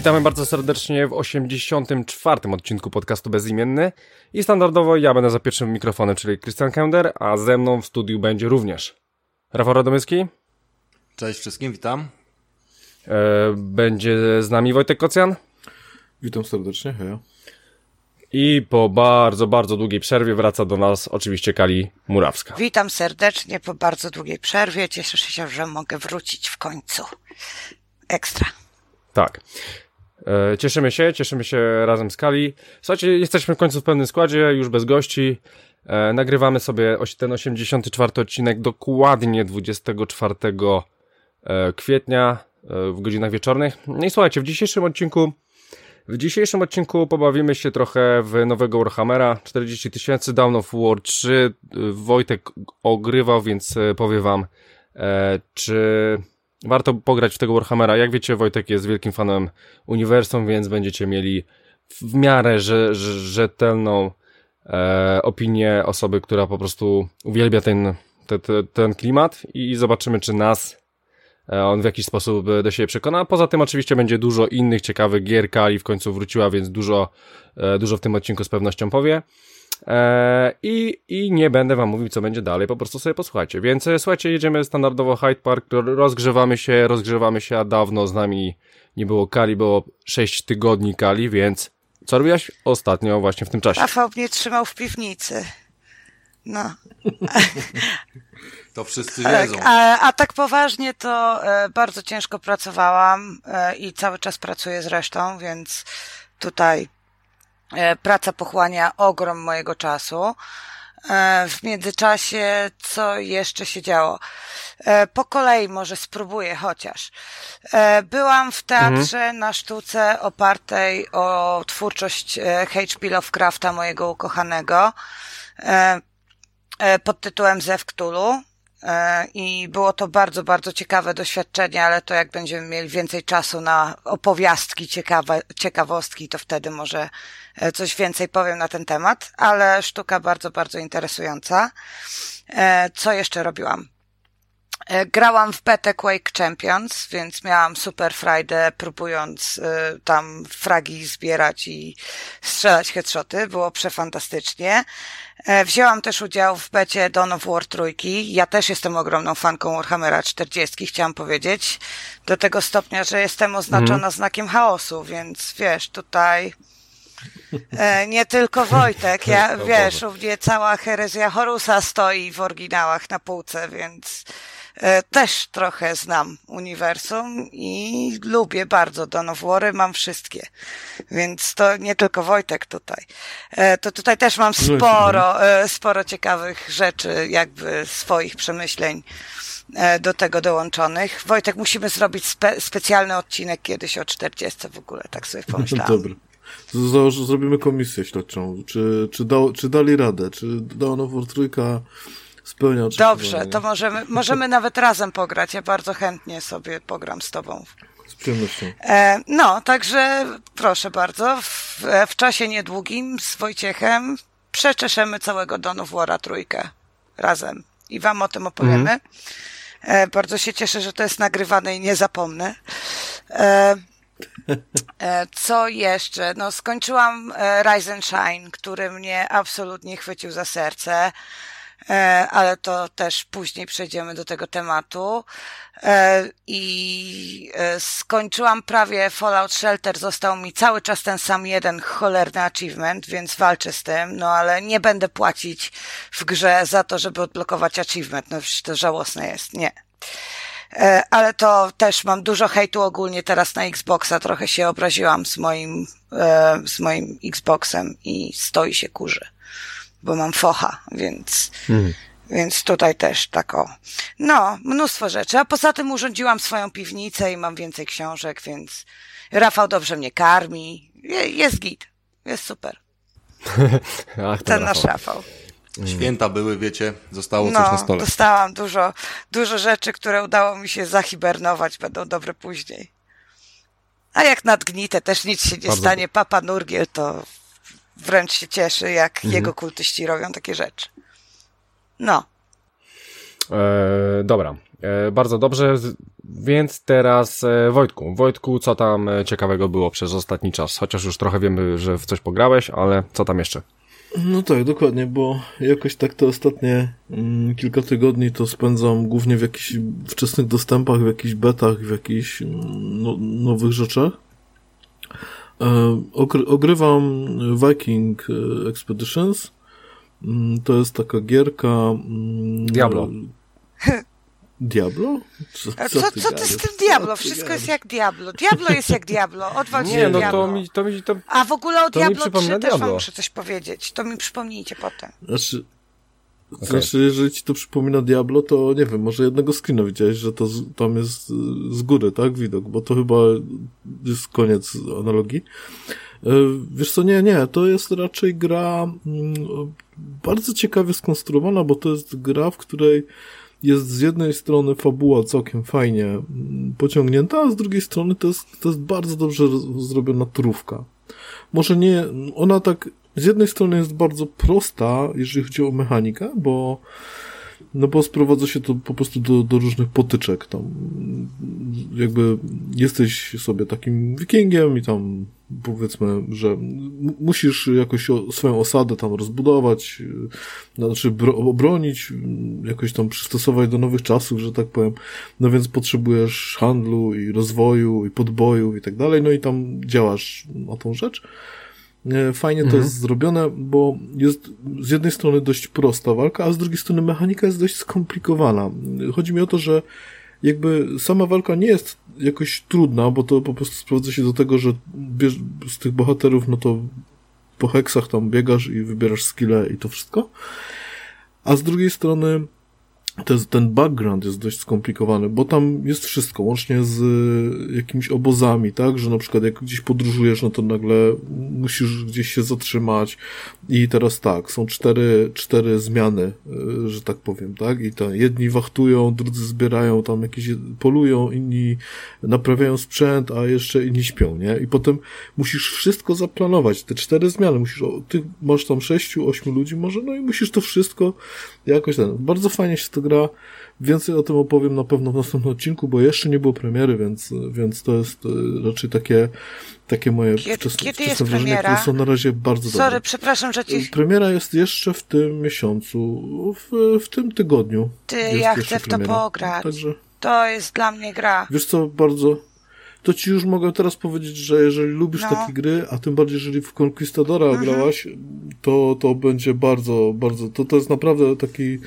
Witamy bardzo serdecznie w 84. odcinku podcastu Bezimienny i standardowo ja będę za pierwszym mikrofonem, czyli Christian Kender, a ze mną w studiu będzie również Rafał Radomyski. Cześć wszystkim, witam. E, będzie z nami Wojtek Kocjan. Witam serdecznie, hej. I po bardzo, bardzo długiej przerwie wraca do nas oczywiście Kali Murawska. Witam serdecznie po bardzo długiej przerwie. Cieszę się, że mogę wrócić w końcu. Ekstra. Tak. E, cieszymy się, cieszymy się razem z Kali. Słuchajcie, jesteśmy w końcu w pełnym składzie, już bez gości. E, nagrywamy sobie ten 84 odcinek dokładnie 24 e, kwietnia w godzinach wieczornych. No i słuchajcie, w dzisiejszym odcinku w dzisiejszym odcinku pobawimy się trochę w nowego Warhammera 40 tysięcy Down of War 3. Wojtek ogrywał, więc powiem wam, czy warto pograć w tego Warhammera. Jak wiecie, Wojtek jest wielkim fanem uniwersum, więc będziecie mieli w miarę że, że, rzetelną e, opinię osoby, która po prostu uwielbia ten, te, te, ten klimat i zobaczymy, czy nas e, on w jakiś sposób do siebie przekona. Poza tym oczywiście będzie dużo innych ciekawych gier. Kali w końcu wróciła, więc dużo, e, dużo w tym odcinku z pewnością powie. I, I nie będę wam mówił, co będzie dalej, po prostu sobie posłuchajcie. Więc e, słuchajcie, jedziemy standardowo Hyde Park, rozgrzewamy się, rozgrzewamy się, a dawno z nami nie było Kali, było 6 tygodni Kali, więc co robiłaś ostatnio właśnie w tym czasie? Rafał mnie trzymał w piwnicy. No. To wszyscy wiedzą. Tak, a, a, tak poważnie to e, bardzo ciężko pracowałam e, i cały czas pracuję zresztą, więc tutaj E, praca pochłania ogrom mojego czasu. E, w międzyczasie, co jeszcze się działo? E, po kolei może spróbuję chociaż. Byłam w teatrze mhm. na sztuce opartej o twórczość H.P. Lovecrafta, mojego ukochanego, pod tytułem Zew Cthulhu. E, I było to bardzo, bardzo ciekawe doświadczenie, ale to jak będziemy mieli więcej czasu na opowiastki, ciekawe, ciekawostki, to wtedy może e, coś więcej powiem na ten temat, ale sztuka bardzo, bardzo interesująca. E, co jeszcze robiłam? Grałam w betę Quake Champions, więc miałam super frajdę próbując y, tam fragi zbierać i strzelać headshoty. Było przefantastycznie. E, wzięłam też udział w becie Dawn of War trójki. Ja też jestem ogromną fanką Warhammera 40, chciałam powiedzieć. Do tego stopnia, że jestem oznaczona mm. znakiem chaosu, więc wiesz, tutaj e, nie tylko Wojtek, ja, wiesz, u mnie cała herezja Horusa stoi w oryginałach na półce, więc E, też trochę znam uniwersum i lubię bardzo Dawn of War, mam wszystkie. Więc to nie tylko Wojtek tutaj. E, to tutaj też mam sporo, e, sporo ciekawych rzeczy, jakby swoich przemyśleń do tego dołączonych. Wojtek, musimy zrobić spe specjalny odcinek kiedyś o 40 w ogóle, tak sobie pomyślałam. Dobra. Zrobimy komisję śledczą. Czy, czy, da, czy dali radę? Czy Dawn of War trójka spełnia Dobrze, to możemy, możemy nawet razem pograć. Ja bardzo chętnie sobie pogram z tobą. Z przyjemnością. E, no, także proszę bardzo, w, w, czasie niedługim z Wojciechem przeczeszemy całego Donu Wora trójkę razem i wam o tym opowiemy. Mhm. E, bardzo się cieszę, że to jest nagrywane i nie zapomnę. E, e co jeszcze? No, skończyłam e, Rise and Shine, który mnie absolutnie chwycił za serce. E, ale to też później przejdziemy do tego tematu. E, I e, skończyłam prawie Fallout Shelter, został mi cały czas ten sam jeden cholerny achievement, więc walczę z tym, no ale nie będę płacić w grze za to, żeby odblokować achievement, no to żałosne jest, nie. Ale to też mam dużo hejtu ogólnie teraz na Xboxa, trochę się obraziłam z moim, z moim Xboxem i stoi się kurzy bo mam focha, więc, mhm. więc tutaj też tak o. No, mnóstwo rzeczy. A poza tym urządziłam swoją piwnicę i mam więcej książek, więc Rafał dobrze mnie karmi. Je, jest git. Jest super. Ach, ten, ten nasz Rafał. Święta były, wiecie, zostało coś na No, stole. dostałam dużo, dużo rzeczy, które udało mi się zahibernować, będą dobre później. A jak nadgnite, też nic się nie Bardzo stanie. Papa Nurgiel to wręcz się cieszy, jak Mhm. jego kultyści robią takie rzeczy. No. E, dobra, e, bardzo dobrze, więc teraz e, Wojtku. Wojtku, co tam e, ciekawego było przez ostatni czas? Chociaż już trochę wiemy, że w coś pograłeś, ale co tam jeszcze? No tak, dokładnie, bo jakoś tak te ostatnie mm, kilka tygodni to spędzam głównie w jakichś wczesnych dostępach, w jakichś betach, w jakichś mm, no, nowych rzeczach. E, ogry, ogrywam Viking e, Expeditions. Mm, To jest taka gierka. mm, Diablo. Diablo? Co, co, ty co ty z tym Diablo? Co Wszystko jest jak Diablo. Diablo jest jak Diablo. Odwal się Nie, no Diablo. to mi, to mi, to... A w ogóle o Diablo 3 przypomina też wam muszę coś powiedzieć. To mi przypomnijcie potem. Znaczy, znaczy, jeżeli ci to przypomina Diablo, to nie wiem, może jednego screena widziałeś, że to z, tam jest y, z góry, tak, widok, bo to chyba jest koniec analogii. Y, Wiesz co, nie, nie, to jest raczej gra mm, bardzo ciekawie skonstruowana, bo to jest gra, w której jest z jednej strony fabuła całkiem fajnie mm, pociągnięta, a z drugiej strony to jest, to jest bardzo dobrze zrobiona turówka. Może nie, ona tak z jednej strony jest bardzo prosta, jeżeli chodzi o mechanikę, bo no bo sprowadza się to po prostu do, do różnych potyczek. Tam jakby jesteś sobie takim wikingiem i tam powiedzmy, że musisz jakoś swoją osadę tam rozbudować, y, znaczy bro, obronić, y, jakoś tam przystosować do nowych czasów, że tak powiem. No więc potrzebujesz handlu i rozwoju i podboju i tak dalej, no i tam działasz na tą rzecz. E, Fajnie to jest zrobione, bo jest z jednej strony dość prosta walka, a z drugiej strony mechanika jest dość skomplikowana. Chodzi mi o to, że jakby sama walka nie jest jakoś trudna, bo to po prostu sprowadza się do tego, że z tych bohaterów, no to po heksach tam biegasz i wybierasz skille i to wszystko. A z drugiej strony jest, ten background jest dość skomplikowany, bo tam jest wszystko, łącznie z y, jakimiś obozami, tak, że na przykład jak gdzieś podróżujesz, no to nagle musisz gdzieś się zatrzymać. I teraz tak, są cztery, cztery zmiany, y, że tak powiem, tak, i to jedni wachtują, drudzy zbierają tam jakieś, polują, inni naprawiają sprzęt, a jeszcze inni śpią, nie, i potem musisz wszystko zaplanować, te cztery zmiany, musisz, ty masz tam sześciu, ośmiu ludzi może, no i musisz to wszystko jakoś ten, bardzo fajnie się to gra, więcej o tym opowiem na pewno w następnym odcinku, bo jeszcze nie było premiery, więc, więc to jest e, raczej takie, takie moje Kiedy- wczesne, kiedy wczesne jest wrażenia, premiera? które są na razie bardzo Sorry, dobre. przepraszam, że ci... Premiera jest jeszcze w tym miesiącu, w, w tym tygodniu. Ty, ja chcę w to premiera. pograć. Także, To jest dla mnie gra. wiesz co, bardzo, to ci już mogę teraz powiedzieć, że jeżeli lubisz No. takie gry, a tym bardziej jeżeli w Conquistadora Mhm. grałaś, to, to będzie bardzo, bardzo, to, to jest naprawdę taki,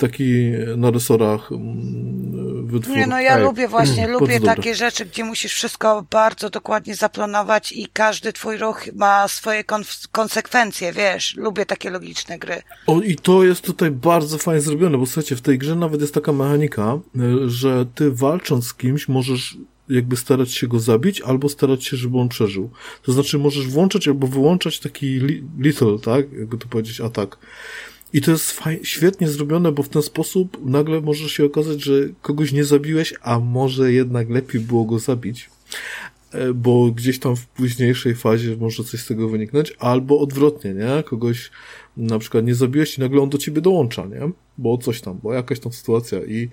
taki na resorach mm, wytwór. Nie, no ja Ej, lubię właśnie, bardzo lubię takie rzeczy, gdzie musisz wszystko bardzo dokładnie zaplanować i każdy twój ruch ma swoje konsekwencje, wiesz. Lubię takie logiczne gry. O, i to jest tutaj bardzo fajnie zrobione, bo słuchajcie, w tej grze nawet jest taka mechanika, y, że ty walcząc z kimś możesz jakby starać się go zabić, albo starać się, żeby on przeżył. To znaczy możesz włączać albo wyłączać taki li- little, tak? Jakby to powiedzieć, atak. I to jest faj- świetnie zrobione, bo w ten sposób nagle może się okazać, że kogoś nie zabiłeś, a może jednak lepiej było go zabić. E, Bo gdzieś tam w późniejszej fazie może coś z tego wyniknąć, albo odwrotnie, nie? Kogoś na przykład nie zabiłeś i nagle on do ciebie dołącza, nie? Bo coś tam, bo jakaś tam sytuacja i,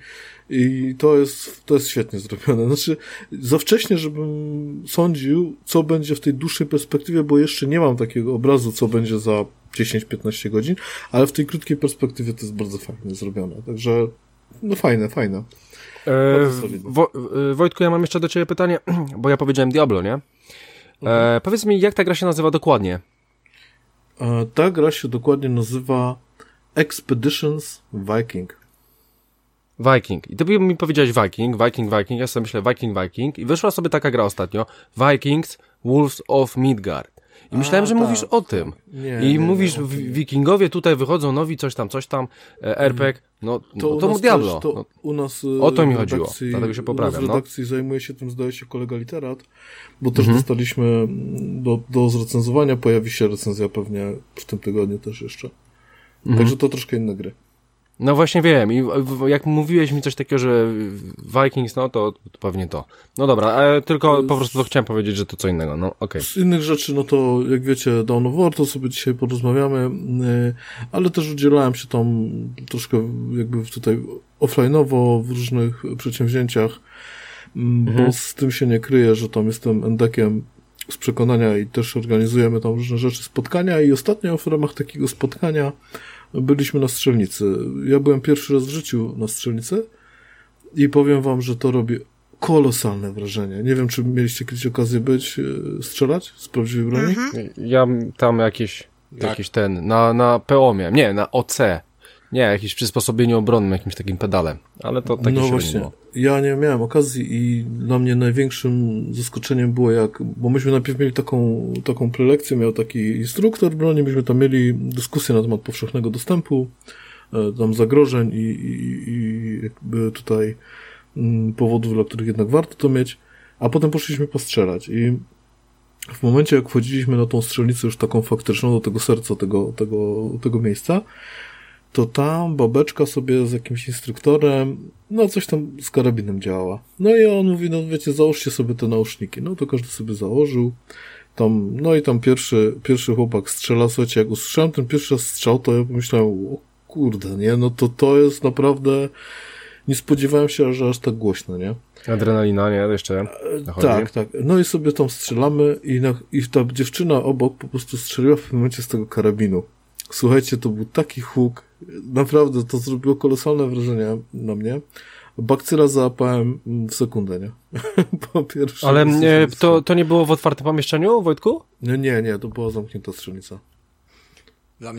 i to jest, to jest świetnie zrobione. Znaczy, za wcześnie, żebym sądził, co będzie w tej dłuższej perspektywie, bo jeszcze nie mam takiego obrazu, co będzie za 10-15 godzin, ale w tej krótkiej perspektywie to jest bardzo fajnie zrobione. Także, no fajne, fajne. E. Wo, e, Wojtku, ja mam jeszcze do ciebie pytanie, bo ja powiedziałem Diablo, nie? E, powiedz mi, jak ta gra się nazywa dokładnie? E, Ta gra się dokładnie nazywa Expeditions Viking. Viking. I ty mi powiedziałeś Viking, Viking, Viking, ja sobie myślę Viking, Viking i wyszła sobie taka gra ostatnio, Vikings, Wolves of Midgard. I myślałem, że tak, mówisz o tym. Nie, I nie, mówisz, nie, w- wikingowie tutaj wychodzą nowi, coś tam, coś tam, e, RPG, no to, u to mu Diablo. To no. u nas e, O to mi w chodziło, redakcji- dlatego się poprawiam, nas no. w redakcji zajmuje się tym, zdaje się, kolega literat, bo też Mhm. dostaliśmy mm, do, do zrecenzowania, pojawi się recenzja pewnie w tym tygodniu też jeszcze. Mhm. Także to troszkę inne gry. No właśnie wiem i jak mówiłeś mi coś takiego, że Vikings, no to, to pewnie to. No dobra, ale tylko po prostu chciałem powiedzieć, że to co innego, no okej. Okay. Z innych rzeczy, no to jak wiecie, Dawn of War, to sobie dzisiaj porozmawiamy, y, ale też udzielałem się tam troszkę jakby tutaj offline'owo w różnych przedsięwzięciach, mm, mhm. bo z tym się nie kryję, że tam jestem endekiem z przekonania i też organizujemy tam różne rzeczy, spotkania i ostatnio w ramach takiego spotkania byliśmy na strzelnicy. Ja byłem pierwszy raz w życiu na strzelnicy i powiem wam, że to robi kolosalne wrażenie. Nie wiem, czy mieliście kiedyś okazję być, e, strzelać z prawdziwej broni? Mhm. Ja tam jakieś, tak. jakiś ten, na, na PO miałem, nie, na OC nie, jakieś przysposobienie obronne, jakimś takim pedalem, ale to takie No właśnie, było. ja nie miałem okazji i dla mnie największym zaskoczeniem było jak, bo myśmy najpierw mieli taką, taką prelekcję, miał taki instruktor broni, myśmy tam mieli dyskusję na temat powszechnego dostępu, e, tam zagrożeń i, i, i jakby tutaj mm, powodów, dla których jednak warto to mieć, a potem poszliśmy postrzelać i w momencie, jak wchodziliśmy na tą strzelnicę już taką faktyczną, do tego serca tego, tego, tego miejsca, to tam babeczka sobie z jakimś instruktorem, no coś tam z karabinem działała. No i on mówi, no wiecie, załóżcie sobie te nauszniki. No to każdy sobie założył. Tam, no i tam pierwszy, pierwszy chłopak strzela, słuchajcie, jak usłyszałem ten pierwszy raz strzał, to ja pomyślałem, o kurde, nie, no to to jest naprawdę, nie spodziewałem się, że aż tak głośno, nie? Adrenalina, nie? Jeszcze nachodzi. Tak, tak. No i sobie tam strzelamy i, na, i ta dziewczyna obok po prostu strzeliła w momencie z tego karabinu. Słuchajcie, to był taki huk, naprawdę to zrobiło kolosalne wrażenie na mnie. Bakcyla załapałem w sekundę, nie? po pierwsze. Ale nie, to, to nie było w otwartym pomieszczeniu, Wojtku? Nie, nie, nie, to była zamknięta strzelnica.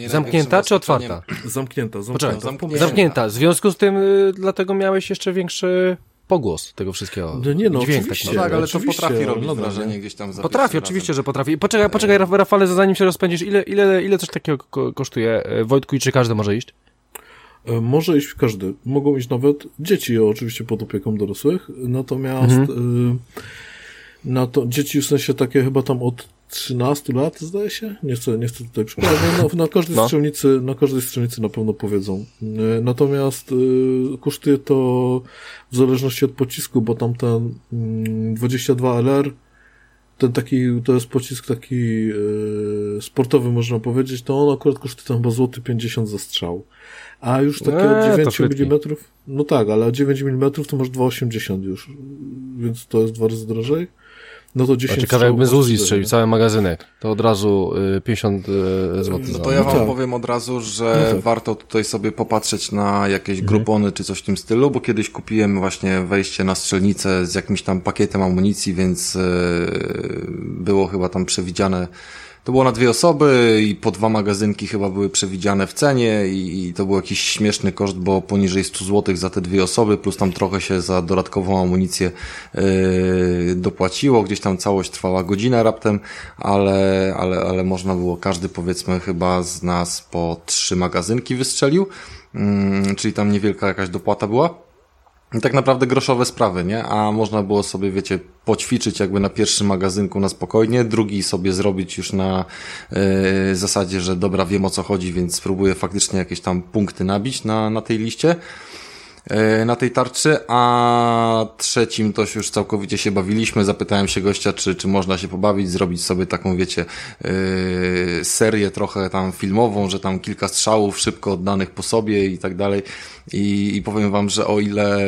zamknięta czy otwarta? Zamknięta, zamknięta. Poczekaj, zamknięta. W związku z tym, y, dlatego miałeś jeszcze większy pogłos tego wszystkiego. No nie no, Dźwięk oczywiście. Tak, tak, ale to potrafi robić no, wrażenie gdzieś tam Potrafi, razem. oczywiście, że potrafi. Poczekaj, poczekaj Rafale, zanim się rozpędzisz, ile, ile, ile coś takiego kosztuje? E, Wojtku i czy każdy może iść? E, może iść każdy. Mogą iść nawet dzieci, oczywiście pod opieką dorosłych, natomiast mhm. y, na to, dzieci w sensie takie chyba tam od 13 lat, zdaje się? Nie chcę, nie chcę tutaj przypomnieć. Na, na, każdej no. strzelnicy, na każdej strzelnicy na pewno powiedzą. E, natomiast y, kosztuje to w zależności od pocisku, bo tam ten y, 22 LR, ten taki, to jest pocisk taki y, sportowy, można powiedzieć, to on akurat kosztuje tam chyba złoty 50 za strzał. A już takie eee, od 9 mm, no tak, ale 9 mm to masz 2,80 już, więc to jest dwa razy drożej. No to 10 A ciekawe jakby z Uzi strzelił cały magazynek, to od razu 50 y, y, zł. No to ja wam no tak. powiem od razu, że no tak. warto tutaj sobie popatrzeć na jakieś mhm. grupony czy coś w tym stylu, bo kiedyś kupiłem właśnie wejście na strzelnicę z jakimś tam pakietem amunicji, więc y, było chyba tam przewidziane to było na dwie osoby i po dwa magazynki chyba były przewidziane w cenie i, i to był jakiś śmieszny koszt, bo poniżej 100 zł za te dwie osoby, plus tam trochę się za dodatkową amunicję yy, dopłaciło. Gdzieś tam całość trwała godzinę raptem, ale, ale, ale można było, każdy powiedzmy chyba z nas po trzy magazynki wystrzelił, yy, czyli tam niewielka jakaś dopłata była tak naprawdę groszowe sprawy, nie? A można było sobie, wiecie, poćwiczyć jakby na pierwszym magazynku na spokojnie, drugi sobie zrobić już na yy, zasadzie, że dobra, wiem o co chodzi, więc spróbuję faktycznie jakieś tam punkty nabić na, na tej liście. E, na tej tarczy, a trzecim to już całkowicie się bawiliśmy. Zapytałem się gościa, czy, czy można się pobawić, zrobić sobie taką, wiecie, yy, serię trochę tam filmową, że tam kilka strzałów szybko oddanych po sobie i tak dalej. I, I powiem wam, że o ile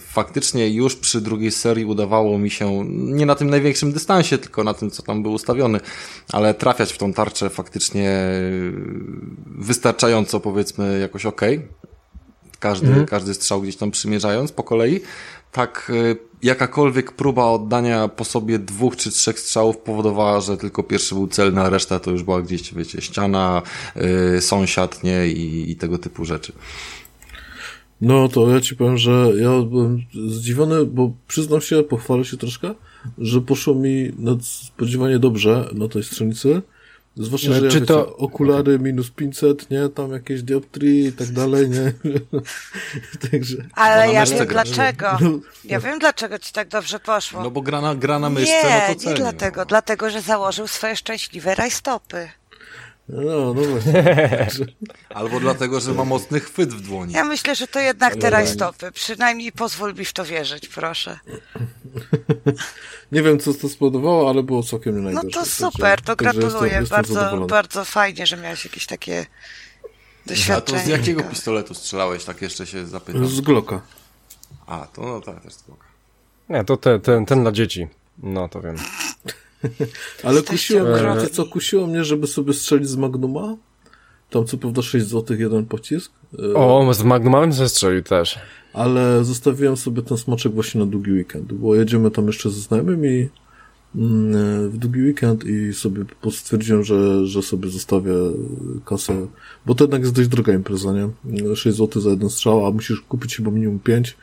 faktycznie już przy drugiej serii udawało mi się, nie na tym największym dystansie, tylko na tym, co tam był ustawiony, ale trafiać w tą tarczę faktycznie wystarczająco, powiedzmy, jakoś okej. Każdy, mhm. każdy strzał gdzieś tam przymierzając po kolei, tak y, jakakolwiek próba oddania po sobie dwóch czy trzech strzałów powodowała, że tylko pierwszy był celny, a reszta to już była gdzieś, wiecie, ściana, yy, sąsiad, nie, I, i tego typu rzeczy. No to ja ci powiem, że ja byłem zdziwiony, bo przyznam się, pochwalę się troszkę, że poszło mi nadspodziewanie dobrze na tej strzelnicy. Zwłaszcza, że Czy ja, to... Wiecie, okulary minus 500, nie? Tam jakieś dioptrii i tak dalej, nie? Także... Ale ja wiem dlaczego. No, ja wiem dlaczego ci tak dobrze poszło. No bo gra na, gra na myszce, nie, no to Nie, nie dlatego. Dlatego, że założył swoje szczęśliwe rajstopy. No, no właśnie. Albo dlatego, że ma mocny chwyt w dłoni. Ja myślę, że to jednak te rajstopy. Przynajmniej pozwól mi w to wierzyć, proszę. Nie wiem, co to spowodowało, ale było całkiem nie No najgorsze. to super, to jestem- gratuluję. jestem Bardzo, zadowolony. bardzo fajnie, że miałeś jakieś takie A to doświadczenie. z jakiego pistoletu strzelałeś? Tak jeszcze się zapytam. Z Glocka. A, to no tak, też spoko. Nie, to te, ten, ten dla dzieci. No, to wiem. Ale kusiło mnie, co, kusiło mnie, żeby sobie strzelić z Magnuma. Tam co prawda 6 zł jeden pocisk. e, O, z Magnumem zestrzelił też. Ale zostawiłem sobie ten smoczek właśnie na długi weekend, bo jedziemy tam jeszcze ze znajomymi mm, e, w długi weekend i sobie po prostu stwierdziłem, że, że sobie zostawię kasę, bo to jednak jest dość droga impreza, nie? 6 zł za jeden strzał, a musisz kupić chyba minimum 5.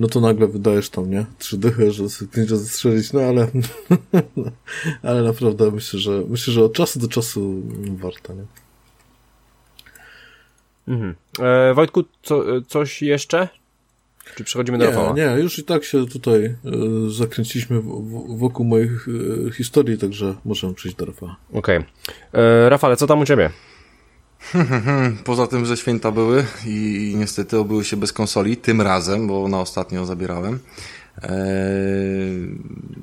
No to nagle wydajesz tam, nie? Trzy dychy, sobie 5 razy strzelić, no ale ale naprawdę myślę, że myślę, że od czasu do czasu warto, nie? Mhm. E, Wojtku, co, e, coś jeszcze? Czy przechodzimy do Rafała? Nie, nie, już i tak się tutaj e, zakręciliśmy w, wokół moich e, historii, także możemy przejść do Rafała. Okej. E, Rafale, co tam u ciebie? Poza tym, że święta były i niestety obyły się bez konsoli, tym razem, bo na ostatnio zabierałem. Eee,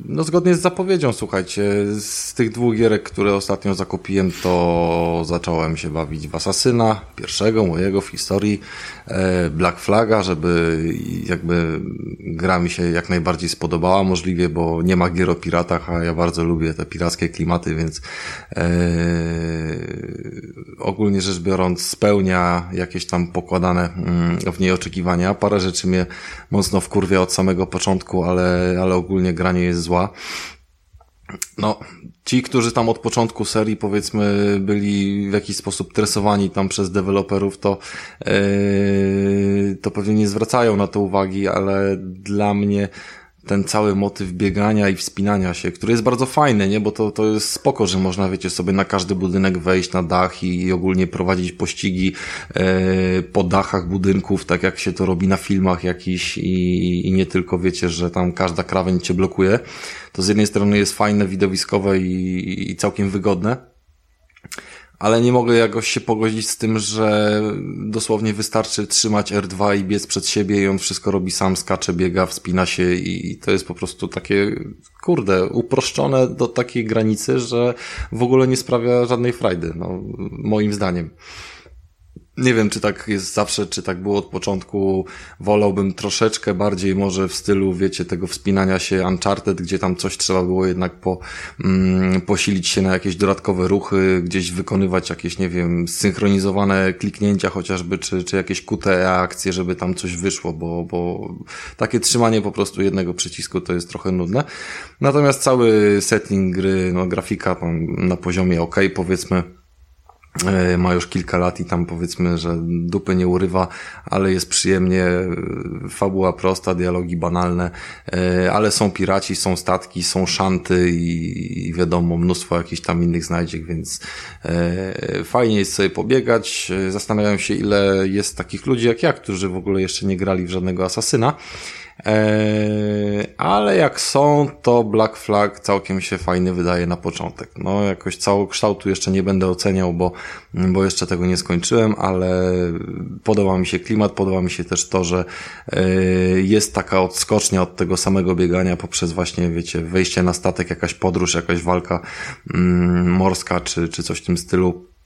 No zgodnie z zapowiedzią, słuchajcie, z tych dwóch gierek, które ostatnio zakupiłem, to zacząłem się bawić w Asasyna, pierwszego mojego w historii, e, Black Flaga, żeby jakby gra mi się jak najbardziej spodobała możliwie, bo nie ma gier o piratach, a ja bardzo lubię te pirackie klimaty, więc e, ogólnie rzecz biorąc spełnia jakieś tam pokładane mm, w niej oczekiwania. Parę rzeczy mnie mocno wkurwia od samego początku, ale, ale ogólnie granie jest zła. No, ci, którzy tam od początku serii powiedzmy byli w jakiś sposób tresowani tam przez deweloperów, to, yy, to pewnie nie zwracają na to uwagi, ale dla mnie ten cały motyw biegania i wspinania się, który jest bardzo fajny, nie? Bo to, to jest spoko, że można, wiecie, sobie na każdy budynek wejść na dach i, i ogólnie prowadzić pościgi e, po dachach budynków, tak jak się to robi na filmach jakiś i, i nie tylko, wiecie, że tam każda krawędź cię blokuje. To z jednej strony jest fajne, widowiskowe i, i całkiem wygodne, ale nie mogę jakoś się pogodzić z tym, że dosłownie wystarczy trzymać R2 i biec przed siebie i on wszystko robi sam, skacze, biega, wspina się i to jest po prostu takie, kurde, uproszczone do takiej granicy, że w ogóle nie sprawia żadnej frajdy, no, moim zdaniem. Nie wiem, czy tak jest zawsze, czy tak było od początku. Wolałbym troszeczkę bardziej może w stylu, wiecie, tego wspinania się Uncharted, gdzie tam coś trzeba było jednak po, mm, posilić się na jakieś dodatkowe ruchy, gdzieś wykonywać jakieś, nie wiem, synchronizowane kliknięcia chociażby, czy, czy jakieś QTE akcje, żeby tam coś wyszło, bo, bo takie trzymanie po prostu jednego przycisku to jest trochę nudne. Natomiast cały setting gry, no grafika tam na poziomie ok, powiedzmy, ma już kilka lat i tam powiedzmy, że dupy nie urywa, ale jest przyjemnie, e, fabuła prosta, dialogi banalne, e, ale są piraci, są statki, są szanty i, wiadomo, mnóstwo jakichś tam innych znajdziek, więc e, fajnie jest sobie pobiegać. E, Zastanawiam się, ile jest takich ludzi jak ja, którzy w ogóle jeszcze nie grali w żadnego asasyna. Eee, ale jak są, to Black Flag całkiem się fajny wydaje na początek. No, jakoś całokształtu jeszcze nie będę oceniał, bo, bo jeszcze tego nie skończyłem, ale podoba mi się klimat, podoba mi się też to, że eee, jest taka odskocznia od tego samego biegania poprzez właśnie, wiecie, wejście na statek, jakaś podróż, jakaś walka mm, morska, czy, czy coś w tym stylu.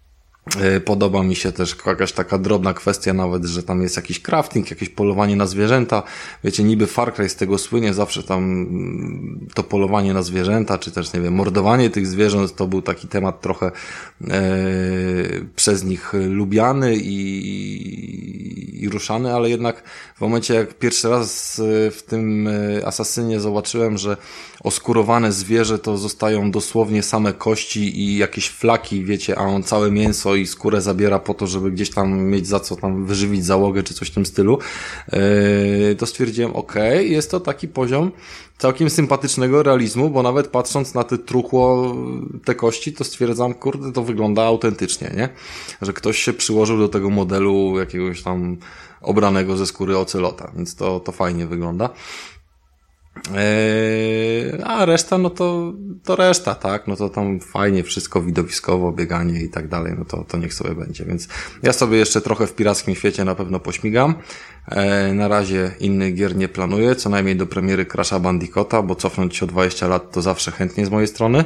E, Podoba mi się też jakaś taka drobna kwestia nawet, że tam jest jakiś crafting, jakieś polowanie na zwierzęta. Wiecie, niby Far Cry z tego słynie, zawsze tam mm, to polowanie na zwierzęta, czy też, nie wiem, mordowanie tych zwierząt, to był taki temat trochę e, przez nich lubiany i, i ruszany, ale jednak w momencie, jak pierwszy raz e, w tym e, Asasynie zobaczyłem, że oskurowane zwierzę to zostają dosłownie same kości i jakieś flaki, wiecie, a on całe mięso i skórę zabiera po to, żeby gdzieś tam mieć za co tam wyżywić załogę czy coś w tym stylu, yy, to stwierdziłem, ok, jest to taki poziom całkiem sympatycznego realizmu, bo nawet patrząc na te truchło, te kości, to stwierdzam, kurde, to wygląda autentycznie, nie? Że ktoś się przyłożył do tego modelu jakiegoś tam obranego ze skóry ocelota, więc to, to fajnie wygląda. Eee, a reszta, no to, to reszta, tak? No to tam fajnie wszystko widowiskowo, bieganie i tak dalej, no to, to niech sobie będzie. Więc ja sobie jeszcze trochę w pirackim świecie na pewno pośmigam. Eee, na razie innych gier nie planuję, co najmniej do premiery Crasha Bandicoota, bo cofnąć się o 20 lat to zawsze chętnie z mojej strony.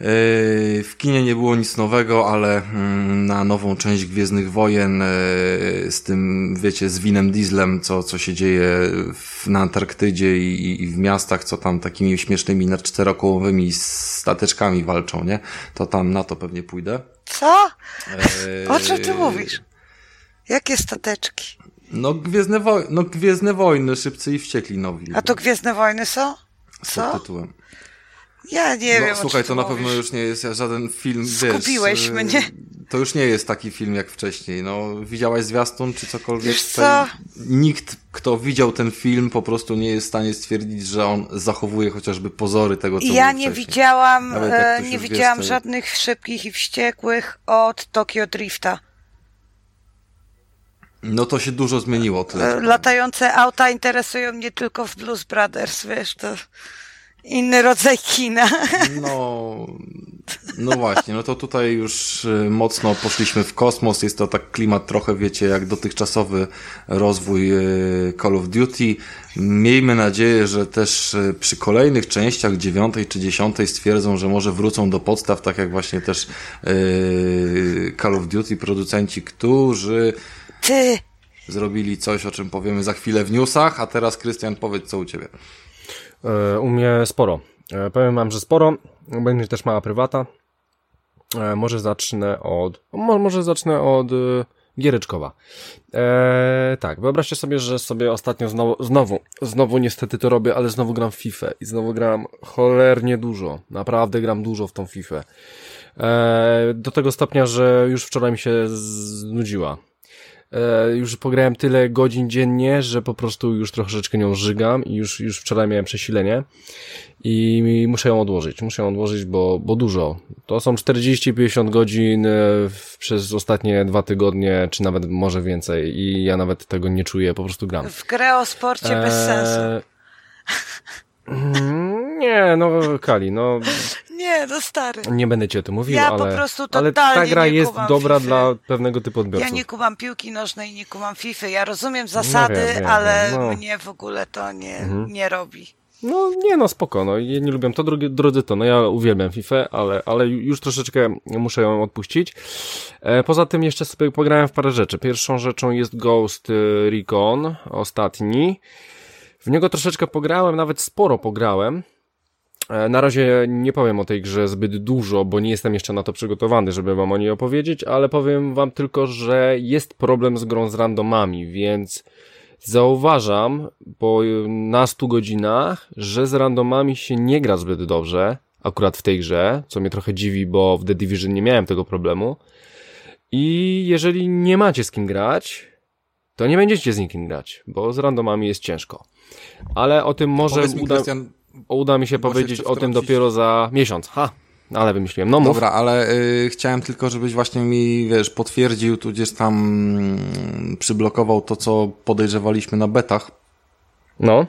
Yy, w kinie nie było nic nowego, ale mm, na nową część Gwiezdnych Wojen yy, z tym, wiecie, z winem dieslem, co, co się dzieje na Antarktydzie i, i w miastach, co tam takimi śmiesznymi czterokołowymi stateczkami walczą, nie? To tam na to pewnie pójdę. Co? Yy, o czym ty mówisz? Jakie stateczki? No Gwiezdne, Woj no, Gwiezdne Wojny, Szybcy i Wściekli nowi. A to Gwiezdne Wojny są? Co? Pod tytułem. Ja nie no, wiem. Słuchaj, to na pewno już nie jest żaden film. Skupiłeś wiesz, mnie. To już nie jest taki film jak wcześniej. No, widziałaś zwiastun czy cokolwiek? Wiesz co? Nikt, kto widział ten film, po prostu nie jest w stanie stwierdzić, że on zachowuje chociażby pozory tego, co Ja nie wcześniej. widziałam, e, nie widziałam żadnych szybkich i wściekłych od Tokyo Drifta. No to się dużo zmieniło. Tyle. E, latające auta interesują mnie tylko w Blues Brothers, wiesz, to inny rodzaj kina. No, no właśnie, no to tutaj już y, mocno poszliśmy w kosmos. Jest to tak klimat trochę, wiecie, jak dotychczasowy rozwój y, Call of Duty. Miejmy nadzieję, że też y, przy kolejnych częściach, dziewiątej czy dziesiątej stwierdzą, że może wrócą do podstaw, tak jak właśnie też Call of Duty producenci, którzy Ty. zrobili coś, o czym powiemy za chwilę w newsach, a teraz Krystian powiedz co u Ciebie. E, u mnie sporo. E, powiem wam, że sporo. Będzie też mała prywata. E, może zacznę od... Może zacznę od Giereczkowa. Eee, tak, wyobraźcie sobie, że sobie ostatnio znowu, znowu, znowu niestety to robię, ale znowu gram w FIFA i znowu gram cholernie dużo. Naprawdę gram dużo w tą FIFA. Eee, do tego stopnia, że już wczoraj mi się znudziła. E, już pograłem tyle godzin dziennie, że po prostu już troszeczkę nią żygam i już, już wczoraj miałem przesilenie i muszę ją odłożyć. Muszę ją odłożyć, bo, bo dużo. To są 40-50 godzin e, przez ostatnie dwa tygodnie, czy nawet może więcej i ja nawet tego nie czuję, po prostu gram. W grę o sporcie eee... bez sensu. Nie, no Kali, no nie, to stary. Nie będę ci o tym mówił, ja ale, po prostu ale ta gra jest dobra dla pewnego typu odbiorców. Ja nie kumam piłki nożnej, nie kumam FIFA. Ja rozumiem zasady, no wiem, ale no. mnie w ogóle to nie, mhm. nie robi. No nie no, spoko, no nie lubię to, drugi, drodzy to, no ja uwielbiam FIFA, ale, ale już troszeczkę muszę ją odpuścić. E, poza tym jeszcze sobie pograłem w parę rzeczy. Pierwszą rzeczą jest Ghost Recon, ostatni. W niego troszeczkę pograłem, nawet sporo pograłem. E, na razie nie powiem o tej grze zbyt dużo, bo nie jestem jeszcze na to przygotowany, żeby wam o niej opowiedzieć, ale powiem wam tylko, że jest problem z grą z randomami, więc zauważam po nastu godzinach, że z randomami się nie gra zbyt dobrze, akurat w tej grze, co mnie trochę dziwi, bo w The Division nie miałem tego problemu. I jeżeli nie macie z kim grać, to nie będziecie z nikim grać, bo z randomami jest ciężko. Ale o tym może uda... Christian, uda mi się powiedzieć o tym dopiero za miesiąc. Ha! Ale wymyśliłem. No, Dobra, ale y, chciałem tylko, żebyś właśnie mi, wiesz, potwierdził, tudzież tam y, przyblokował to, co podejrzewaliśmy na betach. No.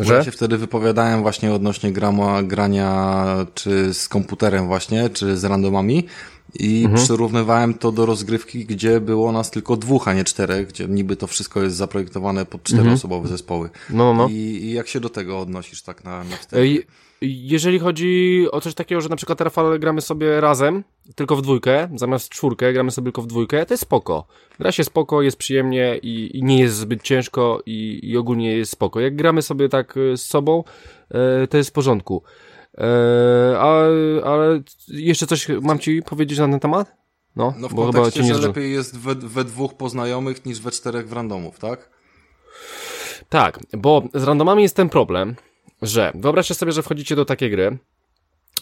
Że? Ja się wtedy wypowiadałem właśnie odnośnie grama, grania czy z komputerem właśnie, czy z randomami i mhm. przyrównywałem to do rozgrywki, gdzie było nas tylko dwóch, a nie czterech, gdzie niby to wszystko jest zaprojektowane pod czteroosobowe mhm. zespoły. No, no. I, I, jak się do tego odnosisz tak na, na jeżeli chodzi o coś takiego, że na przykład Rafale gramy sobie razem, tylko w dwójkę, zamiast czwórkę gramy sobie tylko w dwójkę, to jest spoko. Gra się spoko, jest przyjemnie i, i nie jest zbyt ciężko i, i, ogólnie jest spoko. Jak gramy sobie tak e, z sobą, e, to jest w porządku. Ale, ale jeszcze coś mam ci powiedzieć na ten temat? No, no w bo kontekście, że lepiej jest we, we dwóch poznajomych niż we czterech w randomów, tak? Tak, bo z randomami jest ten problem, że wyobraźcie sobie, że wchodzicie do takiej gry,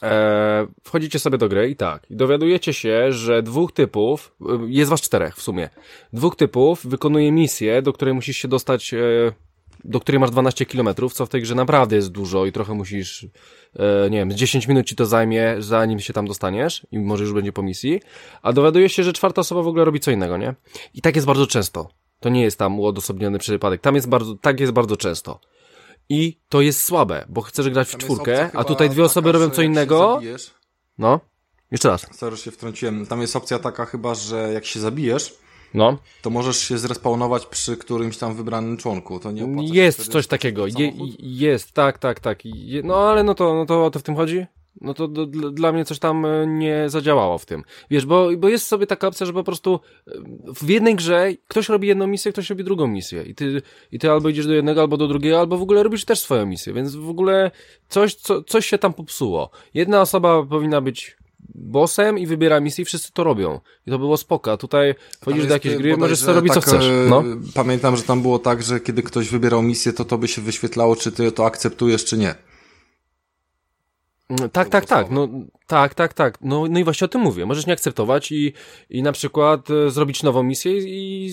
e, wchodzicie sobie do gry i tak, i dowiadujecie się, że dwóch typów, e, jest was czterech w sumie, dwóch typów wykonuje misję, do której musisz się dostać, e, do której masz 12 km, co w tej grze naprawdę jest dużo i trochę musisz, e, nie wiem, 10 minut ci to zajmie, zanim się tam dostaniesz i może już będzie po misji, a dowiadujesz się, że czwarta osoba w ogóle robi co innego, nie? I tak jest bardzo często. To nie jest tam uodosobniony przypadek. Tam jest bardzo, tak jest bardzo często. I to jest słabe, bo chcesz grać w czwórkę, a tutaj dwie osoby robią co innego. No, jeszcze raz. Sorry, się wtrąciłem. Tam jest opcja taka chyba, że jak się zabijesz, no. To możesz się zrespawnować przy którymś tam wybranym członku. To nie Jest coś takiego. Je, jest, tak, tak, tak. Je, no ale no to, no to o to w tym chodzi? No to do, dla mnie coś tam e, nie zadziałało w tym. Wiesz, bo, bo jest sobie taka opcja, że po prostu e, w jednej grze ktoś robi jedną misję, ktoś robi drugą misję. I ty, i ty albo idziesz do jednego, albo do drugiego, albo w ogóle robisz też swoją misję. Więc w ogóle coś, co, coś się tam popsuło. Jedna osoba powinna być bossem i wybiera misję i wszyscy to robią. I to było spoko. A tutaj wchodzisz do jakiejś gry, możesz sobie robić tak, co chcesz. E, no. Pamiętam, że tam było tak, że kiedy ktoś wybierał misję, to to by się wyświetlało, czy ty to akceptujesz, czy nie. Mm, tak, tak, tak. Tak, tak, tak. No, no i właśnie o tym mówię. Możesz nie akceptować i, i na przykład e, zrobić nową misję i,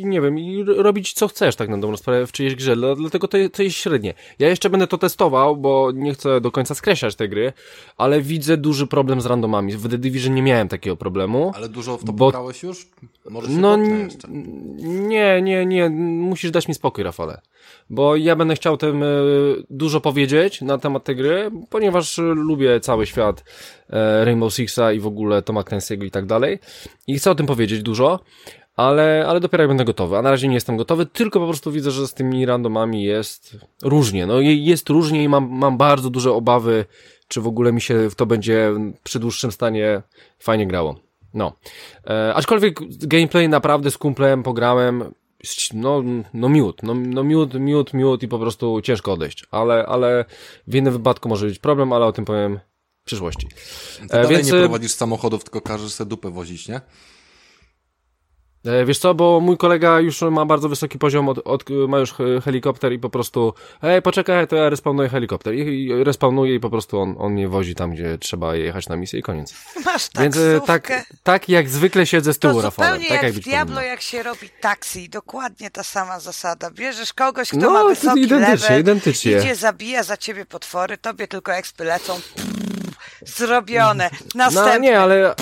i, nie wiem, i robić co chcesz tak na dobrą sprawę w czyjejś grze. Dlatego to, to jest średnie. Ja jeszcze będę to testował, bo nie chcę do końca skreślać tej gry, ale widzę duży problem z randomami. W The Division nie miałem takiego problemu. Ale dużo w to bo... pograłeś już? Może no, nie, nie, nie. Musisz dać mi spokój, Rafale. Bo ja będę chciał tym e, dużo powiedzieć na temat tej gry, ponieważ lubię cały świat e, Rainbow Sixa i w ogóle Toma Clancy'ego i tak dalej. I chcę o tym powiedzieć dużo, ale, ale dopiero jak będę gotowy. A na razie nie jestem gotowy, tylko po prostu widzę, że z tymi randomami jest różnie. No jest różnie i mam, mam bardzo duże obawy, czy w ogóle mi się to będzie przy dłuższym stanie fajnie grało. No. E, aczkolwiek gameplay naprawdę z kumplem pograłem, no, no miód, no, no miód, miód, miód i po prostu ciężko odejść, ale, ale w innym wypadku może być problem, ale o tym powiem przyszłości. Ty dalej Więc... nie prowadzisz samochodów, tylko każesz sobie dupę wozić, nie? E, wiesz co, bo mój kolega już ma bardzo wysoki poziom, od, od, ma już helikopter i po prostu ej, poczekaj, to ja respawnuję helikopter i, i respawnuję i po prostu on, on mnie wozi tam, gdzie trzeba jechać na misję i koniec. Masz Więc e, tak, tak jak zwykle siedzę z tyłu, Rafale. Tak jak, jak w Diablo, jak się robi taksi, dokładnie ta sama zasada. Bierzesz kogoś, kto no, ma wysoki identycznie, level, identycznie. idzie, zabija za ciebie potwory, tobie tylko ekspy lecą, zrobione, następne. No nie, ale...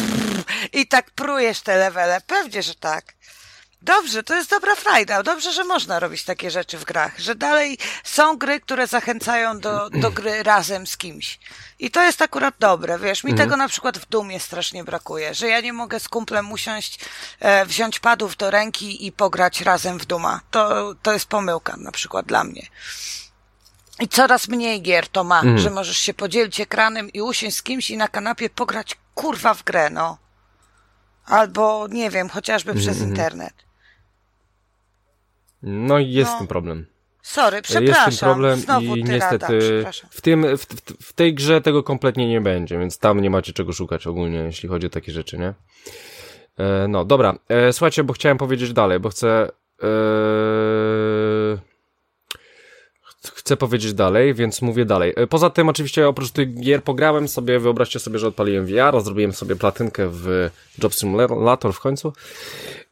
I tak prujesz te levele, pewnie, że tak. Dobrze, to jest dobra frajda. Dobrze, że można robić takie rzeczy w grach, że dalej są gry, które zachęcają do, do gry razem z kimś. I to jest akurat dobre, wiesz, mi mhm. tego na przykład w Dumie strasznie brakuje, że ja nie mogę z kumplem usiąść, e, wziąć padów do ręki i pograć razem w Duma. To, to jest pomyłka na przykład dla mnie. I coraz mniej gier to ma, mhm. że możesz się podzielić ekranem i usiąść z kimś i na kanapie pograć kurwa w grę, no. Albo, nie wiem, chociażby mhm. przez internet. No i jest no. ten problem. Sorry, przepraszam. Jest ten problem Znowu i niestety w, tym, w, w, w, tej grze tego kompletnie nie będzie, więc tam nie macie czego szukać ogólnie, jeśli chodzi o takie rzeczy, nie? E, no, dobra. E, słuchajcie, bo chciałem powiedzieć dalej, bo chcę... E, chcę powiedzieć dalej, więc mówię dalej. E, poza tym oczywiście oprócz tych gier pograłem sobie, wyobraźcie sobie, że odpaliłem VR, zrobiłem sobie platynkę w Job Simulator w końcu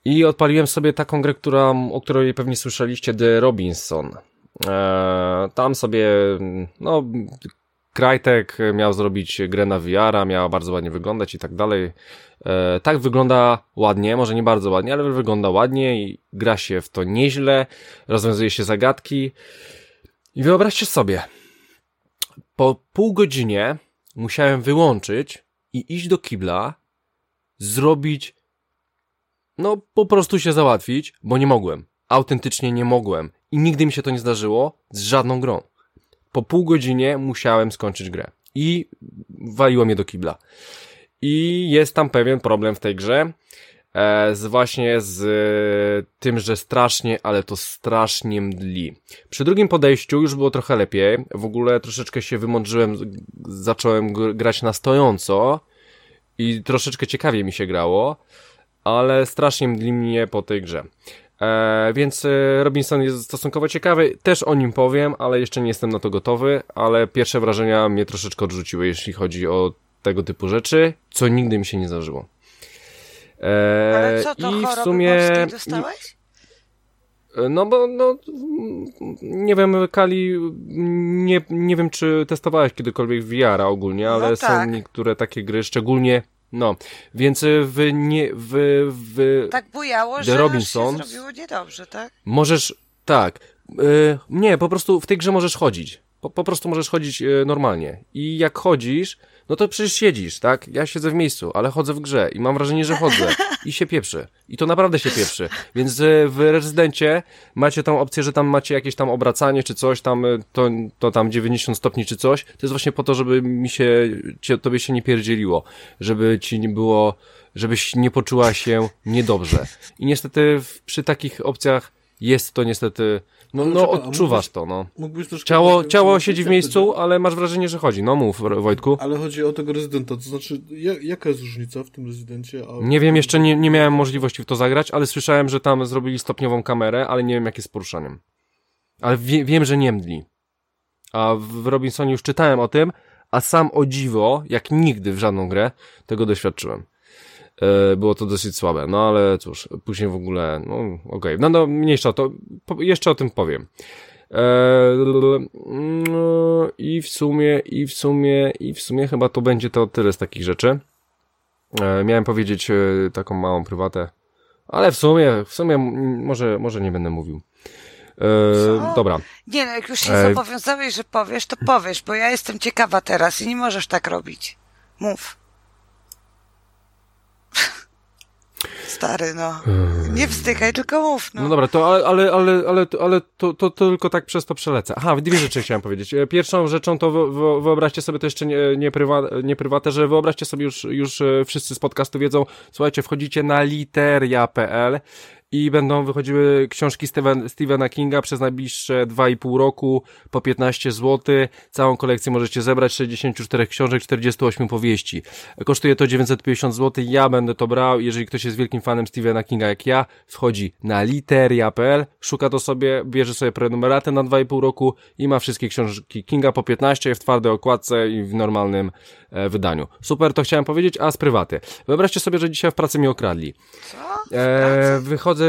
i odpaliłem sobie taką grę, która, o której pewnie słyszeliście, The Robinson. Eee, tam sobie, no, Crytek miał zrobić grę na VR, miała bardzo ładnie wyglądać i tak dalej. Eee, tak wygląda ładnie, może nie bardzo ładnie, ale wygląda ładnie i gra się w to nieźle, rozwiązuje się zagadki. I wyobraźcie sobie, po pół godzinie musiałem wyłączyć i iść do kibla, zrobić no po prostu się załatwić, bo nie mogłem. Autentycznie nie mogłem. I nigdy mi się to nie zdarzyło z żadną grą. Po pół godzinie musiałem skończyć grę. I waliło mnie do kibla. I jest tam pewien problem w tej grze. E, z właśnie z e, tym, że strasznie, ale to strasznie mdli. Przy drugim podejściu już było trochę lepiej. W ogóle troszeczkę się wymądrzyłem, zacząłem grać na stojąco i troszeczkę ciekawie mi się grało ale strasznie mdli mnie po tej grze. E, więc e, Robinson jest stosunkowo ciekawy, też o nim powiem, ale jeszcze nie jestem na to gotowy, ale pierwsze wrażenia mnie troszeczkę odrzuciły, jeśli chodzi o tego typu rzeczy, co nigdy mi się nie zdarzyło. E, ale co to i w sumie dostałeś? E, no bo, no, nie wiem, Kali, nie, nie wiem, czy testowałeś kiedykolwiek VR ogólnie, ale no tak. są niektóre takie gry, szczególnie no, więc w nie, w, w Tak bujało, The że Robinson, się zrobiło niedobrze, tak? Możesz, tak, Yy, nie, po prostu w tej grze możesz chodzić. Po, po prostu możesz chodzić yy, normalnie. I jak chodzisz, no to przecież siedzisz, tak? Ja siedzę w miejscu, ale chodzę w grze i mam wrażenie, że chodzę i się pieprzy. I to naprawdę się pieprzy. Więc yy, w rezydencie macie tą opcję, że tam macie jakieś tam obracanie czy coś tam, yy, to, to tam 90 stopni czy coś. To jest właśnie po to, żeby mi się, cie, tobie się nie pierdzieliło. Żeby ci nie było, żebyś nie poczuła się niedobrze. I niestety w, przy takich opcjach jest to niestety, no, no czekaj, a odczuwasz mógłbyś- to, no. Ciało, ciało siedzi w miejscu, ale masz wrażenie, że chodzi. No mów, Wojtku. Ale chodzi o tego rezydenta, to znaczy, ja, jaka jest różnica w tym rezydencie? A... Nie wiem, jeszcze nie, nie miałem możliwości w to zagrać, ale słyszałem, że tam zrobili stopniową kamerę, ale nie wiem, jak jest z poruszaniem. Ale wie, wiem, że nie mdli. A w Robinsonie już czytałem o tym, a sam o dziwo, jak nigdy w żadną grę, tego doświadczyłem. E, Było to dosyć słabe, no ale cóż, później w ogóle, no okej, no, no mniejsza to, jeszcze o tym powiem. E, I w sumie, i w sumie, i w sumie chyba to będzie to tyle z takich rzeczy. E, miałem powiedzieć taką małą prywatę, ale w sumie, w sumie może, może nie będę mówił. E, dobra. Nie no, jak już się zobowiązałeś, że powiesz, to powiesz, bo ja jestem ciekawa teraz i nie możesz tak robić. Mów. Stary, no. Nie wstykaj, tylko mów, no. No dobra, to ale, ale, ale, ale, ale to, to, to tylko tak przez to przelecę. Aha, dwie rzeczy chciałem powiedzieć. E, Pierwszą rzeczą to wy- wy- wyobraźcie sobie, to jeszcze nie, nie, prywa, nie prywatę, że wyobraźcie sobie już, już e, wszyscy z podcastu wiedzą, słuchajcie, wchodzicie na literia.pl i będą wychodziły książki Steven, Stephena Kinga przez najbliższe 2,5 roku po 15 zł. Całą kolekcję możecie zebrać, 64 książek, 48 powieści. Kosztuje to 950 zł, ja będę to brał. Jeżeli ktoś jest wielkim fanem Stephena Kinga jak ja, wchodzi na literia.pl, szuka to sobie, bierze sobie prenumeratę na 2,5 roku i ma wszystkie książki Kinga po 15 w twardej okładce i w normalnym e, wydaniu. Super, to chciałem powiedzieć, a z prywaty. Wyobraźcie sobie, że dzisiaj w pracy mnie okradli. Co? E, wychodzę,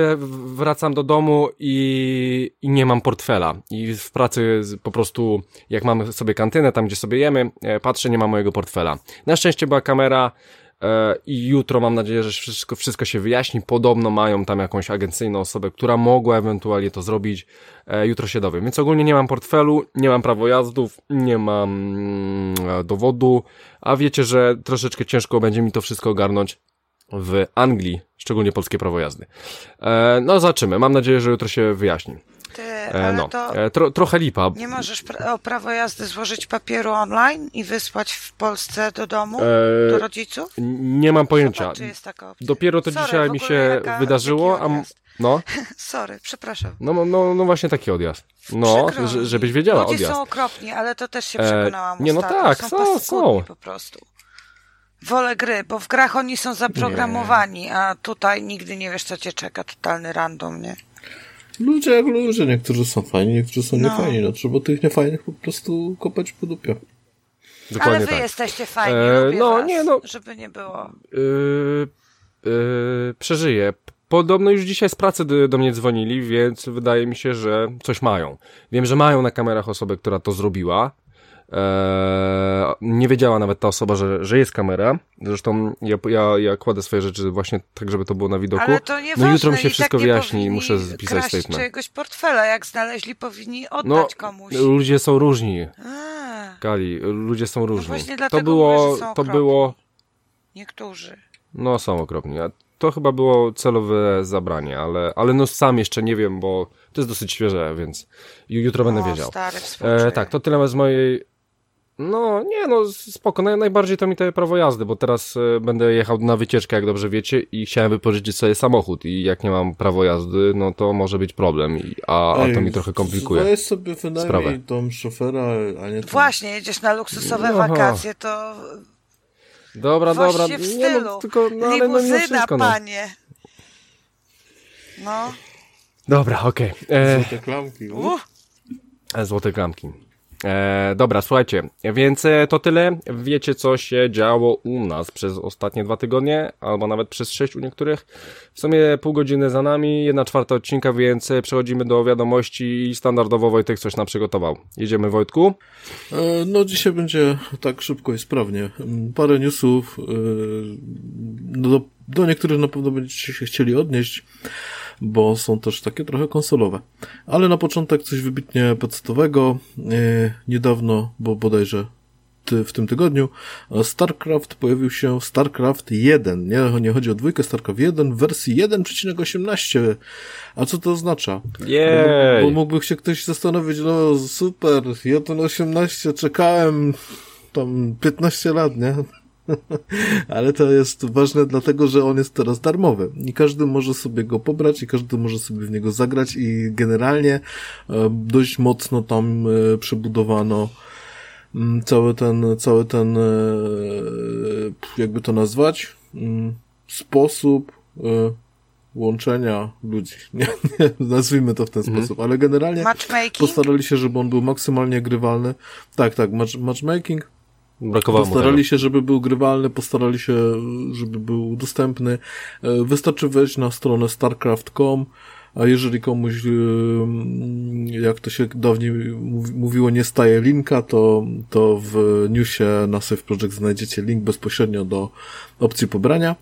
wracam do domu i, i nie mam portfela. I w pracy po prostu, jak mamy sobie kantynę, tam gdzie sobie jemy, e, patrzę, nie ma mojego portfela. Na szczęście była kamera e, i jutro mam nadzieję, że wszystko, wszystko się wyjaśni. Podobno mają tam jakąś agencyjną osobę, która mogła ewentualnie to zrobić. E, jutro się dowiem. Więc ogólnie nie mam portfelu, nie mam prawo jazdów, nie mam mm, dowodu, a wiecie, że troszeczkę ciężko będzie mi to wszystko ogarnąć w Anglii, szczególnie polskie prawo jazdy. E, no zobaczymy, mam nadzieję, że jutro się wyjaśni. Ty, E, no, e, tro, trochę lipa. nie możesz pra- o prawo jazdy złożyć papieru online i wysłać w Polsce do domu, E, do rodziców? Nie mam pojęcia. Zobacz, jest taka opcja. Dopiero to Sorry, dzisiaj mi się wydarzyło, a no, Sorry, przepraszam. no, no, no właśnie taki odjazd. No, Przykro żebyś wiedziała, Ludzie odjazd. są okropni, ale to też się E, przekonałam nie, no tak, są, są. po prostu. Wolę gry, bo w grach oni są zaprogramowani, a tutaj nigdy nie wiesz, co cię czeka. Totalny random, nie? Ludzie jak ludzie, niektórzy są fajni, niektórzy są No. niefajni, no trzeba tych niefajnych po prostu kopać po dupie. Dokładnie ale wy tak. jesteście fajni, E, lubię no, was, nie, no. żeby nie było. Yy, yy, przeżyję. Podobno już dzisiaj z pracy do, do mnie dzwonili, więc wydaje mi się, że coś mają. Wiem, że mają na kamerach osobę, która to zrobiła. Eee, nie wiedziała nawet ta osoba, że, że jest kamera. Zresztą ja, ja, ja kładę swoje rzeczy właśnie tak, żeby to było na widoku. Ale to nie no jutro mi się wszystko tak wyjaśni i muszę spisać statement. czyjegoś portfela, jak znaleźli, powinni oddać No, komuś. ludzie są różni. A, Kali, ludzie są różni. No właśnie to było, mówię, to było, niektórzy. no są okropni. To chyba było celowe zabranie, ale, ale no sam jeszcze nie wiem, bo to jest dosyć świeże, więc ju- jutro będę o, wiedział. Stary. E, tak, to tyle z mojej. No, nie, no spoko. Naj, najbardziej to mi to prawo jazdy, bo teraz e, będę jechał na wycieczkę, jak dobrze wiecie, i chciałem wypożyczyć sobie samochód. I jak nie mam prawo jazdy, no to może być problem, i, a, a to mi trochę komplikuje. Weź sobie wynajmij sprawę. tą szofera, a nie tam. Właśnie, jedziesz na luksusowe Aha. wakacje, to Dobra, dobra. właśnie w Nie, stylu. no, tylko, no, ale no, Limuzyna, wszystko, no. panie. No, Dobra, okej. E, Te klamki. uff, E, Złote klamki. E, dobra, słuchajcie, więc e, to tyle. Wiecie, co się działo u nas przez ostatnie dwa tygodnie, albo nawet przez sześć u niektórych. W sumie pół godziny za nami, jedna czwarta odcinka, więc e, przechodzimy do wiadomości i standardowo Wojtek coś nam przygotował. Jedziemy, Wojtku. E, No dzisiaj będzie tak szybko i sprawnie. Mm, Parę newsów. e, Do, do niektórych na pewno będziecie się chcieli odnieść. Bo są też takie trochę konsolowe. Ale na początek coś wybitnie podstawowego. Yy, niedawno, bo bodajże ty, w tym tygodniu, StarCraft pojawił się StarCraft 1. Nie, nie chodzi o dwójkę, StarCraft 1 w wersji 1,18. A co to oznacza? Jej. Bo, bo mógłby się ktoś zastanowić, no super, 1,18 czekałem tam 15 lat, nie? Ale to jest ważne dlatego, że on jest teraz darmowy i każdy może sobie go pobrać i każdy może sobie w niego zagrać i generalnie e, dość mocno tam e, przebudowano mm, cały ten, cały ten, e, jakby to nazwać, mm, sposób łączenia ludzi. Nie, nie, nazwijmy to w ten mhm. sposób, ale generalnie postarali się, żeby on był maksymalnie grywalny. Tak, tak, match, matchmaking Brakowało postarali się, żeby był grywalny, postarali się, żeby był dostępny. E, wystarczy wejść na stronę starcraft.com, a jeżeli komuś, e, jak to się dawniej mówiło, nie staje linka, to, to w newsie na Safe Project znajdziecie link bezpośrednio do opcji pobrania.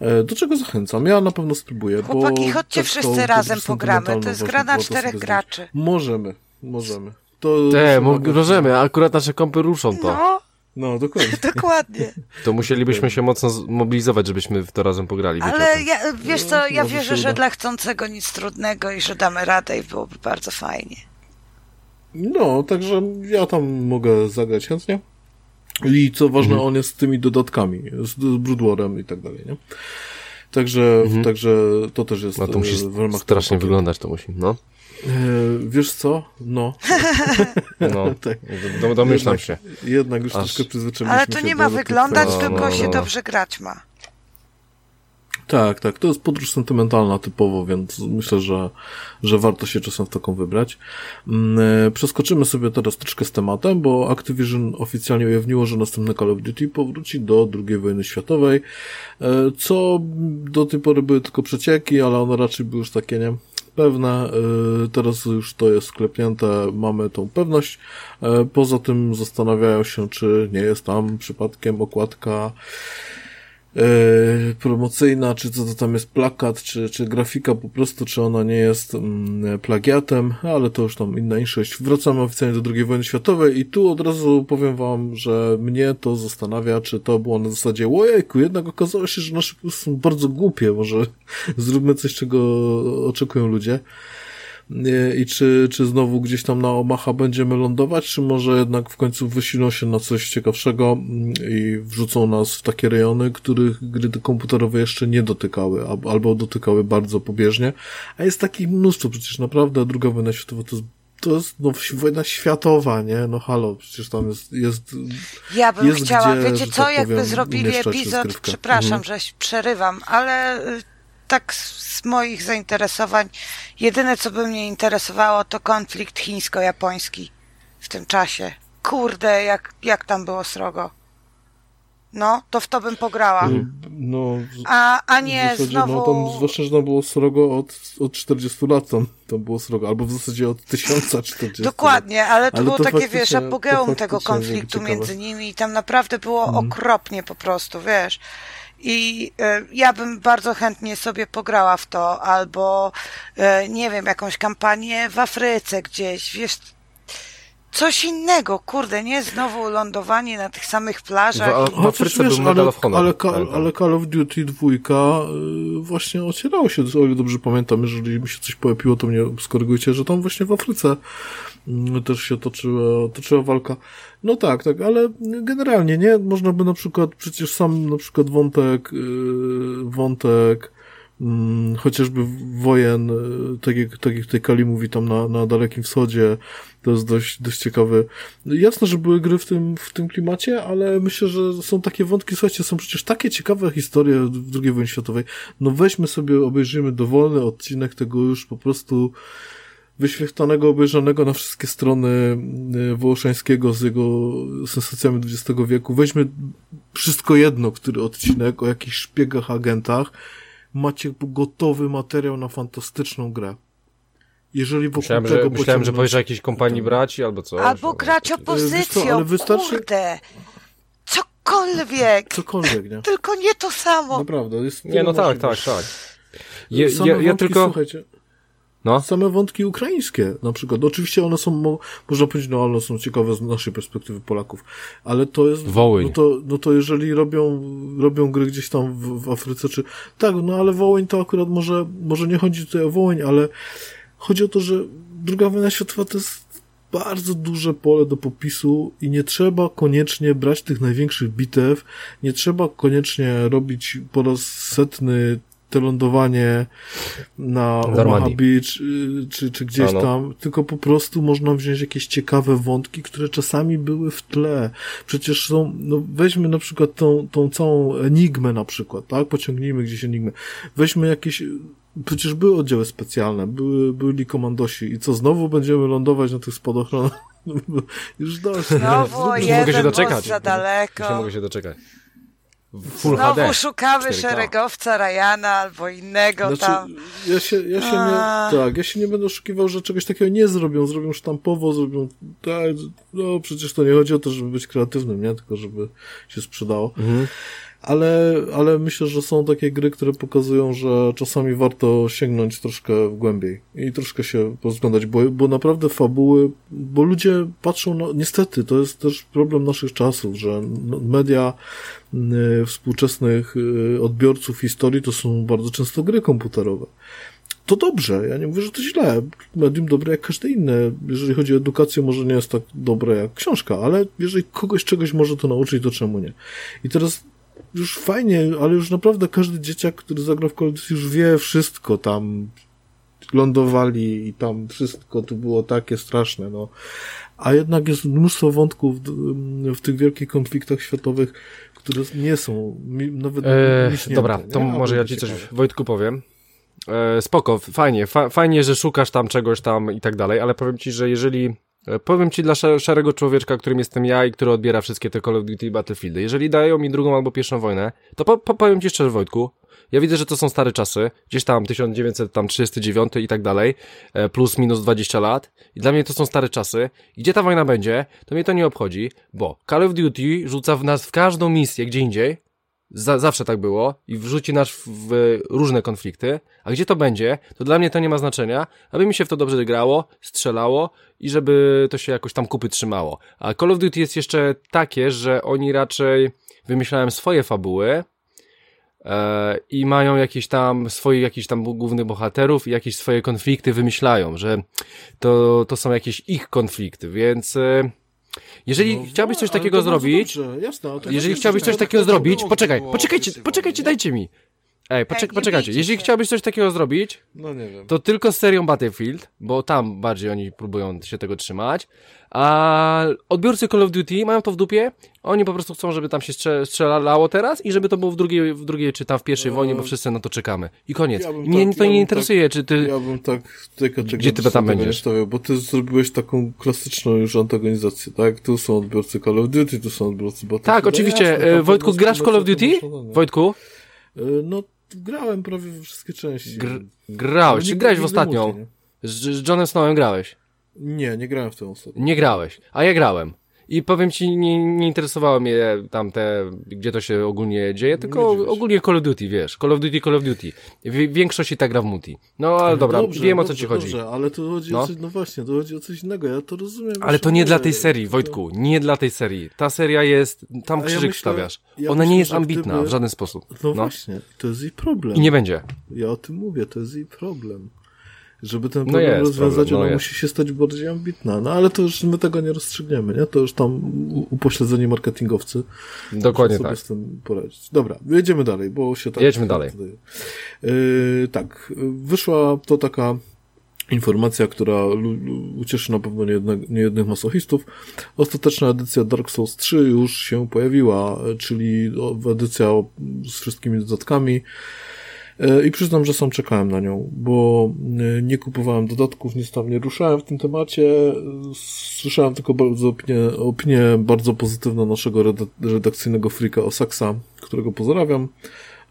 E, do czego zachęcam? Ja na pewno spróbuję. Chłopaki, chodźcie wszyscy razem pogramy. To jest gra na czterech graczy. Możemy, możemy. To Te, możemy, akurat nasze kompy ruszą to. No. No, dokładnie. dokładnie. To musielibyśmy się mocno mobilizować, żebyśmy w to razem pograli. Ale ja, wiesz co, ja no, wierzę, że dla chcącego nic trudnego i że damy radę i byłoby bardzo fajnie. No, także ja tam mogę zagrać chętnie. I co ważne, mhm. on jest z tymi dodatkami, z, z Broodwarem i tak dalej, nie? Także, mhm. także to też jest no to musi w ramach strasznie wyglądać, to musi, no. E, wiesz co? No. No, tak. domyślam jednak, się. Jednak już Aż... troszkę przyzwyczailiśmy Ale to nie ma wyglądać, no, tylko no, się no. dobrze grać ma. Tak, tak. To jest podróż sentymentalna typowo, więc myślę, że, że warto się czasem w taką wybrać. Mm, e, przeskoczymy sobie teraz troszkę z tematem, bo Activision oficjalnie ujawniło, że następny Call of Duty powróci do II wojny światowej, e, co do tej pory były tylko przecieki, ale one raczej były już takie, nie? Pewne. Y, teraz już to jest sklepnięte, mamy tą pewność. Y, poza tym zastanawiają się, czy nie jest tam przypadkiem okładka promocyjna, czy co to tam jest plakat, czy, czy grafika po prostu, czy ona nie jest mm, plagiatem, ale to już tam inna inszość. Wracamy oficjalnie do II wojny światowej i tu od razu powiem wam, że mnie to zastanawia, czy to było na zasadzie ojejku, jednak okazało się, że nasze są bardzo głupie, może zróbmy coś, czego oczekują ludzie. I czy, czy znowu gdzieś tam na Omaha będziemy lądować, czy może jednak w końcu wysilą się na coś ciekawszego mm, i wrzucą nas w takie rejony, których gry komputerowe jeszcze nie dotykały, albo dotykały bardzo pobieżnie. A jest takich mnóstwo, przecież naprawdę druga wojna światowa to jest to jest no, wojna światowa, nie? No halo, przecież tam jest... jest ja bym jest chciała, gdzie, wiecie co, tak jakby zrobili epizod, przepraszam, mhm. że przerywam, ale y, tak z moich zainteresowań, jedyne co by mnie interesowało to konflikt chińsko-japoński w tym czasie. Kurde, jak, jak tam było srogo. No, to w to bym pograła. Mm, no, a, a nie zasadzie, znowu... No, tam, zwłaszcza, że tam było srogo od, od 40 lat, tam, tam było srogo, albo w zasadzie od 1040 Dokładnie, ale to ale było to takie, wiesz, apogeum tego konfliktu między nimi i tam naprawdę było mm. okropnie po prostu, wiesz. I e, ja bym bardzo chętnie sobie pograła w to, albo e, nie wiem, jakąś kampanię w Afryce gdzieś, wiesz, coś innego, kurde, nie znowu lądowanie na tych samych plażach. W, w Afryce wiesz, był Medal. Ale, ale, ale Call of Duty 2 y, właśnie ocierało się, o ile dobrze pamiętam, jeżeli mi się coś pojapiło, to mnie skorygujcie, że tam właśnie w Afryce y, też się toczyła, toczyła walka. No tak, tak, ale generalnie, nie? Można by na przykład, przecież sam na przykład wątek, y, wątek mm, chociażby wojen, tak jak, tak jak tutaj Kali mówi tam na, na Dalekim Wschodzie, to jest dość, dość ciekawe. Jasne, że były gry w tym, w tym klimacie, ale myślę, że są takie wątki, słuchajcie, są przecież takie ciekawe historie w II wojnie światowej. No weźmy sobie, obejrzyjmy dowolny odcinek tego już po prostu wyświechtanego, obejrzanego na wszystkie strony y, Wołoszańskiego z jego sensacjami XX wieku. Weźmy wszystko jedno, który odcinek o jakichś szpiegach, agentach. Macie gotowy materiał na fantastyczną grę jeżeli wokół myślałem, tego że, Myślałem, że powiesz o jakiejś kompanii braci albo coś. Albo grać opozycją, co, ale wystarczy... kurde. Cokolwiek. Cokolwiek, nie? Tylko nie to samo. Naprawdę. Jest nie, no tak, tak, tak. Je, same ja, ja wątki, tylko... słuchajcie, no. Same wątki ukraińskie na przykład. Oczywiście one są, można powiedzieć, no one są ciekawe z naszej perspektywy Polaków, ale to jest... Wołyń. No to, no to jeżeli robią, robią gry gdzieś tam w, w Afryce, czy... Tak, no ale Wołyń to akurat może, może nie chodzi tutaj o Wołyń, ale chodzi o to, że druga wojna światowa to jest bardzo duże pole do popisu i nie trzeba koniecznie brać tych największych bitew, nie trzeba koniecznie robić po raz setny te lądowanie na Omaha Beach y, czy, czy gdzieś no. tam, tylko po prostu można wziąć jakieś ciekawe wątki, które czasami były w tle. Przecież są, no weźmy na przykład tą, tą całą enigmę na przykład, tak? Pociągnijmy gdzieś enigmę. Weźmy jakieś Przecież były oddziały specjalne, były, byli komandosi i co, znowu będziemy lądować na tych spadochronach? Już dość. Znowu nie jeden mogę się doczekać. za daleko. Już nie mogę się doczekać. Full Znowu HD. szukamy szeregowca Ryana albo innego znaczy, tam. Ja się, ja się nie, tak, ja się nie będę oszukiwał, że czegoś takiego nie zrobią. Zrobią sztampowo, zrobią, tak, no przecież to nie chodzi o to, żeby być kreatywnym, nie? Tylko żeby się sprzedało. Mhm ale, ale myślę, że są takie gry, które pokazują, że czasami warto sięgnąć troszkę głębiej i troszkę się pozglądać, bo, bo naprawdę fabuły, bo ludzie patrzą na, niestety, to jest też problem naszych czasów, że media y, współczesnych y, odbiorców historii to są bardzo często gry komputerowe to dobrze. Ja nie mówię, że to źle. Medium dobre jak każde inne. Jeżeli chodzi o edukację, może nie jest tak dobre jak książka, ale jeżeli kogoś czegoś może to nauczyć, to czemu nie? I teraz już fajnie, ale już naprawdę każdy dzieciak, który zagrał w Call of Duty już wie wszystko tam lądowali i tam wszystko to było takie straszne, no. A jednak jest mnóstwo wątków w tych wielkich konfliktach światowych, które nie są nawet eee, Dobra, to nie? może ja ci coś Wojtku powiem. E, spoko, fajnie, fa fajnie, że szukasz tam czegoś tam i tak dalej, ale powiem ci, że jeżeli powiem ci dla szarego człowieczka, którym jestem ja i który odbiera wszystkie te Call of Duty i Battlefieldy. Jeżeli dają mi drugą albo pierwszą wojnę, to po, po, powiem ci szczerze, Wojtku, ja widzę, że to są stare czasy, gdzieś tam 1939 i tak dalej, e, plus minus 20 lat. I dla mnie to są stare czasy. Gdzie ta wojna będzie, to mnie to nie obchodzi, bo Call of Duty rzuca w nas w każdą misję gdzie indziej, za, zawsze tak było i wrzuci nas w, w, różne konflikty, a gdzie to będzie, to dla mnie to nie ma znaczenia, aby mi się w to dobrze grało, strzelało i żeby to się jakoś tam kupy trzymało. A Call of Duty jest jeszcze takie, że oni raczej wymyślają swoje fabuły e, i mają jakieś tam swoich jakichś tam głównych bohaterów i jakieś swoje konflikty wymyślają, że to, to są jakieś ich konflikty, więc... E, jeżeli no, chciałbyś coś takiego zrobić, Jasne, jeżeli chciałbyś coś takiego zrobić, poczekaj, poczekajcie, poczekajcie, dajcie mi. Ej, poczek poczekajcie, jeżeli chciałbyś coś takiego zrobić, no to tylko z serią Battlefield, bo tam bardziej oni próbują się tego trzymać, a odbiorcy Call of Duty mają to w dupie, oni po prostu chcą, żeby tam się strzelało teraz i żeby to było w drugiej, w drugiej czy tam w pierwszej no, wojnie, bo wszyscy na to czekamy. I koniec. Ja mnie tak, to ja nie interesuje, tak, czy ty... Ja bym tak tylko Gdzie ty tam będziesz? Stawiał, bo ty zrobiłeś taką klasyczną już antagonizację, tak? Tu są odbiorcy Call of Duty, tu są odbiorcy Battlefield. Tak, oczywiście. No jasne, Wojtku, grasz Call of Duty? Wojtku? E, no, grałem prawie we wszystkie części. Gr grałeś, czy grałeś w ostatnią? Z, z Johnem Snowem grałeś? Nie, nie grałem w tę osobę. Nie grałeś, a ja grałem. I powiem ci, nie, nie interesowało mnie tam te, gdzie to się ogólnie dzieje, tylko ogólnie Call of Duty, wiesz. Call of Duty, Call of Duty. W, większość i tak gra w multi. No ale, ale dobra, dobrze, wiem o co ci chodzi. Dobrze, ale to chodzi no. o coś, no właśnie, to chodzi o coś innego, ja to rozumiem. Ale to nie dla tej serii, Wojtku, nie dla tej serii. Ta seria jest, tam krzyżyk ja myślę, stawiasz. Ja Ona myślę, nie jest ambitna gdyby... w żaden sposób. No, no właśnie, to jest jej problem. I nie będzie. Ja o tym mówię, to jest jej problem. Żeby ten no problem no rozwiązać, problem, no ona musi się stać bardziej ambitna. No ale to już my tego nie rozstrzygniemy, nie? To już tam upośledzeni marketingowcy. Dokładnie sobie tak. z tym poradzić. Dobra, jedziemy dalej, bo się tak... Jedźmy dalej. Yy, tak, wyszła to taka informacja, która ucieszy na pewno niejednych masochistów. Ostateczna edycja Dark Souls 3 już się pojawiła, czyli edycja z wszystkimi dodatkami. E, I przyznam, że sam czekałem na nią, bo e, nie kupowałem dodatków, nic tam nie ruszałem w tym temacie. Słyszałem tylko bardzo opinię, opinię bardzo pozytywną naszego redakcyjnego frika Osaksa, którego pozdrawiam,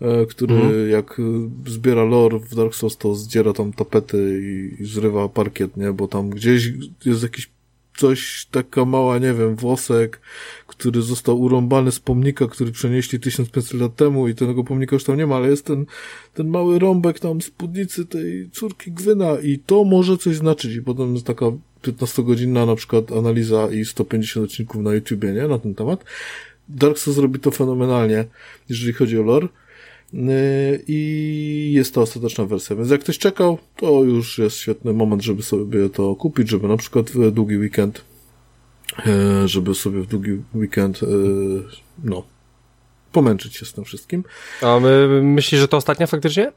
e, który mhm. jak zbiera lore w Dark Souls, to zdziera tam tapety i, i zrywa parkiet, nie? Bo tam gdzieś jest jakiś coś, taka mała, nie wiem, włosek, który został urąbany z pomnika, który przenieśli 1500 lat temu i tego pomnika już tam nie ma, ale jest ten, ten mały rąbek tam spódnicy tej córki Gwyna i to może coś znaczyć i potem jest taka 15-godzinna na przykład analiza i 150 odcinków na YouTubie, nie, na ten temat. Dark Souls zrobi to fenomenalnie, jeżeli chodzi o lore. Yy, I jest to ostateczna wersja. Więc jak ktoś czekał, to już jest świetny moment, żeby sobie to kupić, żeby na przykład w długi weekend, żeby sobie w długi weekend, yy, no, pomęczyć się z tym wszystkim. A my, myślisz, że to ostatnia faktycznie?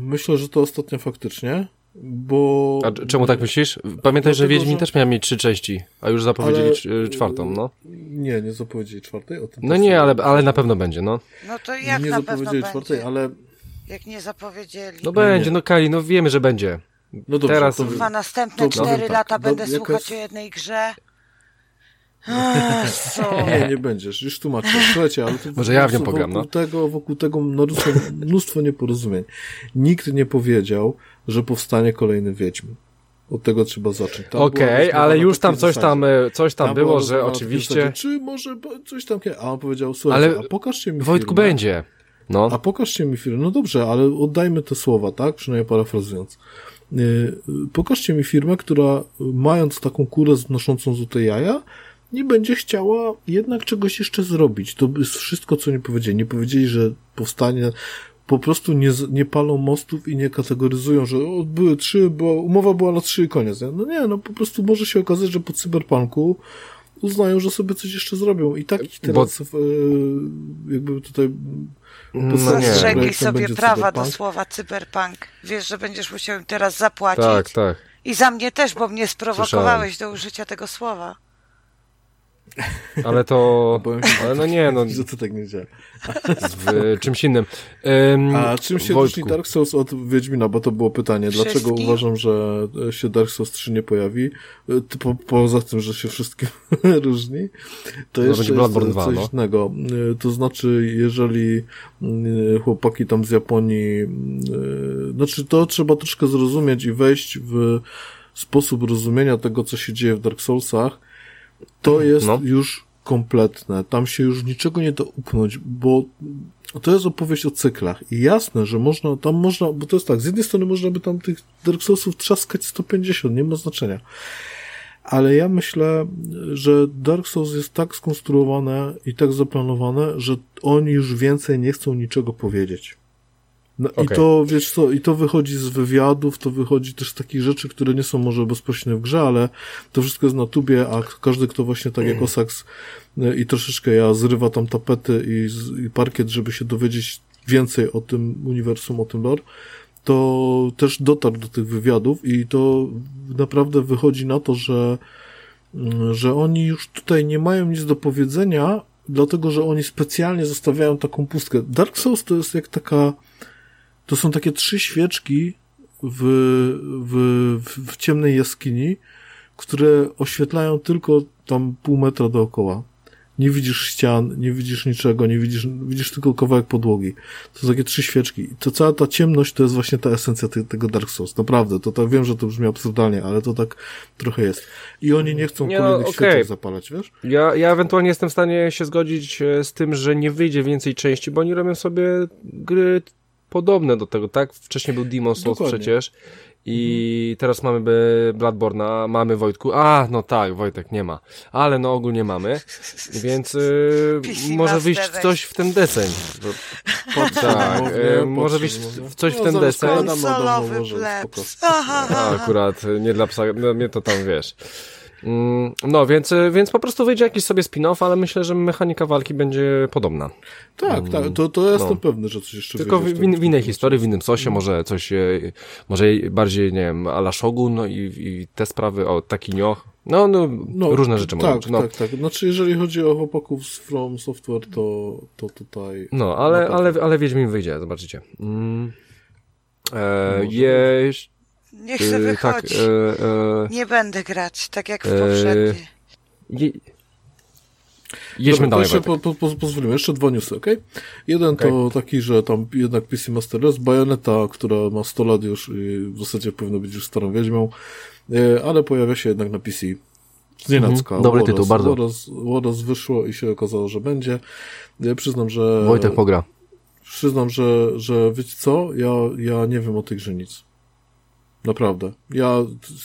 Myślę, że to ostatnia faktycznie. Bo... A czemu tak myślisz? Pamiętaj, że Wiedźmin że... też miał mieć trzy części, a już zapowiedzieli ale... czwartą, no. Nie, nie zapowiedzieli czwartej. O tym no nie, ale, ale na pewno będzie, no. No to jak nie na zapowiedzieli czwartej, ale... Jak nie zapowiedzieli. No będzie, no Kali, no wiemy, że będzie. No dobrze, Teraz... To... Dwa następne cztery no, lata tak. będę słuchać o jednej grze. nie, nie będziesz, już tłumaczę. Słuchajcie, ale to Może ja w nią pogram, wokół no. tego, wokół tego mnóstwo, mnóstwo nieporozumień. Nikt nie powiedział, że powstanie kolejny Wiedźmin. Od tego trzeba zacząć. Okej, okay, ale już tam coś tam, e, coś tam, tam było, że oczywiście... Zasadzie, czy może coś tam... A on powiedział, słuchajcie, ale a pokażcie mi Wojtku firmę. będzie. No. A pokażcie mi firmę. No dobrze, ale oddajmy te słowa, tak? Przynajmniej parafrazując. Yy, pokażcie mi firmę, która mając taką kurę znoszącą złote jaja, nie będzie chciała jednak czegoś jeszcze zrobić. To jest wszystko, co nie powiedzieli. Nie powiedzieli, że powstanie, po prostu nie, nie palą mostów i nie kategoryzują, że o, były trzy, bo umowa była na trzy i koniec. No nie, no po prostu może się okazać, że po cyberpunku uznają, że sobie coś jeszcze zrobią. I tak ich teraz bo... e, jakby tutaj no Zastrzegli sobie prawa cyberpunk. do słowa cyberpunk. Wiesz, że będziesz musiał im teraz zapłacić. Tak, tak. I za mnie też, bo mnie sprowokowałeś Słyszałem. do użycia tego słowa. Ale to... Ale no nie, no... Że to tak nie działa. W czymś innym. Um, A czym się Wojtku. różni Dark Souls od Wiedźmina? Bo to było pytanie. Wszystkim? Dlaczego uważam, że się Dark Souls 3 nie pojawi? Po, poza tym, że się wszystkim różni, to no jeszcze jest 2, coś no. innego. To znaczy, jeżeli chłopaki tam z Japonii... Znaczy, to trzeba troszkę zrozumieć i wejść w sposób rozumienia tego, co się dzieje w Dark Soulsach, to jest no. już kompletne. Tam się już niczego nie da upchnąć, bo to jest opowieść o cyklach. I jasne, że można, tam można, bo to jest tak, z jednej strony można by tam tych Dark Soulsów trzaskać 150, nie ma znaczenia. Ale ja myślę, że Dark Souls jest tak skonstruowane i tak zaplanowane, że oni już więcej nie chcą niczego powiedzieć. No okay. i to, wiesz co, i to wychodzi z wywiadów, to wychodzi też z takich rzeczy, które nie są może bezpośrednio w grze, ale to wszystko jest na tubie, a każdy, kto właśnie tak jak mm. Osax y, i troszeczkę ja zrywa tam tapety i, i parkiet, żeby się dowiedzieć więcej o tym uniwersum, o tym lore, to też dotarł do tych wywiadów i to naprawdę wychodzi na to, że, mm, że oni już tutaj nie mają nic do powiedzenia, dlatego, że oni specjalnie zostawiają taką pustkę. Dark Souls to jest jak taka, to są takie trzy świeczki w, w, w, w ciemnej jaskini, które oświetlają tylko tam pół metra dookoła. Nie widzisz ścian, nie widzisz niczego, nie widzisz, widzisz tylko kawałek podłogi. To są takie trzy świeczki. I to cała ta ciemność to jest właśnie ta esencja te, tego Dark Souls. Naprawdę, to tak wiem, że to brzmi absurdalnie, ale to tak trochę jest. I oni nie chcą nie, no, kolejnych okay. świeczek zapalać, wiesz? Ja, ja ewentualnie jestem w stanie się zgodzić e, z tym, że nie wyjdzie więcej części, bo oni robią sobie gry podobne do tego, tak? Wcześniej był Demon Souls Dokładnie. przecież i mhm. teraz mamy Bloodborne'a, mamy Wojtku, a no tak, Wojtek nie ma, ale no ogólnie mamy, więc y, może wyjść coś w ten deseń. Po, tak, y, może wyjść w coś w no, ten deseń. Konsolowy Akurat nie dla psa, no, mnie to tam wiesz. Mm, no, więc, więc po prostu wyjdzie jakiś sobie spin-off, ale myślę, że mechanika walki będzie podobna. Tak, tak, to, to jestem no. pewny, że coś jeszcze Tylko w, w, w innej historii, w innym sosie, może coś, może bardziej, nie wiem, ala Shogun, no i, i te sprawy, o, taki nioch. No, no, no różne rzeczy tak, mogą być. No. Tak, tak. Znaczy, jeżeli chodzi o chłopaków z From Software, to, to tutaj... No, ale, ale, ale Wiedźmin wyjdzie, zobaczycie. Mm. E, jeść nie chcę yy, wychodzić. Tak, yy, nie będę grać, tak jak w poprzedniej. Je... Jedźmy Dobra, dalej. Jeszcze po, po, po, pozwolimy, jeszcze dwa newsy, ok? Jeden okay. to taki, że tam jednak PC Master Race, Bayonetta, która ma 100 lat już i w zasadzie powinno być już starą wiedźmą, ale pojawia się jednak na PC. z nienacka. Mhm. Dobry Warros, tytuł, bardzo. Warros, Warros wyszło i się okazało, że będzie. Ja przyznam, że... Wojtek pogra. Przyznam, że, że wiecie co? Ja, ja nie wiem o tej grze nic. Naprawdę. Ja...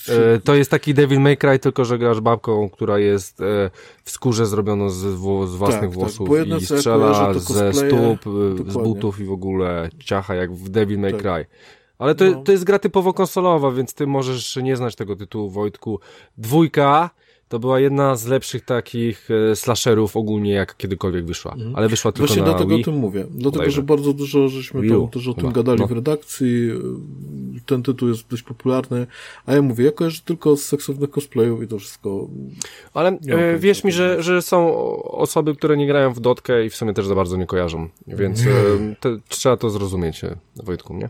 E, to jest taki Devil May Cry, tylko że grasz babką, która jest e, w skórze zrobioną z, z własnych Tak, tak, włosów jedno, i strzela ze stóp, e, z Dokładnie. butów i w ogóle ciacha jak w Devil May Tak. Cry. Ale to, No. to jest gra typowo konsolowa, więc ty możesz nie znać tego tytułu, Wojtku. Dwójka to była jedna z lepszych takich e, slasherów ogólnie, jak kiedykolwiek wyszła. Ale wyszła tylko Mhm. Właśnie na dlatego Wii. o tym mówię. Dlatego, że bardzo dużo żeśmy tam też o tym chyba. gadali No. w redakcji. Ten tytuł jest dość popularny. A ja mówię, ja kojarzę tylko z seksownych cosplayów i to wszystko. Ale e, pojęcia, wierz mi, że, że są osoby, które nie grają w dotkę i w sumie też za bardzo nie kojarzą. Więc e, to, trzeba to zrozumieć, e, Wojtku, nie?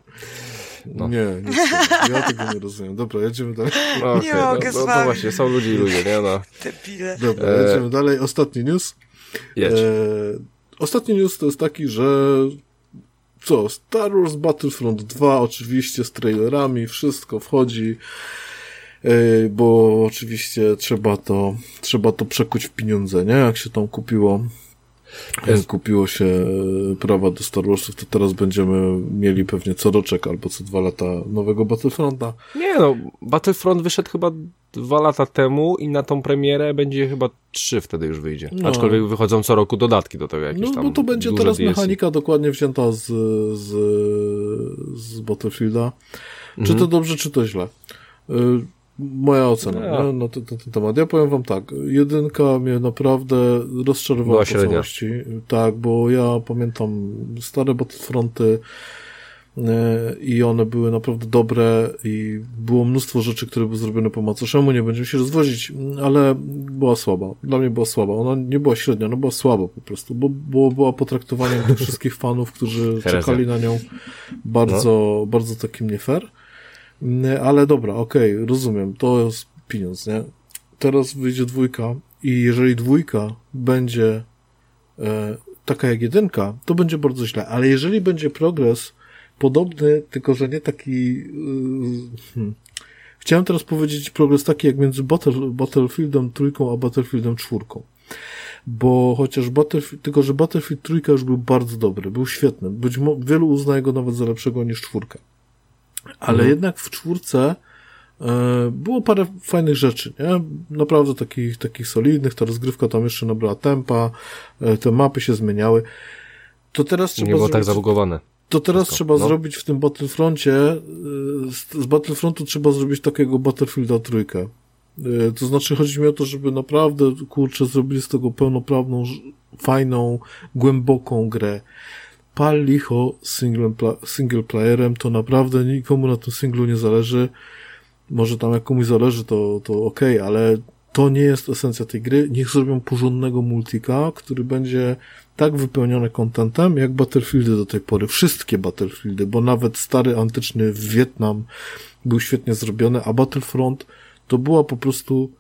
No. Nie, nie ja tego nie rozumiem. Dobra, jedziemy dalej. No, okej, mogę no, z no, wami. no właśnie, są ludzie i ludzie, nie? No. Debile. Dobra, E, jedziemy dalej. Ostatni news. Jedź. E, ostatni news to jest taki, że co, Star Wars Battlefront 2 oczywiście z trailerami, wszystko wchodzi, e, bo oczywiście trzeba to, trzeba to przekuć w pieniądze, nie? Jak się tam kupiło, kupiło się prawa do Star Warsów, to teraz będziemy mieli pewnie co roczek albo co dwa lata nowego Battlefronta. Nie no, Battlefront wyszedł chyba dwa lata temu i na tą premierę będzie chyba trzy wtedy już wyjdzie. No. Aczkolwiek wychodzą co roku dodatki do tego jakieś No, tam bo to będzie teraz DLC. mechanika dokładnie wzięta z, z, z Battlefielda. Czy Mhm. to dobrze, czy to źle? Moja ocena No. nie? na ten, ten, ten temat. Ja powiem wam tak, jedynka mnie naprawdę rozczarowała średnia. całości. Tak, bo ja pamiętam stare Battlefronty y, i one były naprawdę dobre i było mnóstwo rzeczy, które były zrobione po macoszemu, nie będziemy się rozwozić, ale była słaba. Dla mnie była słaba. Ona nie była średnia, ona była słaba po prostu, bo, bo była potraktowaniem tych wszystkich fanów, którzy czekali na nią bardzo, bardzo takim nie fair. Nie, Ale dobra, okej, rozumiem, to jest pieniądz, nie? Teraz wyjdzie dwójka i jeżeli dwójka będzie e, taka jak jedynka, to będzie bardzo źle, ale jeżeli będzie progres podobny, tylko że nie taki... Yy, hmm. Chciałem teraz powiedzieć progres taki jak między Battle, Battlefieldem trójką a Battlefieldem czwórką. Bo chociaż Battlefield, tylko że Battlefield trójka już był bardzo dobry, był świetny. Być wielu uznaje go nawet za lepszego niż czwórkę. Ale jednak w czwórce e, było parę fajnych rzeczy, nie? Naprawdę takich, takich solidnych, ta rozgrywka tam jeszcze nabrała tempa, e, te mapy się zmieniały. To teraz trzeba Nie było tak zrobić- zabugowane. to teraz Wszystko, trzeba no. zrobić w tym Battlefroncie, y, z, z Battlefrontu trzeba zrobić takiego Battlefielda trójkę. To znaczy chodzi mi o to, żeby naprawdę, kurczę, zrobili z tego pełnoprawną, fajną, głęboką grę. Pal licho single, pla- single playerem, to naprawdę nikomu na tym singlu nie zależy. Może tam jak komuś zależy, to, to okej, ale to nie jest esencja tej gry. Niech zrobią porządnego multika, który będzie tak wypełniony kontentem, jak Battlefieldy do tej pory. Wszystkie Battlefieldy, bo nawet stary, antyczny Wietnam był świetnie zrobiony, a Battlefront to była po prostu,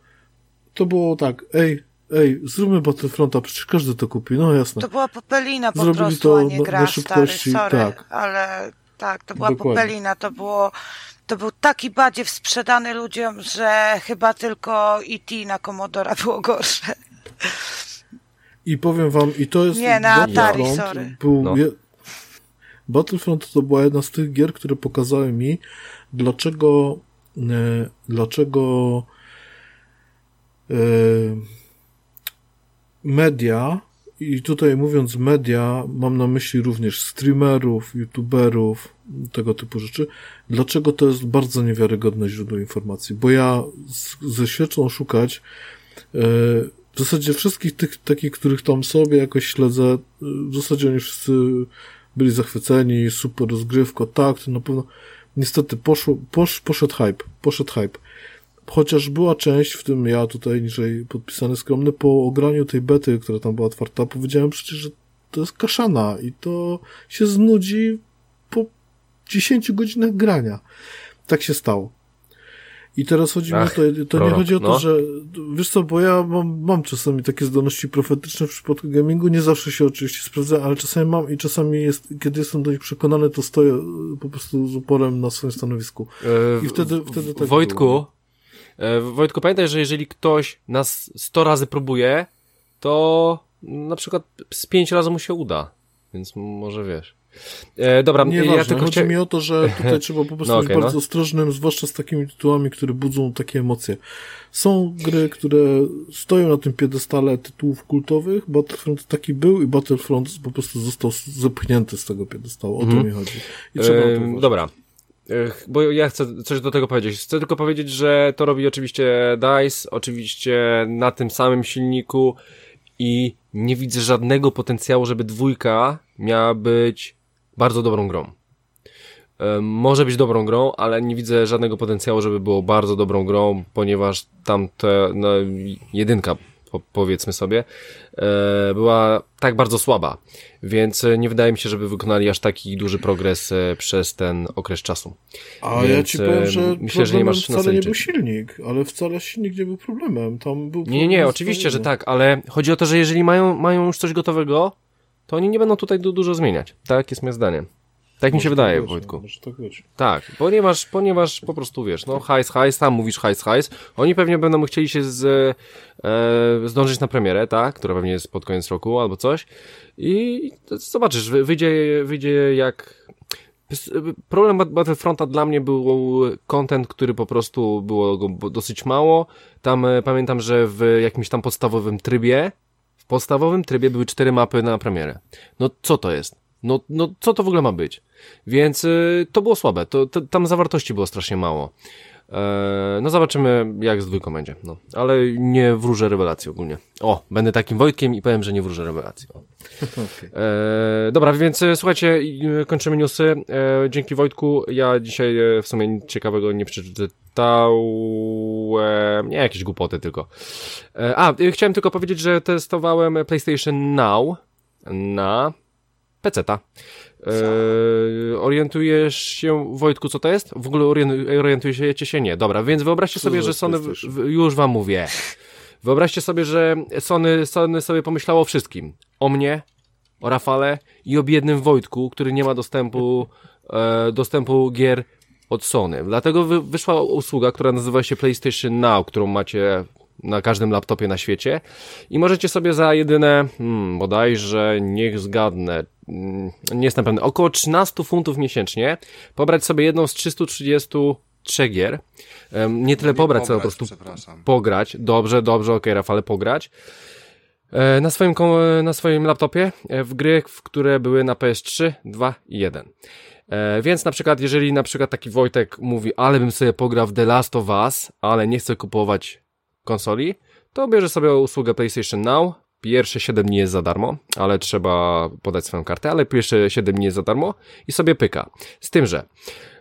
to było tak, ej, ej, zróbmy Battlefronta, przecież każdy to kupi, no jasne. To była popelina po Zrobili prostu, to a nie na- gra, na stary, szybkości, sorry, tak. ale tak, to była Dokładnie. popelina, to było, to był taki badziew sprzedany ludziom, że chyba tylko E.T. na Commodora było gorsze. I powiem wam, i to jest... Nie, na Atari, sorry. Był No. je... Battlefront to była jedna z tych gier, które pokazały mi, dlaczego e, dlaczego e, media i tutaj mówiąc media, mam na myśli również streamerów, youtuberów, tego typu rzeczy. Dlaczego to jest bardzo niewiarygodne źródło informacji? Bo ja z, ze świeczą szukać e, w zasadzie wszystkich tych takich, których tam sobie jakoś śledzę, e, w zasadzie oni wszyscy byli zachwyceni, super rozgrywko, tak, to na pewno niestety poszło, posz, poszedł hype, poszedł hype. Chociaż była część, w tym ja tutaj niżej podpisany skromny, po ograniu tej bety, która tam była otwarta, powiedziałem przecież, że to jest kaszana i to się znudzi po 10 godzinach grania. Tak się stało. I teraz chodzi mi Ach, o to, to nie prorok, chodzi o to, no. że wiesz co, bo ja mam, mam czasami takie zdolności profetyczne w przypadku gamingu, nie zawsze się oczywiście sprawdza, ale czasami mam i czasami jest, kiedy jestem do nich przekonany, to stoję y, po prostu z uporem na swoim stanowisku. E, I wtedy- wtedy tak Wojtku, było. E, Wojtku, pamiętaj, że jeżeli ktoś nas 100 razy próbuje, to na przykład z 5 razy mu się uda. Więc może wiesz. E, dobra, nie ja tylko Chodzi chcia... mi o to, że tutaj trzeba po prostu no, być okay, bardzo no. ostrożnym, zwłaszcza z takimi tytułami, które budzą takie emocje. Są gry, które stoją na tym piedestale tytułów kultowych. Battlefront taki był i Battlefront po prostu został zepchnięty z tego piedestału. O mm. to mhm. mi chodzi. I trzeba e, dobra. Bo ja chcę coś do tego powiedzieć. Chcę tylko powiedzieć, że to robi oczywiście DICE, oczywiście na tym samym silniku i nie widzę żadnego potencjału, żeby dwójka miała być bardzo dobrą grą. Może być dobrą grą, ale nie widzę żadnego potencjału, żeby było bardzo dobrą grą, ponieważ tam te, no, jedynka powiedzmy sobie, e, była tak bardzo słaba, więc nie wydaje mi się, żeby wykonali aż taki duży progres e, przez ten okres czasu. A więc ja ci powiem, że myślę, że nie masz wcale nie był silnik, ale wcale silnik nie był problemem. Tam był nie, nie, nie, oczywiście, że tak, ale chodzi o to, że jeżeli mają, mają już coś gotowego, to oni nie będą tutaj dużo zmieniać. Tak jest moje zdanie. Tak mi się wydaje, tak Wojtku. Tak, tak, ponieważ, ponieważ po prostu wiesz, no hajs, hajs, tam mówisz hajs, hajs. Oni pewnie będą chcieli się z, e, zdążyć na premierę, tak, która pewnie jest pod koniec roku albo coś. I zobaczysz, wyjdzie, wyjdzie jak... Problem Battlefronta dla mnie był content, który po prostu było go dosyć mało. Tam e, pamiętam, że w jakimś tam podstawowym trybie, w podstawowym trybie były cztery mapy na premierę. No co to jest? No, no co to w ogóle ma być? Więc y, to było słabe, to, to, tam zawartości było strasznie mało. E, no zobaczymy jak z dwójką będzie, no. Ale nie wróżę rewelacji ogólnie. O, będę takim Wojtkiem i powiem, że nie wróżę rewelacji. Okay. E, dobra, więc y, słuchajcie, kończymy newsy. E, dzięki Wojtku, ja dzisiaj e, w sumie nic ciekawego nie przeczytałem, nie jakieś głupoty tylko. E, a, y, chciałem tylko powiedzieć, że testowałem PlayStation Now na peceta. Eee, orientujesz się, Wojtku, co to jest? W ogóle orientujecie się? Nie. Dobra, więc wyobraźcie sobie, że Sony, w, już wam mówię. Wyobraźcie sobie, że Sony, Sony sobie pomyślało o wszystkim. O mnie, o Rafale i o biednym Wojtku, który nie ma dostępu, e, dostępu gier od Sony. Dlatego wy, wyszła usługa, która nazywa się PlayStation Now, którą macie na każdym laptopie na świecie i możecie sobie za jedyne, hmm, bodajże, niech zgadnę, hmm, nie jestem pewny, około 13 funtów miesięcznie pobrać sobie jedną z 333 gier. Nie tyle nie pobrać, co po prostu pograć. Dobrze, dobrze, okej, okay, Rafale, pograć. E, na swoim, na swoim laptopie e, w gry, w które były na PS3, 2 i 1. E, więc na przykład, jeżeli na przykład taki Wojtek mówi, ale bym sobie pograł w The Last of Us, ale nie chcę kupować konsoli, to bierze sobie usługę PlayStation Now. Pierwsze 7 dni jest za darmo, ale trzeba podać swoją kartę, ale pierwsze 7 dni jest za darmo i sobie pyka. Z tym, że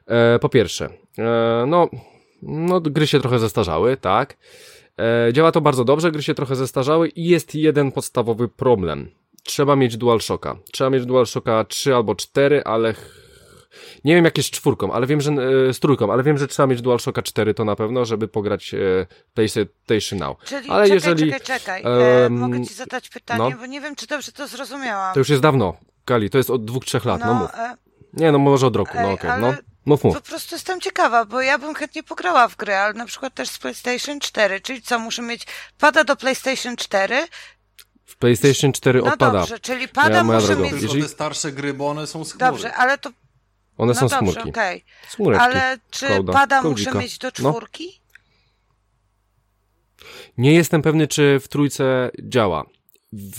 e, po pierwsze, e, no, no, gry się trochę zestarzały, tak. E, działa to bardzo dobrze, gry się trochę zestarzały i jest jeden podstawowy problem. Trzeba mieć DualShocka. Trzeba mieć DualShocka 3 albo 4, ale nie wiem jak jest z czwórką, ale wiem, że e, z trójką, ale wiem, że trzeba mieć DualShocka 4 to na pewno, żeby pograć e, PlayStation Now. Czyli ale czekaj, jeżeli, czekaj, czekaj. E, mogę ci zadać pytanie, no, bo nie wiem, czy dobrze to zrozumiałam. To już jest dawno, Kali, to jest od dwóch, trzech lat, no, no mów. E... Nie, no może od roku, no okej, okay, no. Mów, mów. Po prostu jestem ciekawa, bo ja bym chętnie pograła w grę, ale na przykład też z PlayStation 4, czyli co, muszę mieć pada do PlayStation 4, w PlayStation 4 no odpada. dobrze, czyli pada ja, muszę mieć... Tylko te starsze gry, bo one są z chmury. Dobrze, ale to one no są dobrze, chmurki. Okay. Ale czy Kołda. pada muszę mieć do no. czwórki? No. Nie jestem pewny, czy w trójce działa.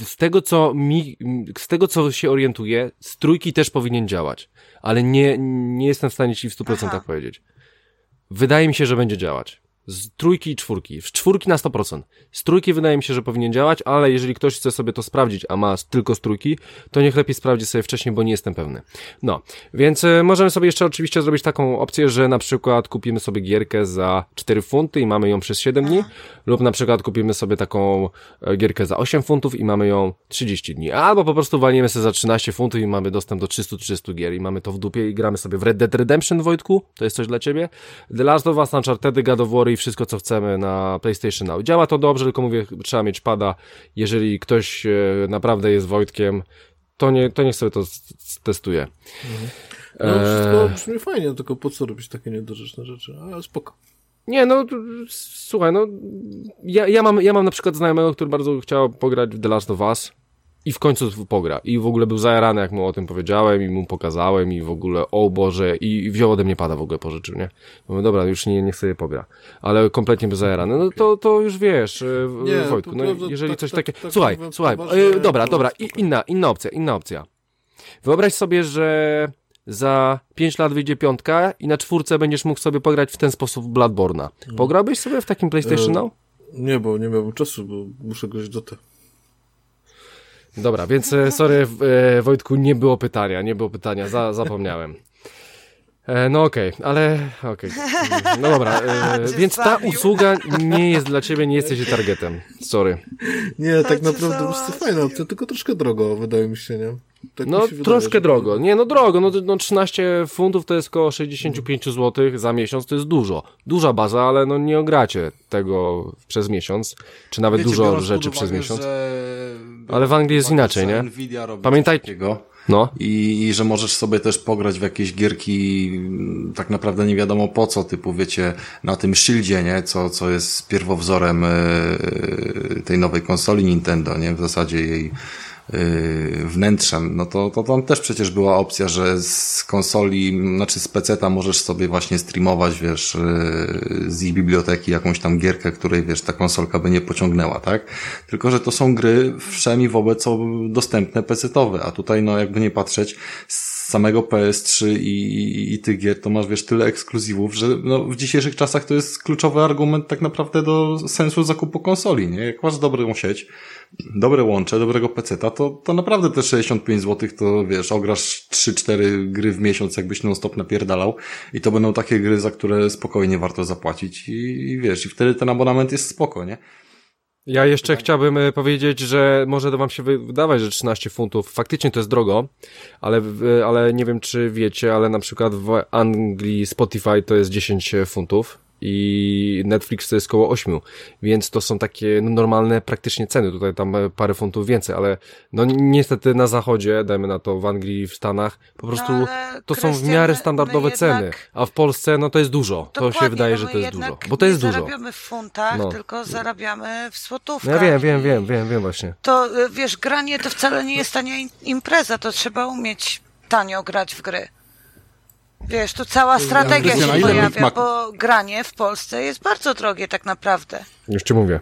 Z tego, co mi, z tego, co się orientuję, z trójki też powinien działać. Ale nie, nie jestem w stanie ci w 100% Aha. powiedzieć. Wydaje mi się, że będzie działać. Z trójki i czwórki. Z czwórki na 100%. Z trójki wydaje mi się, że powinien działać, ale jeżeli ktoś chce sobie to sprawdzić, a ma tylko z trójki, to niech lepiej sprawdzi sobie wcześniej, bo nie jestem pewny. No, więc y, możemy sobie jeszcze oczywiście zrobić taką opcję, że na przykład kupimy sobie gierkę za 4 funty i mamy ją przez 7 dni, lub na przykład kupimy sobie taką e, gierkę za 8 funtów i mamy ją 30 dni, albo po prostu walniemy sobie za 13 funtów i mamy dostęp do 330 gier i mamy to w dupie i gramy sobie w Red Dead Redemption, Wojtku, to jest coś dla Ciebie, The Last of Us, Uncharted, God of War i wszystko, co chcemy na PlayStation Now. Działa to dobrze, tylko mówię, trzeba mieć pada. Jeżeli ktoś e, naprawdę jest Wojtkiem, to, nie, to niech sobie to testuje. Mhm. No, wszystko e... brzmi fajnie, tylko po co robić takie niedorzeczne rzeczy? Ale spoko. Nie, no słuchaj, no ja, ja, mam, ja mam na przykład znajomego, który bardzo chciał pograć w The Last of Us i w końcu pogra. I w ogóle był zajarany, jak mu o tym powiedziałem i mu pokazałem i w ogóle, o Boże, i wziął ode mnie pada w ogóle pożyczył, nie? Mówię, dobra, już nie, nie sobie pogra. Ale kompletnie był zajarany. No to, to już wiesz, e, nie, Wojtku, no jeżeli tak, coś tak, takie... Tak, słuchaj, słuchaj, e, dobra, dobra, I, inna, inna opcja, inna opcja. Wyobraź sobie, że za 5 lat wyjdzie piątka i na czwórce będziesz mógł sobie pograć w ten sposób Bloodborne'a. Pograłbyś sobie w takim PlayStation e, Now? Nie, bo nie miałbym czasu, bo muszę grać do te. Dobra, więc e, sorry e, Wojtku, nie było pytania, nie było pytania, za, zapomniałem. E, no okej, okay, ale okej. Okay. No dobra, e, więc ta usługa nie jest dla ciebie, nie jesteś targetem. Sorry. Nie, tak naprawdę jest to fajna opcja, tylko troszkę drogo, wydaje mi się, nie? Tak no troszkę drogo. Nie, no drogo. No, no 13 funtów to jest około 65 zł za miesiąc. To jest dużo. Duża baza, ale no nie ogracie tego przez miesiąc. Czy nawet Wiecie, dużo rzeczy przez miesiąc. Ale w Anglii jest inaczej, nie? Pamiętajcie. go. No. I, I że możesz sobie też pograć w jakieś gierki mm, tak naprawdę nie wiadomo po co, typu wiecie, na tym Shieldzie, nie? Co, co jest pierwowzorem yy, tej nowej konsoli Nintendo, nie? W zasadzie jej wnętrzem, no to, to tam też przecież była opcja, że z konsoli, znaczy z PC-ta możesz sobie właśnie streamować, wiesz, y, z ich biblioteki jakąś tam gierkę, której, wiesz, ta konsolka by nie pociągnęła, tak? Tylko, że to są gry wszemi wobec dostępne PC-towe, a tutaj, no jakby nie patrzeć, samego PS3 i, i, i tych gier, to masz, wiesz, tyle ekskluzywów, że no, w dzisiejszych czasach to jest kluczowy argument tak naprawdę do sensu zakupu konsoli, nie? Jak masz dobrą sieć, dobre łącze, dobrego peceta, to, to naprawdę te 65 zł to wiesz, ograsz 3-4 gry w miesiąc, jakbyś non-stop napierdalał i to będą takie gry, za które spokojnie warto zapłacić i, i wiesz, i wtedy ten abonament jest spoko, nie? Ja jeszcze chciałbym e, powiedzieć, że może to wam się wydawać, że 13 funtów, faktycznie to jest drogo, ale, ale nie wiem czy wiecie, ale na przykład w Anglii Spotify to jest 10 funtów, i Netflix to jest około 8, więc to są takie no, normalne praktycznie ceny, tutaj tam parę funtów więcej, ale no niestety na zachodzie, dajmy na to w Anglii, w Stanach, po prostu no, to są w miarę standardowe ceny, a w Polsce no to jest dużo, to się wydaje, no że to jest dużo, bo to jest dużo. Zarabiamy w funtach, no. tylko zarabiamy w złotówkach. Ja wiem, wiem, wiem, wiem, wiem właśnie. To y, wiesz, granie to wcale nie jest tania impreza, to trzeba umieć tanio grać w gry. Wiesz, tu cała strategia się pojawia, bo granie w Polsce jest bardzo drogie tak naprawdę. Już ci mówię.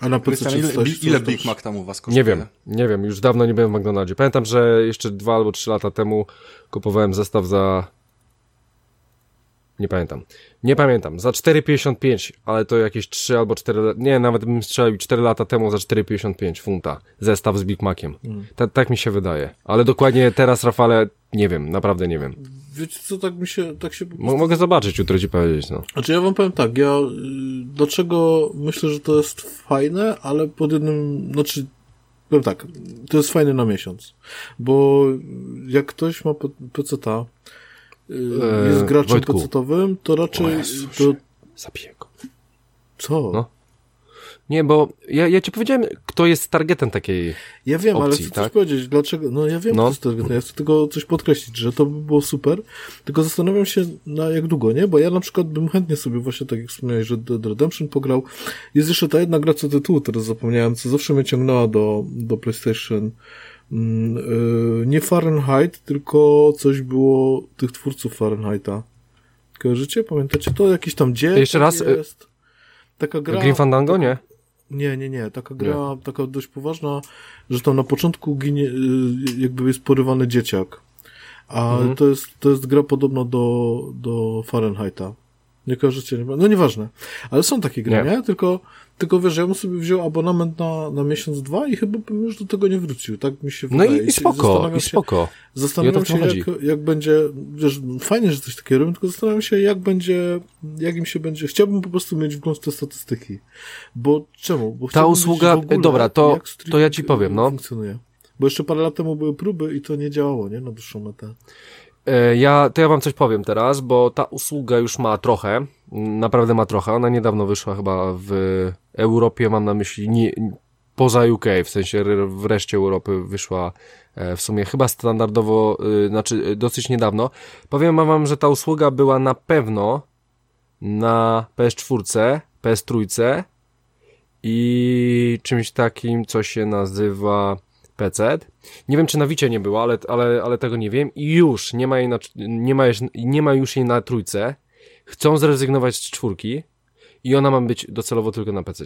A na PC ile, coś, ile Big Mac tam u was kosztuje? Nie wiem, nie wiem, już dawno nie byłem w McDonaldzie. Pamiętam, że jeszcze dwa albo trzy lata temu kupowałem zestaw za... Nie pamiętam. Nie pamiętam. Za 4,55, ale to jakieś 3 albo 4 Nie, nawet bym strzelił 4 lata temu za 4,55 funta. Zestaw z Big Maciem. Mm. tak mi się wydaje. Ale dokładnie teraz, Rafale, nie wiem, naprawdę nie wiem. Wiecie co, tak mi się, tak się... Mogę zobaczyć, jutro ci powiedzieć, no. Znaczy ja wam powiem tak, ja, y, dlaczego myślę, że to jest fajne, ale pod jednym, znaczy, powiem tak, to jest fajne na miesiąc, bo jak ktoś ma PC-ta, y, jest graczem PC-owym, to raczej... Jezu, to... Zabiję go. Co? No. Nie, bo ja, ja ci powiedziałem, kto jest targetem takiej Ja wiem, opcji, ale chcę tak? coś powiedzieć, dlaczego, no ja wiem, no. kto jest targetem, ja chcę tylko coś podkreślić, że to by było super, tylko zastanawiam się na jak długo, nie? Bo ja na przykład bym chętnie sobie właśnie, tak jak wspomniałeś, że Dead Redemption pograł. Jest jeszcze ta jedna gra co tytułu, teraz zapomniałem, co zawsze mnie ciągnęła do, do PlayStation yy, nie Fahrenheit, tylko coś było tych twórców Fahrenheita. Kojarzycie? Pamiętacie to? Jakiś tam dzień Jeszcze raz? Y, jest. Taka gra. Green Fandango, nie? Nie, nie, nie. Taka gra, nie. taka dość poważna, że tam na początku ginie, y, jakby jest porywany dzieciak. A mhm. to, jest, to jest gra podobna do, do Fahrenheita. Nie kojarzycie? No nieważne. Ale są takie gry, nie? nie? Tylko tylko wiesz, ja bym sobie wziął abonament na, na miesiąc, dwa i chyba bym już do tego nie wrócił. Tak mi się no wydaje. No i, i spoko, i spoko. Zastanawiam się, jak, jak będzie, wiesz, fajnie, że coś takiego robią, tylko zastanawiam się, jak będzie, jak im się będzie, chciałbym po prostu mieć wgląd w te statystyki. Bo czemu? Bo Ta usługa, ogóle, dobra, to, to ja ci powiem, no. Funkcjonuje. Bo jeszcze parę lat temu były próby i to nie działało, nie? Na dłuższą metę. E, ja, to ja wam coś powiem teraz, bo ta usługa już ma trochę, naprawdę ma trochę, ona niedawno wyszła chyba w Europie, mam na myśli nie, poza UK, w sensie w reszcie Europy wyszła e, w sumie chyba standardowo, e, znaczy dosyć niedawno. Powiem wam, że ta usługa była na pewno na PS4, PS3 i czymś takim, co się nazywa PC. Nie wiem, czy na Wicie nie było, ale, ale, ale tego nie wiem. I już nie ma, jej na, nie, ma, nie ma już jej na trójce. Chcą zrezygnować z czwórki i ona ma być docelowo tylko na PC.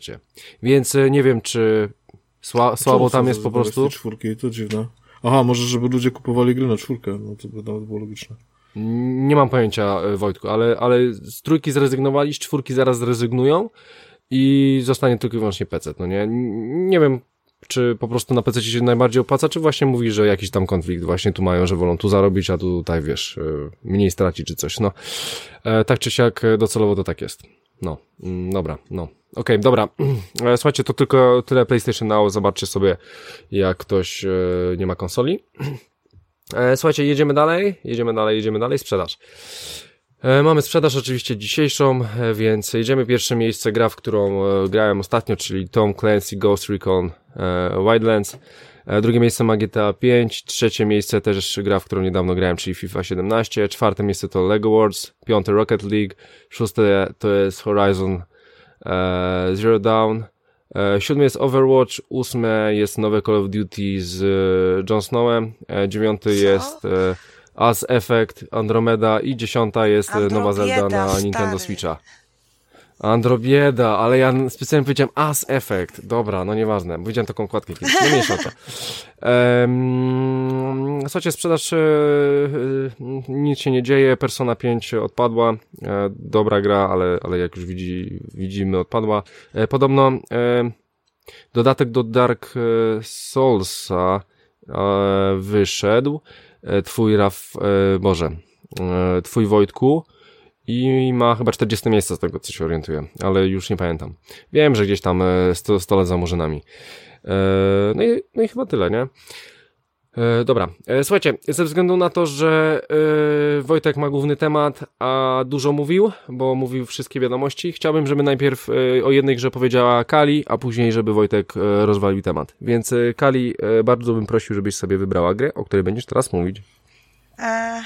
Więc e, nie wiem, czy sła, słabo tam jest po prostu. czwórki, to dziwne. Aha, może żeby ludzie kupowali gry na czwórkę, no to by nawet było logiczne. Nie mam pojęcia, e, Wojtku, ale, ale z trójki zrezygnowali, z czwórki zaraz zrezygnują i zostanie tylko i wyłącznie PC, no nie? Nie wiem, czy po prostu na PC się najbardziej opłaca, czy właśnie mówi, że jakiś tam konflikt właśnie tu mają, że wolą tu zarobić, a tutaj wiesz, e, mniej straci czy coś, no. E, tak czy siak docelowo to tak jest. No, mm, dobra, no. Okej, okay, dobra. E, słuchajcie, to tylko tyle PlayStation Now. Zobaczcie sobie, jak ktoś nie ma konsoli. Słuchajcie, jedziemy dalej, jedziemy dalej, jedziemy dalej. Sprzedaż. E, mamy sprzedaż oczywiście dzisiejszą, e, więc jedziemy pierwsze miejsce. Gra, w którą e, grałem ostatnio, czyli Tom Clancy Ghost Recon Wildlands. Drugie miejsce ma GTA 5, trzecie miejsce też gra, w którą niedawno grałem, czyli FIFA 17, czwarte miejsce to LEGO Wars, piąte Rocket League, szóste to jest Horizon Zero Dawn, siódme jest Overwatch, ósme jest nowe Call of Duty z Jon Snowem, dziewiąty Co? jest As Effect, Andromeda i dziesiąta jest e, Androbieda, nowa Zelda na stary. Nintendo Switcha. Androbieda, ale ja specjalnie powiedziałem As Effect. Dobra, no nieważne. Powiedziałem taką kładkę kiedyś. No mniejsza to. Um, słuchajcie, sprzedaż e, e, nic się nie dzieje. Persona 5 odpadła. E, dobra gra, ale, ale jak już widzi, widzimy odpadła. E, podobno dodatek do Dark Soulsa wyszedł. E, twój Raf, e, Boże, e, twój Wojtku i ma chyba 40 miejsce z tego, co się orientuję, ale już nie pamiętam. Wiem, że gdzieś tam 100, 100 lat za murzynami. No i, no i chyba tyle, nie? E, dobra, e, słuchajcie, ze względu na to, że e, Wojtek ma główny temat, a dużo mówił, bo mówił wszystkie wiadomości, chciałbym, żeby najpierw o jednej grze powiedziała Kali, a później, żeby Wojtek rozwalił temat. Więc Kali, bardzo bym prosił, żebyś sobie wybrała grę, o której będziesz teraz mówić. Eee,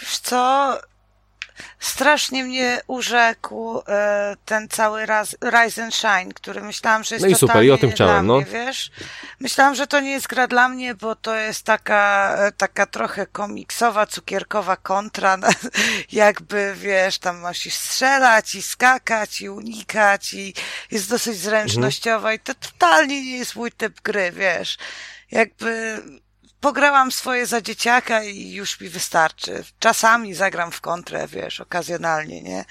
wiesz co, strasznie mnie urzekł e, ten cały raz, Rise and Shine, który myślałam, że jest No i super, i o tym chciałem, no. Mnie, wiesz? Myślałam, że to nie jest gra dla mnie, bo to jest taka, e, taka trochę komiksowa, cukierkowa kontra, jakby, wiesz, tam musisz strzelać i skakać i unikać i jest dosyć zręcznościowa mhm. i to totalnie nie jest mój typ gry, wiesz. Jakby pograłam swoje za dzieciaka i już mi wystarczy. Czasami zagram w kontrę, wiesz, okazjonalnie, nie?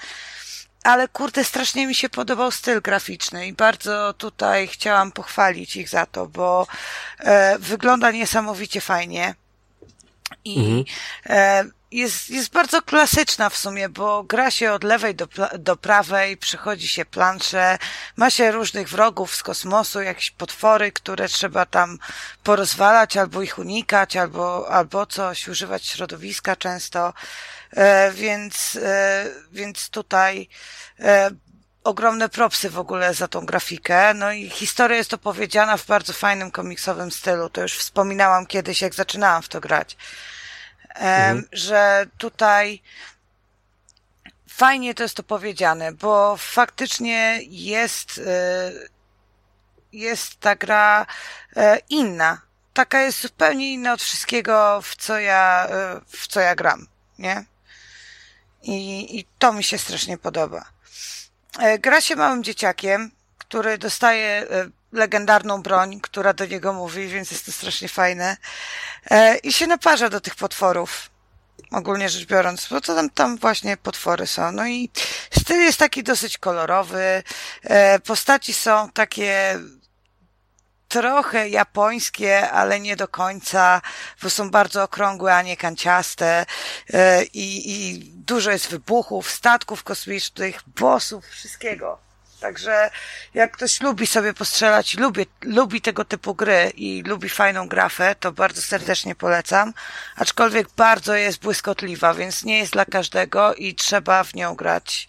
Ale kurde, strasznie mi się podobał styl graficzny i bardzo tutaj chciałam pochwalić ich za to, bo e, wygląda niesamowicie fajnie. I mhm. e, jest, jest bardzo klasyczna w sumie, bo gra się od lewej do, do prawej, przychodzi się plansze, ma się różnych wrogów z kosmosu, jakieś potwory, które trzeba tam porozwalać, albo ich unikać, albo, albo coś, używać środowiska często. E, więc, e, więc tutaj e, ogromne propsy w ogóle za tą grafikę. No i historia jest opowiedziana w bardzo fajnym komiksowym stylu. To już wspominałam kiedyś, jak zaczynałam w to grać mhm. że tutaj fajnie to jest to powiedziane, bo faktycznie jest, e, jest ta gra e, inna. Taka jest zupełnie inna od wszystkiego, w co ja, e, w co ja gram, nie? I, I to mi się strasznie podoba. Gra się małym dzieciakiem, który dostaje legendarną broń, która do niego mówi, więc jest to strasznie fajne. E, I się naparza do tych potworów. Ogólnie rzecz biorąc, bo to tam, tam właśnie potwory są. No i styl jest taki dosyć kolorowy. E, postaci są takie trochę japońskie, ale nie do końca, bo są bardzo okrągłe, a nie kanciaste e, i, i dużo jest wybuchów, statków kosmicznych, bossów, wszystkiego. Także jak ktoś lubi sobie postrzelać, lubi, lubi tego typu gry i lubi fajną grafę, to bardzo serdecznie polecam. Aczkolwiek bardzo jest błyskotliwa, więc nie jest dla każdego i trzeba w nią grać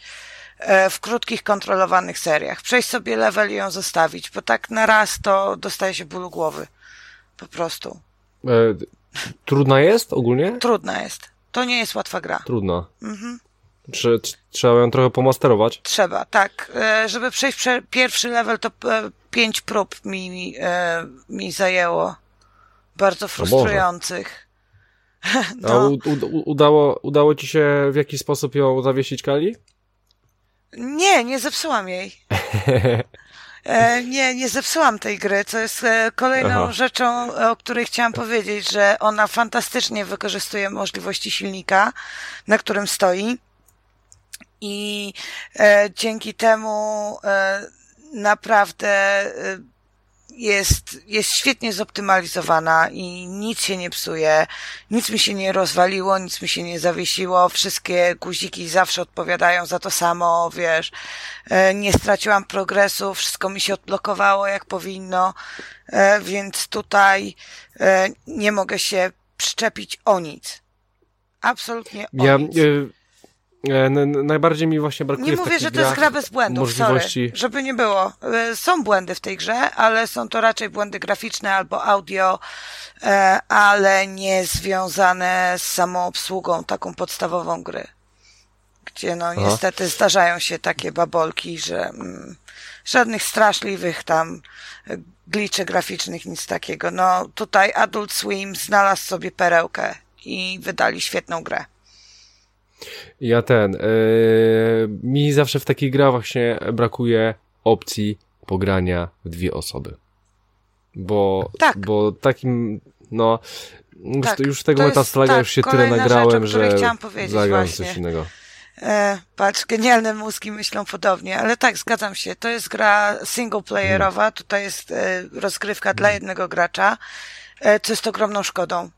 e, w krótkich, kontrolowanych seriach. Przejść sobie level i ją zostawić, bo tak na raz to dostaje się bólu głowy. Po prostu. E, trudna jest ogólnie? Trudna jest. To nie jest łatwa gra. Trudna. Mhm. Czy, trzeba ją trochę pomasterować? Trzeba, tak. E, żeby przejść prze pierwszy level, to e, pięć prób mi, mi, e, zajęło. Bardzo frustrujących. No. A u, u, udało, udało ci się w jakiś sposób ją zawiesić, Kali? Nie, nie zepsułam jej. E, nie, nie zepsułam tej gry, co jest kolejną Aha. rzeczą, o której chciałam powiedzieć, że ona fantastycznie wykorzystuje możliwości silnika, na którym stoi. I e, dzięki temu e, naprawdę e, jest, jest świetnie zoptymalizowana i nic się nie psuje, nic mi się nie rozwaliło, nic mi się nie zawiesiło, wszystkie guziki zawsze odpowiadają za to samo, wiesz, e, nie straciłam progresu, wszystko mi się odblokowało jak powinno, e, więc tutaj e, nie mogę się przyczepić o nic. Absolutnie o ja, nic. E, najbardziej mi właśnie brakuje. Nie mówię, że to jest gra bez błędów, możliwości... sorry, żeby nie było. E, są błędy w tej grze, ale są to raczej błędy graficzne albo audio, e, ale nie związane z samą obsługą taką podstawową gry. Gdzie no Aha. niestety zdarzają się takie babolki, że mm, żadnych straszliwych tam gliczy graficznych, nic takiego. No tutaj Adult Swim znalazł sobie perełkę i wydali świetną grę. Ja ten. Yy, mi zawsze w takich grach właśnie brakuje opcji pogrania w dwie osoby. Bo, tak. bo takim, no, tak, już, już tego Metaslaga tak, już się tyle nagrałem, rzecz, że zagram coś innego. E, patrz, genialne mózgi myślą podobnie, ale tak, zgadzam się. To jest gra singleplayerowa, hmm. tutaj jest e, rozgrywka hmm. dla jednego gracza, e, co jest ogromną szkodą.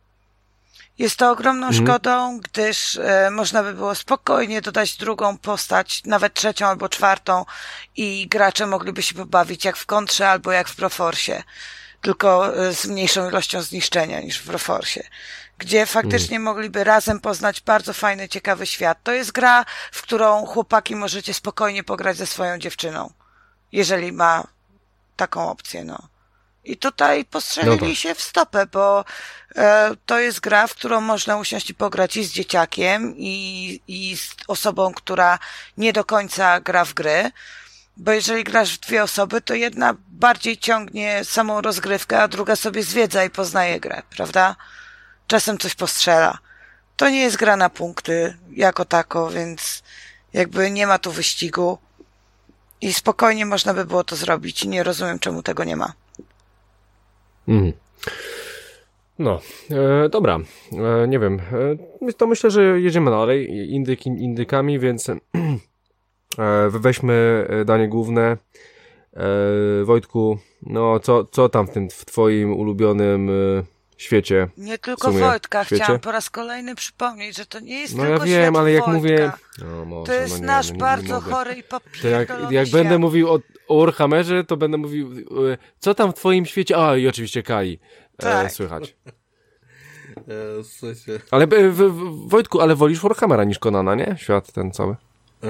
Jest to ogromną mhm. szkodą, gdyż e, można by było spokojnie dodać drugą postać, nawet trzecią albo czwartą i gracze mogliby się pobawić jak w kontrze albo jak w Proforsie, tylko e, z mniejszą ilością zniszczenia niż w Proforsie, gdzie faktycznie mhm. mogliby razem poznać bardzo fajny, ciekawy świat. To jest gra, w którą chłopaki możecie spokojnie pograć ze swoją dziewczyną, jeżeli ma taką opcję, no. I tutaj postrzelili się w stopę, bo e, to jest gra, w którą można usiąść i pograć i z dzieciakiem, i, i z osobą, która nie do końca gra w gry. Bo jeżeli grasz w dwie osoby, to jedna bardziej ciągnie samą rozgrywkę, a druga sobie zwiedza i poznaje grę, prawda? Czasem coś postrzela. To nie jest gra na punkty jako tako, więc jakby nie ma tu wyścigu. I spokojnie można by było to zrobić. Nie rozumiem, czemu tego nie ma. Mhm. No, e, dobra, e, nie wiem, e, to myślę, że jedziemy dalej indyk, indykami, więc e, weźmy e, danie główne. E, Wojtku, no co, co tam w tym w twoim ulubionym świecie? Nie tylko Wojtka, świecie? chciałam po raz kolejny przypomnieć, że to nie jest no tylko ja wiem, ale jak Wojtka. mówię... No, może, to jest no nie, nasz no nie, bardzo nie chory i popierdolony Jak, jak będę mówił o, o Warhammerze, to będę mówił, co tam w twoim świecie? A, i oczywiście Kali. Tak. E, słychać. E, w sensie... Ale w, w, Wojtku, ale wolisz Warhammera niż Konana, nie? Świat ten cały. E,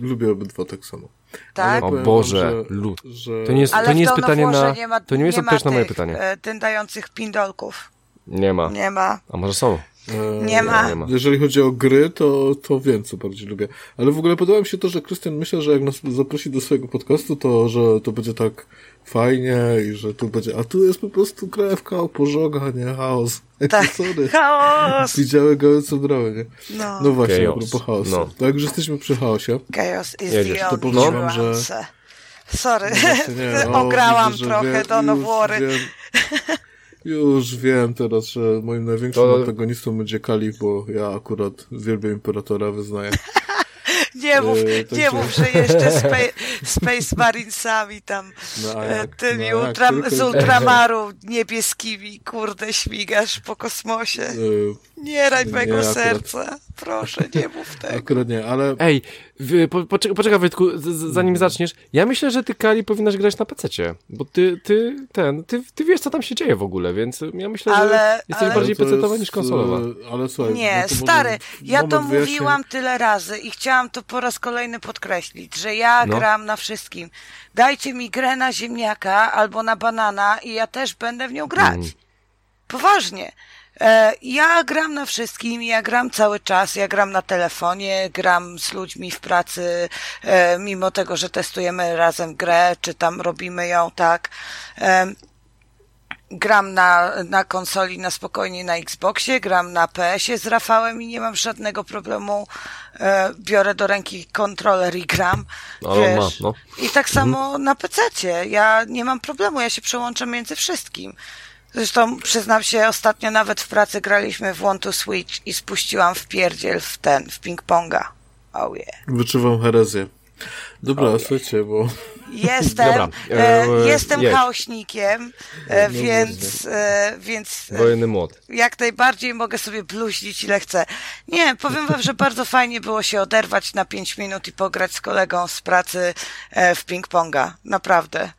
lubię obydwa tak samo. Tak? O Boże, wam, że, że... to nie jest, to nie jest pytanie na... Nie ma, to nie jest odpowiedź na moje pytanie. E, tym dających pindolków. Nie ma. Nie ma. A może są? E, nie, ma. nie ma. Jeżeli chodzi o gry, to, to wiem, co bardziej lubię. Ale w ogóle podoba mi się to, że Krystian myślę, że jak nas zaprosi do swojego podcastu, to że to będzie tak fajnie i że tu będzie, a tu jest po prostu krewka, pożoga, nie? Chaos. Tak, Sorry. chaos! Widziały gołe co drogę, nie? No. no właśnie, Chaos. a propos chaosu. No. Tak, że jesteśmy przy chaosie. Chaos is Jedziesz. the only no. że... Sorry, no nie, o, ograłam widzę, trochę wie, do Nowory. Już wiem teraz, że moim największym to... antagonistą będzie Kali, bo ja akurat wielbię Imperatora, wyznaję. nie mów, e, nie mów, że jeszcze Space, Space Marinesami tam, no, e, jak, tymi no, ultra, z ultramaru niebieskimi, kurde, śmigasz po kosmosie. E, nie raj mego serca. Proszę, nie mów tego. Akurat nie, ale... Ej, po, poczekaj, poczekaj Wojtku, zanim mm. zaczniesz. Ja myślę, że ty, Kali, powinnaś grać na PC-cie, bo ty, ty, ten, ty, ty wiesz, co tam się dzieje w ogóle, więc ja myślę, ale, że jesteś ale... bardziej PC-towa niż konsolowa. Ale słuchaj... Nie, no stary, ja to mówiłam tyle razy i chciałam to po raz kolejny podkreślić, że ja no. gram na wszystkim. Dajcie mi grę na ziemniaka albo na banana i ja też będę w nią grać. Mm. Poważnie. E, ja gram na wszystkim, ja gram cały czas, ja gram na telefonie, gram z ludźmi w pracy, e, mimo tego, że testujemy razem grę, czy tam robimy ją tak. E, gram na, na konsoli na spokojnie na Xboxie, gram na PS-ie z Rafałem i nie mam żadnego problemu. E, biorę do ręki kontroler i gram. Ale ma, no. I tak samo na PC-cie. Ja nie mam problemu, ja się przełączę między wszystkim. Zresztą przyznam się, ostatnio nawet w pracy graliśmy w One to Switch i spuściłam w pierdziel w ten, w ping-ponga. Oh yeah. Wyczuwam herezję. Dobra, oh słuchajcie, bo... Jestem, Dobra, e, e, jestem chaośnikiem, e, no więc, e, więc... Wojenny młot. Jak najbardziej mogę sobie bluźnić ile chcę. Nie, powiem wam, że bardzo fajnie było się oderwać na 5 minut i pograć z kolegą z pracy e, w ping-ponga. Naprawdę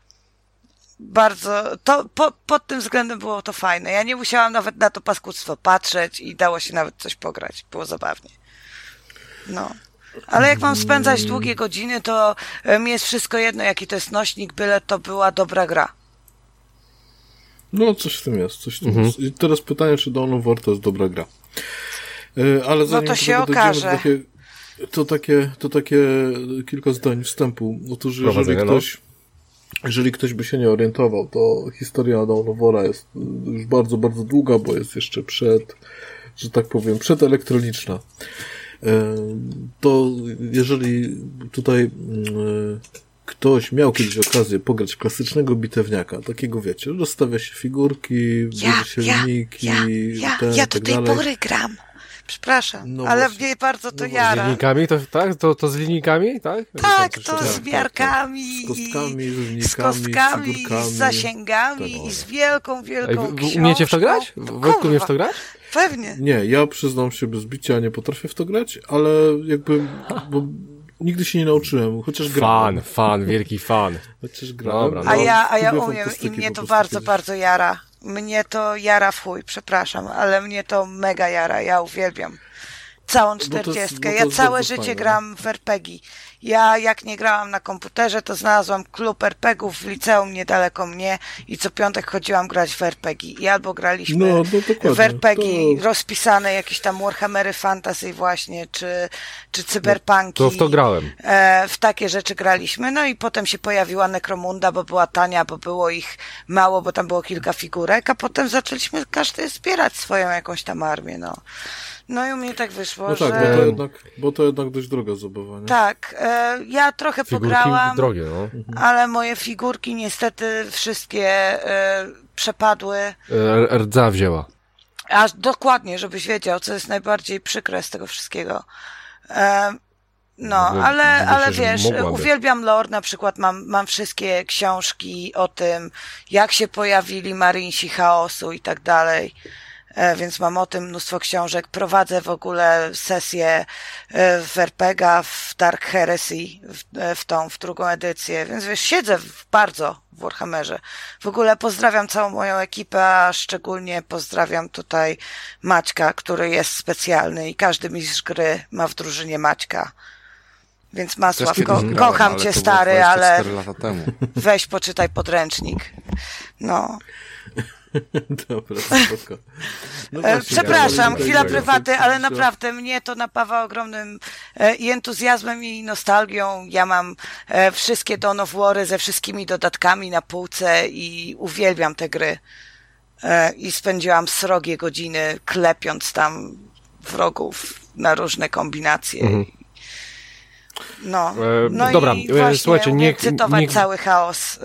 bardzo, to po, pod tym względem było to fajne. Ja nie musiałam nawet na to paskudztwo patrzeć i dało się nawet coś pograć. Było zabawnie. No. Ale jak mam spędzać długie godziny, to e, mi jest wszystko jedno, jaki to jest nośnik, byle to była dobra gra. No, coś w tym jest, coś w tym mhm. jest. I teraz pytanie, czy Dawn of War to jest dobra gra. E, ale zanim no to się okaże. To takie, to takie, to takie kilka zdań wstępu. Otóż jeżeli no. ktoś... No jeżeli ktoś by się nie orientował, to historia Dawnowora jest już bardzo, bardzo długa, bo jest jeszcze przed, że tak powiem, przedelektroniczna. E, to jeżeli tutaj e, ktoś miał kiedyś okazję pograć klasycznego bitewniaka, takiego wiecie, rozstawia się figurki, ja, się ja, linijki, ja, ja, ten, ja do tak tej dalej. pory gram. Przepraszam, no ale właśnie. mnie bardzo to no jara. Z linijkami, to, tak? To, to z linijkami, tak? Tak, to z miarkami. Z kostkami, z linijkami, z kostkami, z, z zasięgami tak, i z wielką, wielką Ej, książką. Umiecie w to grać? Wojtku, umiesz w to grać? Pewnie. Nie, ja przyznam się bez bicia, nie potrafię w to grać, ale jakby, bo nigdy się nie nauczyłem, chociaż grałem. Fan, fan, wielki fan. Chociaż grałem. Dobra, no. A ja, a ja umiem i mnie to bardzo, kiedyś. bardzo jara. Mnie to jara w chuj, przepraszam, ale mnie to mega jara, ja uwielbiam. Całą czterdziestkę. Ja całe życie fajne. gram w RPG. Ja jak nie grałam na komputerze, to znalazłam klub RPGów w liceum niedaleko mnie i co piątek chodziłam grać w RPG. I albo graliśmy no, no w RPG to... rozpisane jakieś tam Warhammery Fantasy właśnie, czy, czy cyberpunki. No, to w to grałem. E, w takie rzeczy graliśmy. No i potem się pojawiła Necromunda, bo była tania, bo było ich mało, bo tam było kilka figurek, a potem zaczęliśmy każdy zbierać swoją jakąś tam armię, no. No i u mnie tak wyszło, no tak, że... bo to jednak, bo to jednak dość droga zabawa, nie? Tak, e, ja trochę figurki pograłam, drogie, no. Mhm. ale moje figurki niestety wszystkie e, przepadły. E, rdza wzięła. Aż dokładnie, żebyś wiedział, co jest najbardziej przykre z tego wszystkiego. E, no, ale, ale wiesz, uwielbiam lore, na przykład mam, mam wszystkie książki o tym, jak się pojawili Marinsi Chaosu i tak dalej. E, więc mam o tym mnóstwo książek. Prowadzę w ogóle sesję e, w RPGa, w Dark Heresy, w, e, w tą, w drugą edycję, więc wiesz, siedzę w, bardzo w Warhammerze. W ogóle pozdrawiam całą moją ekipę, a szczególnie pozdrawiam tutaj Maćka, który jest specjalny i każdy mistrz gry ma w drużynie Maćka. Więc Masław, ko kocham cię stary, ale weź poczytaj podręcznik. No. Dobra, spoko. No e, właśnie, Przepraszam, chwila prywaty, ale naprawdę mnie to napawa ogromnym e, i entuzjazmem i nostalgią. Ja mam e, wszystkie Dawn of War ze wszystkimi dodatkami na półce i uwielbiam te gry. I spędziłam srogie godziny klepiąc tam wrogów na różne kombinacje. Mhm. No, no dobra, i właśnie słuchajcie, nie cytować nie... cały chaos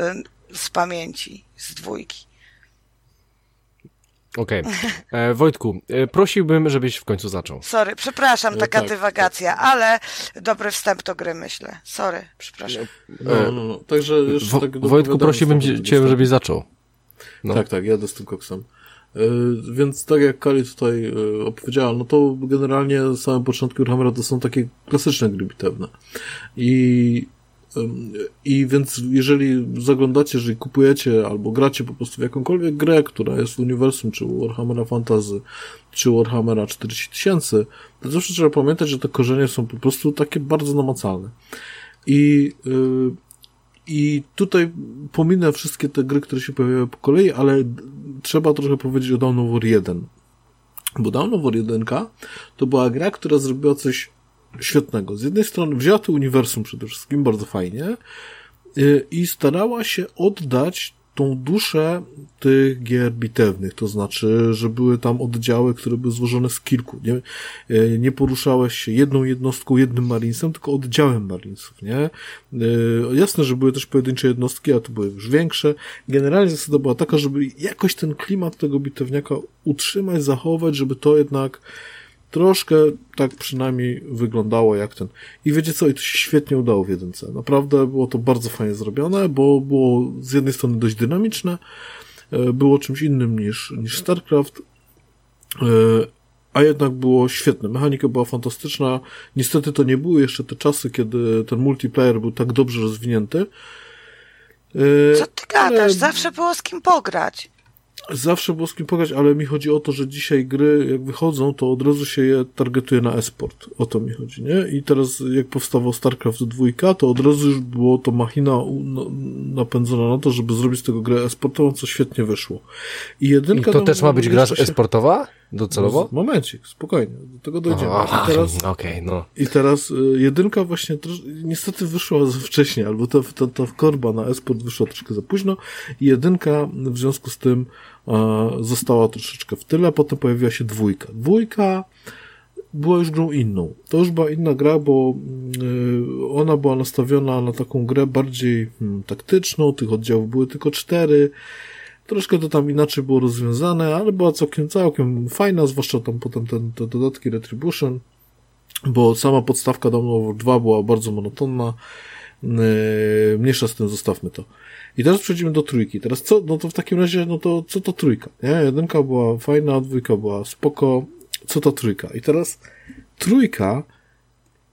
z pamięci, z dwójki. Okej. Okay. E, Wojtku, e, prosiłbym, żebyś w końcu zaczął. Sorry, przepraszam, taka tak, dywagacja, tak. ale dobry wstęp do gry, myślę. Sorry, przepraszam. No, no, no. Także jeszcze tak Wojtku, prosiłbym cię, żebyś zaczął. No. Tak, tak, jadę z tym koksem. E, więc tak jak Kali tutaj opowiedziała, no to generalnie na samym początku Warhammera to są takie klasyczne gry bitewne. I i więc jeżeli zaglądacie, jeżeli kupujecie albo gracie po prostu w jakąkolwiek grę, która jest w uniwersum, czy Warhammera Fantasy, czy Warhammera 40 tysięcy, to zawsze trzeba pamiętać, że te korzenie są po prostu takie bardzo namacalne. I, yy, i tutaj pominę wszystkie te gry, które się pojawiały po kolei, ale trzeba trochę powiedzieć o Dawn of War 1. Bo Dawn of War 1 to była gra, która zrobiła coś świetnego. Z jednej strony wzięła to uniwersum przede wszystkim, bardzo fajnie, y, i starała się oddać tą duszę tych gier bitewnych, to znaczy, że były tam oddziały, które były złożone z kilku. Nie, e, nie poruszałeś się jedną jednostką, jednym marinesem, tylko oddziałem marinesów, nie? E, jasne, że były też pojedyncze jednostki, a to były już większe. Generalnie zasada była taka, żeby jakoś ten klimat tego bitewniaka utrzymać, zachować, żeby to jednak troszkę tak przynajmniej wyglądało jak ten. I wiecie co, i to się świetnie udało w jedynce. Naprawdę było to bardzo fajnie zrobione, bo było z jednej strony dość dynamiczne, e, było czymś innym niż, niż StarCraft, e, a jednak było świetne. Mechanika była fantastyczna. Niestety to nie były jeszcze te czasy, kiedy ten multiplayer był tak dobrze rozwinięty. E, co ty gadasz? Zawsze było z kim pograć. Zawsze było z kim pograć, ale mi chodzi o to, że dzisiaj gry, jak wychodzą, to od razu się je targetuje na esport. O to mi chodzi, nie? I teraz, jak powstawał StarCraft 2, to od razu już było to machina napędzona na to, żeby zrobić z tego grę esportową, co świetnie wyszło. I jedynka... I to też ma być gra się... Docelowo? No, momencik, spokojnie, do tego dojdziemy. I teraz, okay, no. I teraz y, jedynka właśnie niestety wyszła za wcześnie, albo ta, ta, ta korba na esport wyszła troszkę za późno i jedynka w związku z tym została troszeczkę w tyle, potem pojawiła się dwójka. Dwójka była już grą inną. To już była inna gra, bo y, ona była nastawiona na taką grę bardziej hmm, taktyczną, tych oddziałów były tylko cztery, troszkę to tam inaczej było rozwiązane, ale była całkiem, całkiem fajna, zwłaszcza tam potem ten, te dodatki Retribution, bo sama podstawka Dawn of 2 była bardzo monotonna, y, mniejsza z tym, zostawmy to. I teraz przechodzimy do trójki. Teraz co? No to w takim razie, no to co to trójka? Nie? Jedynka była fajna, dwójka była spoko. Co to trójka? I teraz trójka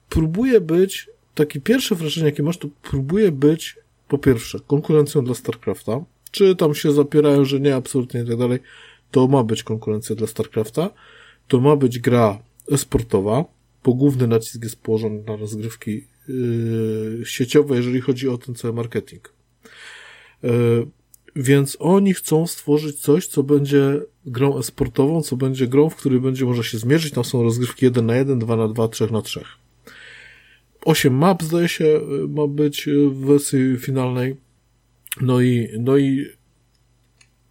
próbuje być, takie pierwsze wrażenie, jakie masz, to próbuje być po pierwsze konkurencją dla StarCrafta. Czy tam się zapierają, że nie, absolutnie i tak dalej. To ma być konkurencja dla StarCrafta. To ma być gra esportowa, bo główny nacisk jest położony na rozgrywki yy, sieciowe, jeżeli chodzi o ten cały marketing. E, więc oni chcą stworzyć coś, co będzie grą esportową, co będzie grą, w której będzie można się zmierzyć. Tam są rozgrywki 1 na 1, 2 na 2, 3 na 3. 8 map zdaje się ma być w wersji finalnej. No i, no i,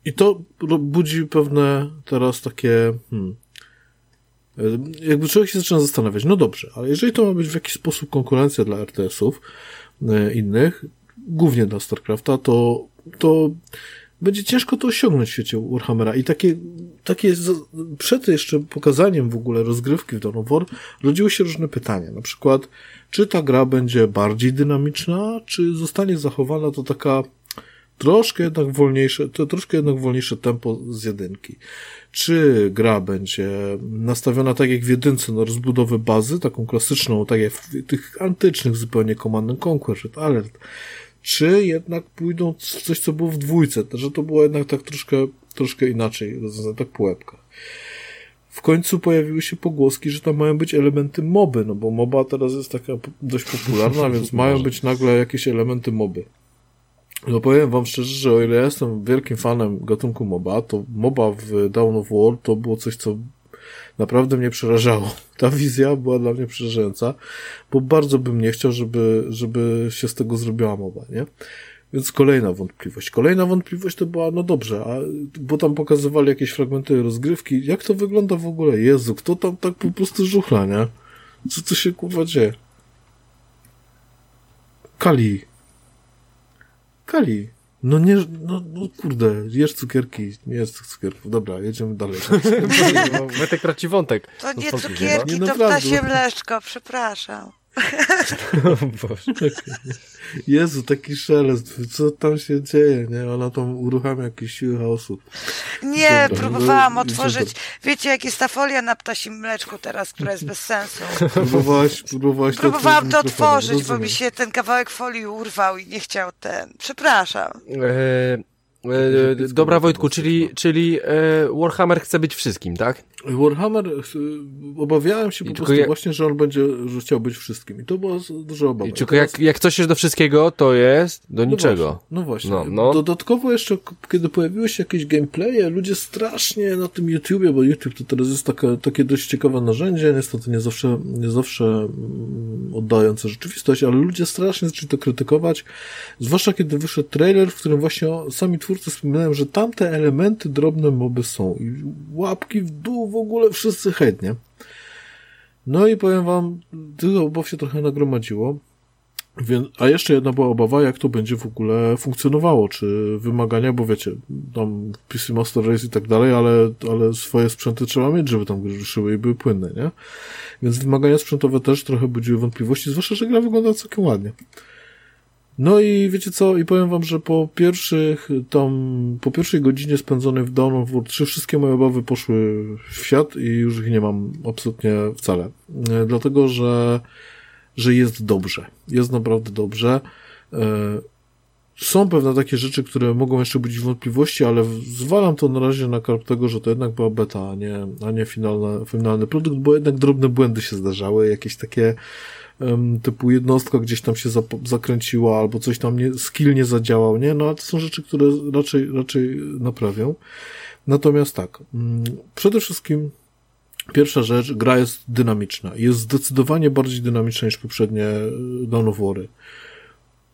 i to budzi pewne teraz takie, hmm, jakby człowiek się zaczyna zastanawiać, no dobrze, ale jeżeli to ma być w jakiś sposób konkurencja dla RTS-ów innych, głównie dla StarCrafta, to, to będzie ciężko to osiągnąć w świecie Warhammera. I takie, takie przed jeszcze pokazaniem w ogóle rozgrywki w Dawn of War rodziły się różne pytania. Na przykład, czy ta gra będzie bardziej dynamiczna, czy zostanie zachowana to taka troszkę jednak wolniejsze, to troszkę jednak wolniejsze tempo z jedynki. Czy gra będzie nastawiona tak jak w jedynce na rozbudowę bazy, taką klasyczną, tak jak w tych antycznych zupełnie Command Conquer, Alert, czy jednak pójdą coś, co było w dwójce, że to było jednak tak troszkę, troszkę inaczej tak po. W końcu pojawiły się pogłoski, że tam mają być elementy moby, no bo moba teraz jest taka dość popularna, więc mają być nagle jakieś elementy moby. No powiem wam szczerze, że o ile ja jestem wielkim fanem gatunku MOBA, to MOBA w Dawn of War to było coś, co naprawdę mnie przerażało. Ta wizja była dla mnie przerażająca, bo bardzo bym nie chciał, żeby, żeby się z tego zrobiła mowa, nie? Więc kolejna wątpliwość. Kolejna wątpliwość to była, no dobrze, a, bo tam pokazywali jakieś fragmenty rozgrywki. Jak to wygląda w ogóle? Jezu, kto tam tak po prostu żuchla, nie? Co to się kurwa dzieje? Kali. Kali. No nie, no, no kurde, jesz cukierki, nie jest cukierków. Dobra, jedziemy dalej. Wojtek traci wątek. To nie cukierki, nie to ptasie mleczko, przepraszam. Jezu, taki szelest, co tam się dzieje, nie? Ona tam uruchamia jakieś siły chaosu. Nie, Dobra, próbowałam no, otworzyć, wiecie, jak jest ta folia na ptasim mleczku teraz, która jest bez sensu. Próbowałaś, próbowałaś Próbowałam to otworzyć, bo mi się ten kawałek folii urwał i nie chciał ten. Przepraszam. E, E, dobra Wojtku, czyli, czyli e, Warhammer chce być wszystkim, tak? Warhammer, e, obawiałem się po prostu jak... właśnie, że on będzie, że chciał być wszystkim i to było duże obawy. Tylko teraz... jak, jak coś jest do wszystkiego, to jest do no niczego. Właśnie, no właśnie. No, no. Dodatkowo jeszcze, kiedy pojawiły się jakieś gameplaye, ludzie strasznie na tym YouTubie, bo YouTube to teraz jest takie, takie dość ciekawe narzędzie, niestety nie zawsze, nie zawsze mm, oddające rzeczywistość, ale ludzie strasznie zaczęli to krytykować, zwłaszcza kiedy wyszedł trailer, w którym właśnie sami twórcy wspominają, że tamte elementy drobne moby są i łapki w dół w ogóle wszyscy chętnie. No i powiem wam, tych obaw się trochę nagromadziło. Więc, a jeszcze jedna była obawa, jak to będzie w ogóle funkcjonowało, czy wymagania, bo wiecie, tam PC Master Race i tak dalej, ale, ale swoje sprzęty trzeba mieć, żeby tam ruszyły i były płynne, nie? Więc wymagania sprzętowe też trochę budziły wątpliwości, zwłaszcza, że gra wygląda całkiem ładnie. No i wiecie co, i powiem wam, że po pierwszych, tam, po pierwszej godzinie spędzonej w War 3 wszystkie moje obawy poszły w świat i już ich nie mam absolutnie wcale. E, dlatego, że, że jest dobrze. Jest naprawdę dobrze. E, są pewne takie rzeczy, które mogą jeszcze budzić wątpliwości, ale zwalam to na razie na karp tego, że to jednak była beta, a nie, a nie finalna, finalny produkt, bo jednak drobne błędy się zdarzały, jakieś takie typu jednostka gdzieś tam się zakręciła, albo coś tam nie, skill nie zadziałał, nie? No to są rzeczy, które raczej, raczej naprawią. Natomiast tak, mm, przede wszystkim pierwsza rzecz, gra jest dynamiczna. Jest zdecydowanie bardziej dynamiczna niż poprzednie e, Dawn of.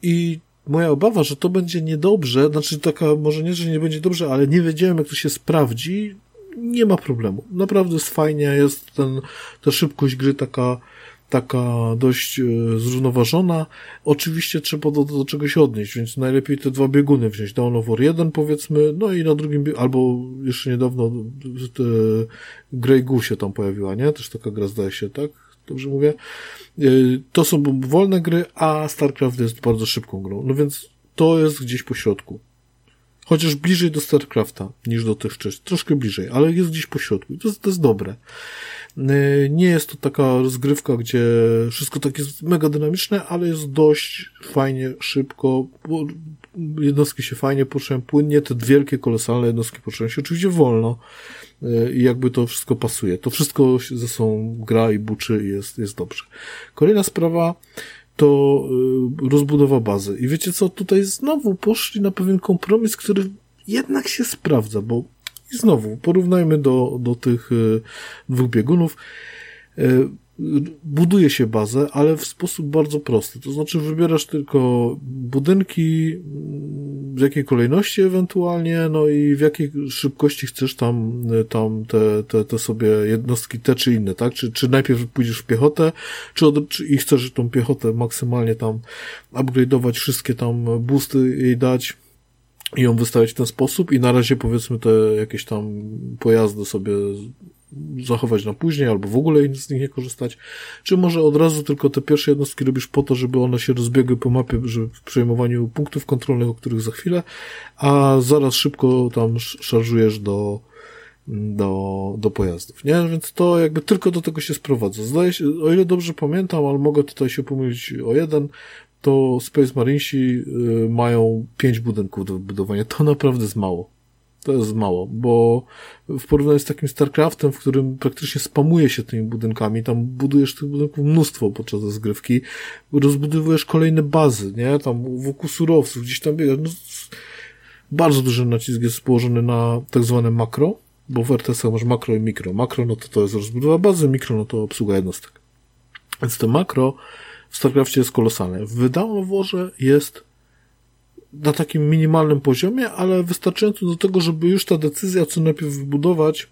I moja obawa, że to będzie niedobrze, znaczy taka, może nie, że nie będzie dobrze, ale nie wiedziałem, jak to się sprawdzi, nie ma problemu. Naprawdę jest fajnie, jest ten, ta szybkość gry taka, taka dość e, zrównoważona. Oczywiście trzeba do, do czegoś odnieść, więc najlepiej te dwa bieguny wziąć. Dawn of War 1 powiedzmy, no i na drugim, albo jeszcze niedawno te Grey Goose tam pojawiła, nie? Też taka gra zdaje się, tak? Dobrze mówię? E, to są wolne gry, a StarCraft jest bardzo szybką grą. No więc to jest gdzieś po środku. Chociaż bliżej do StarCrafta niż do tych wcześniej. Troszkę bliżej, ale jest gdzieś po środku. To, to jest dobre. Y, nie jest to taka rozgrywka, gdzie wszystko tak jest mega dynamiczne, ale jest dość fajnie, szybko. Jednostki się fajnie poruszają płynnie, te wielkie, kolosalne jednostki poruszają się oczywiście wolno y, i jakby to wszystko pasuje. To wszystko ze sobą gra i buczy i jest, jest dobrze. Kolejna sprawa to y, rozbudowa bazy. I wiecie co, tutaj znowu poszli na pewien kompromis, który jednak się sprawdza, bo i znowu, porównajmy do, do tych e, dwóch biegunów. E, buduje się bazę, ale w sposób bardzo prosty. To znaczy wybierasz tylko budynki, w jakiej kolejności ewentualnie, no i w jakiej szybkości chcesz tam, e, tam te, te, te sobie jednostki te czy inne, tak? Czy, czy najpierw pójdziesz w piechotę, czy, od, czy i chcesz tą piechotę maksymalnie tam upgrade'ować, wszystkie tam boosty jej dać, i ją wystawiać w ten sposób i na razie powiedzmy te jakieś tam pojazdy sobie zachować na później, albo w ogóle z nich nie korzystać, czy może od razu tylko te pierwsze jednostki robisz po to, żeby one się rozbiegły po mapie, żeby w przejmowaniu punktów kontrolnych, o których za chwilę, a zaraz szybko tam szarżujesz do, do, do pojazdów, nie? Więc to jakby tylko do tego się sprowadza. Zdaje się, o ile dobrze pamiętam, ale mogę tutaj się pomylić o jeden, to Space Marinesi y, mają pięć budynków do wybudowania. To naprawdę jest mało. To jest mało, bo w porównaniu z takim StarCraftem, w którym praktycznie spamuje się tymi budynkami, tam budujesz tych budynków mnóstwo podczas rozgrywki, rozbudowujesz kolejne bazy, nie? Tam wokół surowców, gdzieś tam biegasz. No, bardzo duży nacisk jest położony na tak zwane makro, bo w RTS masz makro i mikro. Makro no to to jest rozbudowa bazy, mikro no to obsługa jednostek. Więc to makro w StarCraftie jest kolosalne. W Dawn of Warze jest na takim minimalnym poziomie, ale wystarczająco do tego, żeby już ta decyzja, co najpierw wybudować,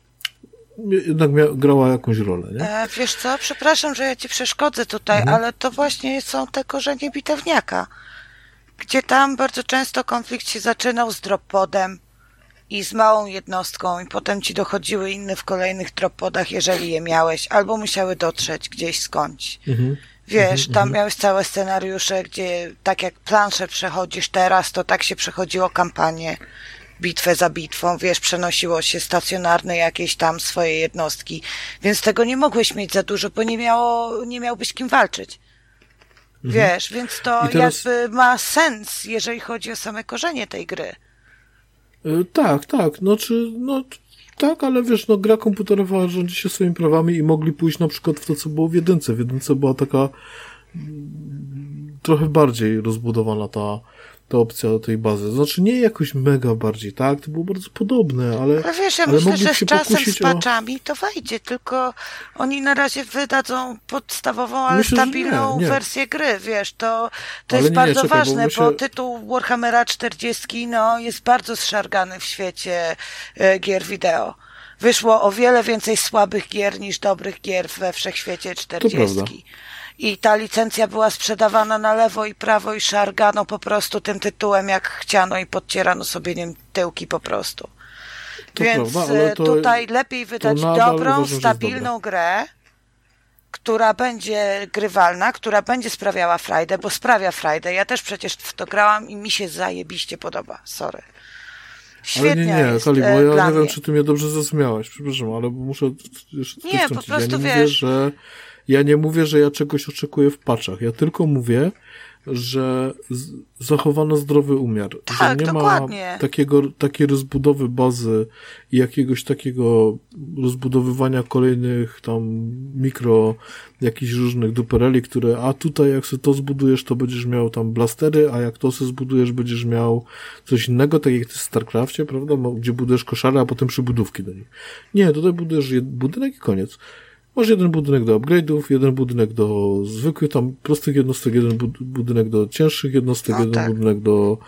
jednak mia- grała jakąś rolę, nie? E, wiesz co, przepraszam, że ja ci przeszkodzę tutaj, mhm. ale to właśnie są te korzenie bitewniaka, gdzie tam bardzo często konflikt się zaczynał z droppodem i z małą jednostką i potem ci dochodziły inne w kolejnych droppodach, jeżeli je miałeś, albo musiały dotrzeć gdzieś skądś. Mhm. Wiesz, mhm, tam mhm. miałeś całe scenariusze, gdzie tak jak planszę przechodzisz teraz, to tak się przechodziło kampanię, bitwę za bitwą, wiesz, przenosiło się stacjonarne jakieś tam swoje jednostki, więc tego nie mogłeś mieć za dużo, bo nie miało, nie miałbyś kim walczyć. Mhm. Wiesz, więc to teraz... jakby ma sens, jeżeli chodzi o same korzenie tej gry. E, tak, tak, no czy, no tak, ale wiesz, no gra komputerowa rządzi się swoimi prawami i mogli pójść na przykład w to, co było w jedynce. W jedynce była taka mm, trochę bardziej rozbudowana ta, ta opcja tej bazy. Znaczy nie jakoś mega bardziej, tak? To było bardzo podobne, ale. Ale wiesz, ja ale myślę, że z czasem, z o... patchami to wejdzie, tylko oni na razie wydadzą podstawową, ale Myślę, stabilną nie, nie. wersję gry, wiesz, to, to Ale jest nie, bardzo czekaj, bo ważne, bo się- tytuł Warhammera 40 no, jest bardzo zszargany w świecie e, gier wideo. Wyszło o wiele więcej słabych gier niż dobrych gier we wszechświecie 40. I ta licencja była sprzedawana na lewo i prawo i szargano po prostu tym tytułem jak chciano i podcierano sobie nim tyłki po prostu. To Więc prawda, ale e, to- tutaj lepiej wydać dobrą, uważam, stabilną grę, która będzie grywalna, która będzie sprawiała frajdę, bo sprawia frajdę. Ja też przecież w to grałam i mi się zajebiście podoba. Sorry. Ale Świetnie nie, nie, jest Kali, bo e, ja dla nie wiem, czy ty mnie dobrze zrozumiałaś, przepraszam, ale muszę jeszcze Nie, po prostu ja nie wiesz- mówię, że ja nie mówię, że ja czegoś oczekuję w paczach. Ja tylko mówię, że zachowano zdrowy umiar. Tak, że nie dokładnie. ma takiego, takiej rozbudowy bazy i jakiegoś takiego rozbudowywania kolejnych tam mikro jakichś różnych dupereli, które a tutaj jak sobie to zbudujesz, to będziesz miał tam blastery, a jak to sobie zbudujesz, będziesz miał coś innego, tak jak ty w StarCraftie, prawda, gdzie budujesz koszary, a potem przybudówki do nich. Nie, tutaj budujesz budynek i koniec. Masz jeden budynek do upgrade'ów, jeden budynek do zwykłych tam prostych jednostek, jeden bud- budynek do cięższych jednostek, No jeden tak. budynek do,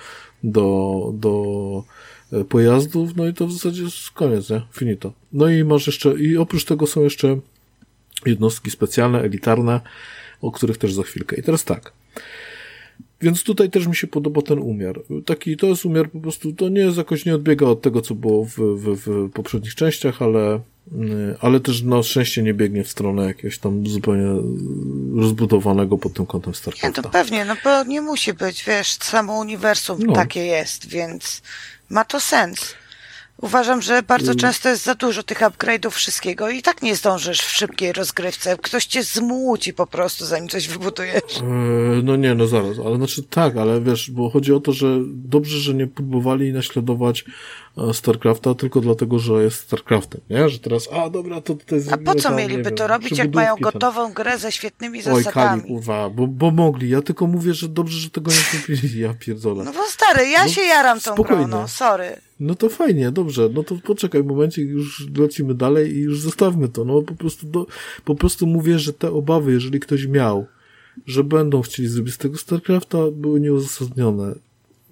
do, do e, pojazdów, no i to w zasadzie jest koniec, nie? Finito. No i masz jeszcze, i oprócz tego są jeszcze jednostki specjalne, elitarne, o których też za chwilkę. I teraz tak. Więc tutaj też mi się podoba ten umiar. Taki, to jest umiar po prostu, to nie jest jakoś, nie odbiega od tego, co było w, w, w poprzednich częściach, ale, ale też na szczęście nie biegnie w stronę jakiegoś tam zupełnie rozbudowanego pod tym kątem Nie, StarCrafta. to pewnie, no bo nie musi być, wiesz, samo uniwersum No. takie jest, więc ma to sens. Uważam, że bardzo Mm. często jest za dużo tych upgrade'ów wszystkiego i tak nie zdążysz w szybkiej rozgrywce. Ktoś cię zmuci po prostu, zanim coś wybudujesz. Eee, No nie, no zaraz, ale znaczy tak, ale wiesz, bo chodzi o to, że dobrze, że nie próbowali naśladować e, StarCrafta tylko dlatego, że jest StarCraftem, nie? Że teraz, a dobra, to tutaj A po co tam, mieliby to wiem, robić, jak mają przybudówki tam. gotową grę ze świetnymi Oj, zasadami? kurwa, bo, bo mogli. Ja tylko mówię, że dobrze, że tego nie zrobili. Ja pierdolę. No bo stary, ja No, się jaram tą grą, spokojnie. no sorry. No to fajnie, dobrze. No to poczekaj momencie, już lecimy dalej i już zostawmy to. No po prostu, do, po prostu mówię, że te obawy, jeżeli ktoś miał, że będą chcieli zrobić z tego StarCrafta, były nieuzasadnione.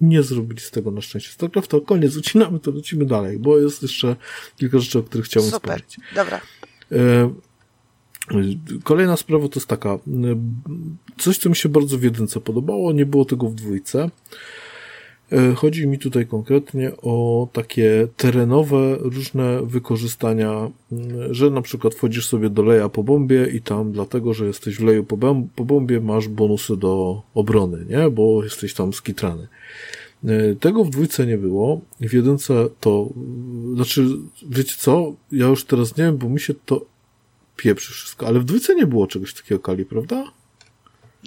Nie zrobili z tego na szczęście StarCrafta. Koniec, ucinamy to, lecimy dalej, bo jest jeszcze kilka rzeczy, o których chciałbym Super, wspomnieć. dobra. E, Kolejna sprawa to jest taka. e, Coś, co mi się bardzo w jedynce podobało, nie było tego w dwójce. E, Chodzi mi tutaj konkretnie o takie terenowe różne wykorzystania, m, że na przykład wchodzisz sobie do leja po bombie i tam dlatego, że jesteś w leju po bombie masz bonusy do obrony, nie? Bo jesteś tam skitrany. E, Tego w dwójce nie było. W jedynce to, znaczy, wiecie co? Ja już teraz nie wiem, bo mi się to pieprzy wszystko, ale w dwójce nie było czegoś takiego Kali, prawda?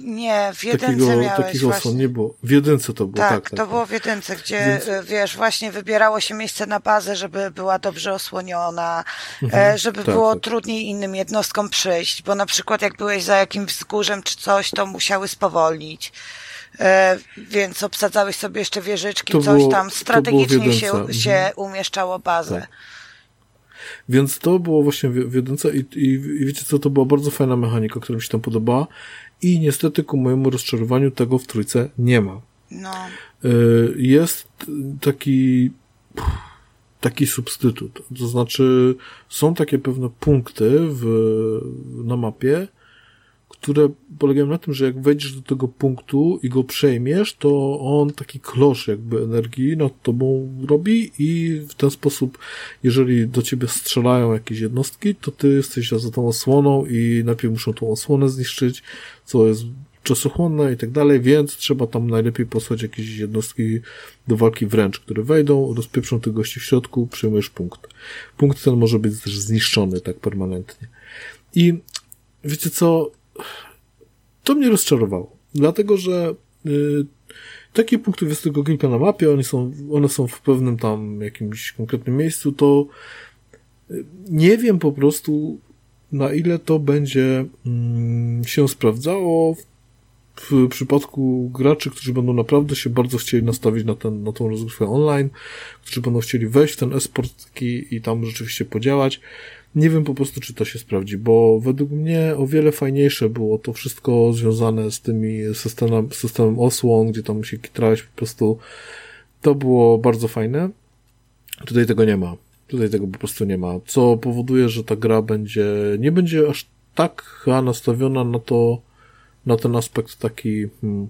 Nie, w jedynce Takiego, miałeś właśnie. nie było. W jedynce to było, Tak, tak. tak, to tak. było w jedynce, gdzie, Więc- e, wiesz, właśnie wybierało się miejsce na bazę, żeby była dobrze osłoniona, Mhm, e, żeby tak, było tak. trudniej innym jednostkom przyjść, bo na przykład jak byłeś za jakimś wzgórzem czy coś, to musiały spowolnić. E, więc obsadzałeś sobie jeszcze wieżyczki, To coś było- tam strategicznie się, jedynce, się mhm. umieszczało bazę. Tak. Więc to było właśnie w jedynce i, i, i wiecie co, to była bardzo fajna mechanika, która mi się tam podobała i niestety ku mojemu rozczarowaniu tego w trójce nie ma. No, Y, Jest taki taki substytut. To znaczy, są takie pewne punkty w, na mapie, które polegają na tym, że jak wejdziesz do tego punktu i go przejmiesz, to on taki klosz jakby energii nad tobą robi i w ten sposób, jeżeli do ciebie strzelają jakieś jednostki, to ty jesteś za tą osłoną i najpierw muszą tą osłonę zniszczyć, co jest czasochłonne i tak dalej, więc trzeba tam najlepiej posłać jakieś jednostki do walki wręcz, które wejdą, rozpieprzą tych gości w środku, przyjmujesz punkt. Punkt ten może być też zniszczony tak permanentnie. I wiecie co? To mnie rozczarowało. Dlatego, że y, takich punktów jest tylko kilka na mapie, one są, one są w pewnym tam jakimś konkretnym miejscu, to nie wiem po prostu, na ile to będzie mm, się sprawdzało w przypadku graczy, którzy będą naprawdę się bardzo chcieli nastawić na, ten, na tą rozgrywkę online, którzy będą chcieli wejść w ten esport i, i tam rzeczywiście podziałać. Nie wiem po prostu, czy to się sprawdzi, bo według mnie o wiele fajniejsze było to wszystko związane z tymi systemem, systemem osłon, gdzie tam się kitrałeś po prostu. To było bardzo fajne. Tutaj tego nie ma. Tutaj tego po prostu nie ma. Co powoduje, że ta gra będzie, nie będzie aż tak nastawiona na to, na ten aspekt taki hmm,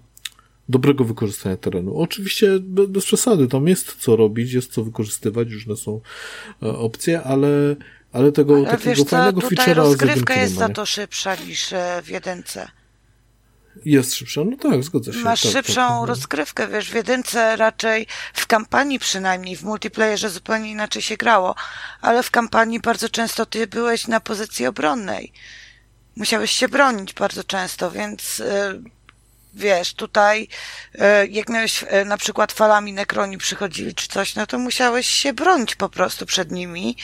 dobrego wykorzystania terenu. Oczywiście bez przesady, tam jest co robić, jest co wykorzystywać, różne są e, opcje, ale, ale tego ale takiego wiesz co, fajnego rozgrywka jest za to szybsza niż e, w jedynce. Jest szybsza, no tak, zgodzę się. Masz tak, szybszą tak, tak. rozgrywkę, wiesz, w jedynce raczej, w kampanii przynajmniej, w multiplayerze zupełnie inaczej się grało, ale w kampanii bardzo często ty byłeś na pozycji obronnej musiałeś się bronić bardzo często, więc e, wiesz, tutaj e, jak miałeś e, na przykład falami nekroni przychodzili czy coś, no to musiałeś się bronić po prostu przed nimi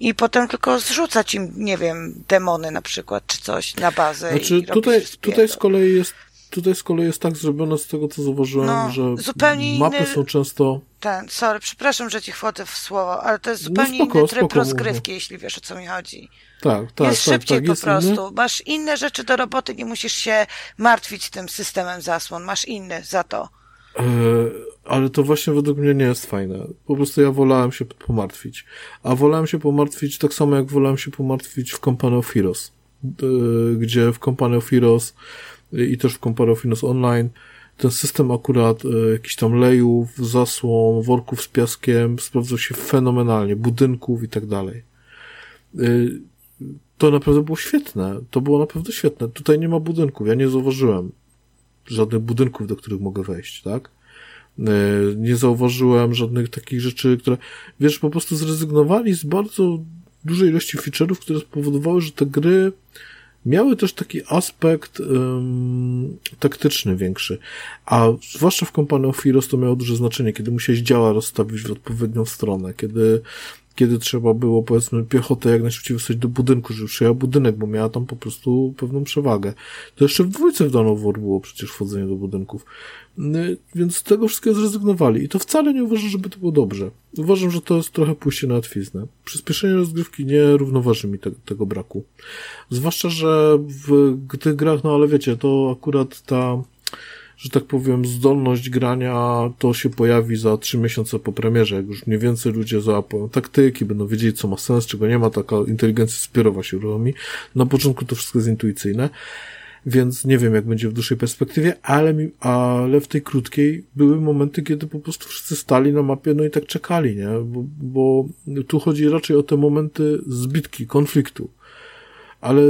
i potem tylko zrzucać im, nie wiem, demony na przykład, czy coś na bazę. Znaczy tutaj, tutaj z kolei jest tutaj z kolei jest tak zrobione z tego, co zauważyłem, no, że zupełnie mapy inny... są często... Ten, sorry, przepraszam, że ci wchodzę w słowo, ale to jest no zupełnie no spoko, inny tryb spoko, rozgrywki, jeśli wiesz, o co mi chodzi. Tak, tak. Jest tak, szybciej tak, po prostu. Inny? Masz inne rzeczy do roboty, nie musisz się martwić tym systemem zasłon. Masz inny za to. E, ale to właśnie według mnie nie jest fajne. Po prostu ja wolałem się pomartwić. A wolałem się pomartwić tak samo, jak wolałem się pomartwić w Company of Heroes. E, gdzie w Company of Heroes i też w of Heroes Online ten system akurat e, jakichś tam lejów, zasłon, worków z piaskiem sprawdzał się fenomenalnie, budynków i tak dalej to naprawdę było świetne. To było naprawdę świetne. Tutaj nie ma budynków. Ja nie zauważyłem żadnych budynków, do których mogę wejść, tak? E, nie zauważyłem żadnych takich rzeczy, które, wiesz, po prostu zrezygnowali z bardzo dużej ilości feature'ów, które spowodowały, że te gry miały też taki aspekt um, taktyczny większy. A zwłaszcza w Company of to miało duże znaczenie, kiedy musiałeś działa rozstawić w odpowiednią stronę, kiedy kiedy trzeba było, powiedzmy, piechotę jak najszybciej wysłać do budynku, żeby przyjęła budynek, bo miała tam po prostu pewną przewagę. To jeszcze w dwójce w Dawn było przecież wchodzenie do budynków. Więc z tego wszystkiego zrezygnowali. I to wcale nie uważam, żeby to było dobrze. Uważam, że to jest trochę pójście na łatwiznę. Przyspieszenie rozgrywki nie równoważy mi te, tego braku. Zwłaszcza, że w tych grach, no ale wiecie, to akurat ta że tak powiem, zdolność grania to się pojawi za trzy miesiące po premierze, jak już mniej więcej ludzie załapują taktyki, będą wiedzieli, co ma sens, czego nie ma, taka inteligencja spirowa się uruchomi. Na początku to wszystko jest intuicyjne, więc nie wiem, jak będzie w dłuższej perspektywie, ale, mi, ale w tej krótkiej były momenty, kiedy po prostu wszyscy stali na mapie, no i tak czekali, nie? Bo, bo tu chodzi raczej o te momenty zbitki, konfliktu ale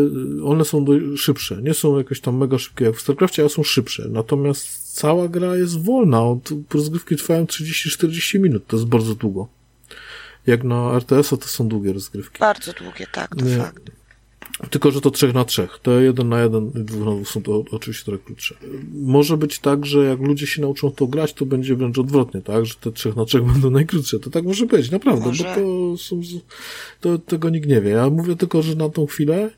one są szybsze. Nie są jakoś tam mega szybkie jak w StarCraftie, ale są szybsze. Natomiast cała gra jest wolna. Od, rozgrywki trwają 30-40 minut. To jest bardzo długo. Jak na RTS-a to są długie rozgrywki. Bardzo długie, tak, to Nie. fakt. Tylko, że to trzech na trzech. Te jeden na jeden i dwóch na dwóch są to oczywiście trochę krótsze. Może być tak, że jak ludzie się nauczą to grać, to będzie wręcz odwrotnie, tak? Że te trzech na trzech będą najkrótsze. To tak może być, naprawdę, może. bo to są, to tego nikt nie wie. Ja mówię tylko, że na tą chwilę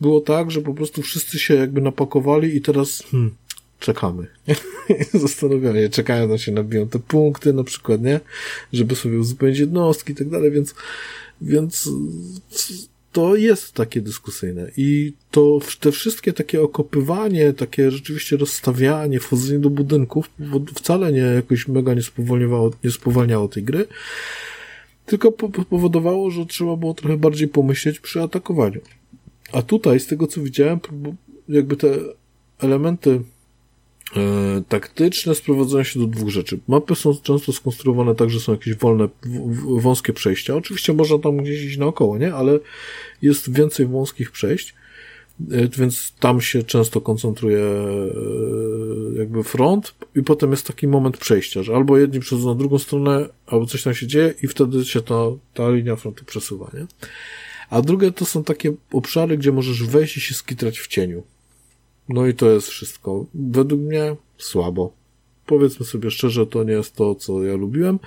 było tak, że po prostu wszyscy się jakby napakowali i teraz hmm, czekamy. Zastanawiamy się, czekają, się nabiją te punkty na przykład, nie? Żeby sobie uzupełnić jednostki i tak dalej, więc, więc to jest takie dyskusyjne i to te wszystkie takie okopywanie, takie rzeczywiście rozstawianie, wchodzenie do budynków wcale nie jakoś mega nie spowalniało, nie spowalniało tej gry, tylko powodowało, że trzeba było trochę bardziej pomyśleć przy atakowaniu. A tutaj, z tego co widziałem, jakby te elementy e, taktyczne sprowadzają się do dwóch rzeczy. Mapy są często skonstruowane tak, że są jakieś wolne, wąskie przejścia. Oczywiście można tam gdzieś iść naokoło, nie? Ale jest więcej wąskich przejść, e, więc tam się często koncentruje e, jakby front i potem jest taki moment przejścia, że albo jedni przechodzą na drugą stronę, albo coś tam się dzieje i wtedy się ta, ta linia frontu przesuwa, nie? A drugie to są takie obszary, gdzie możesz wejść i się skitrać w cieniu. No i to jest wszystko. Według mnie słabo. powiedzmy sobie szczerze, to nie jest to, co ja lubiłem,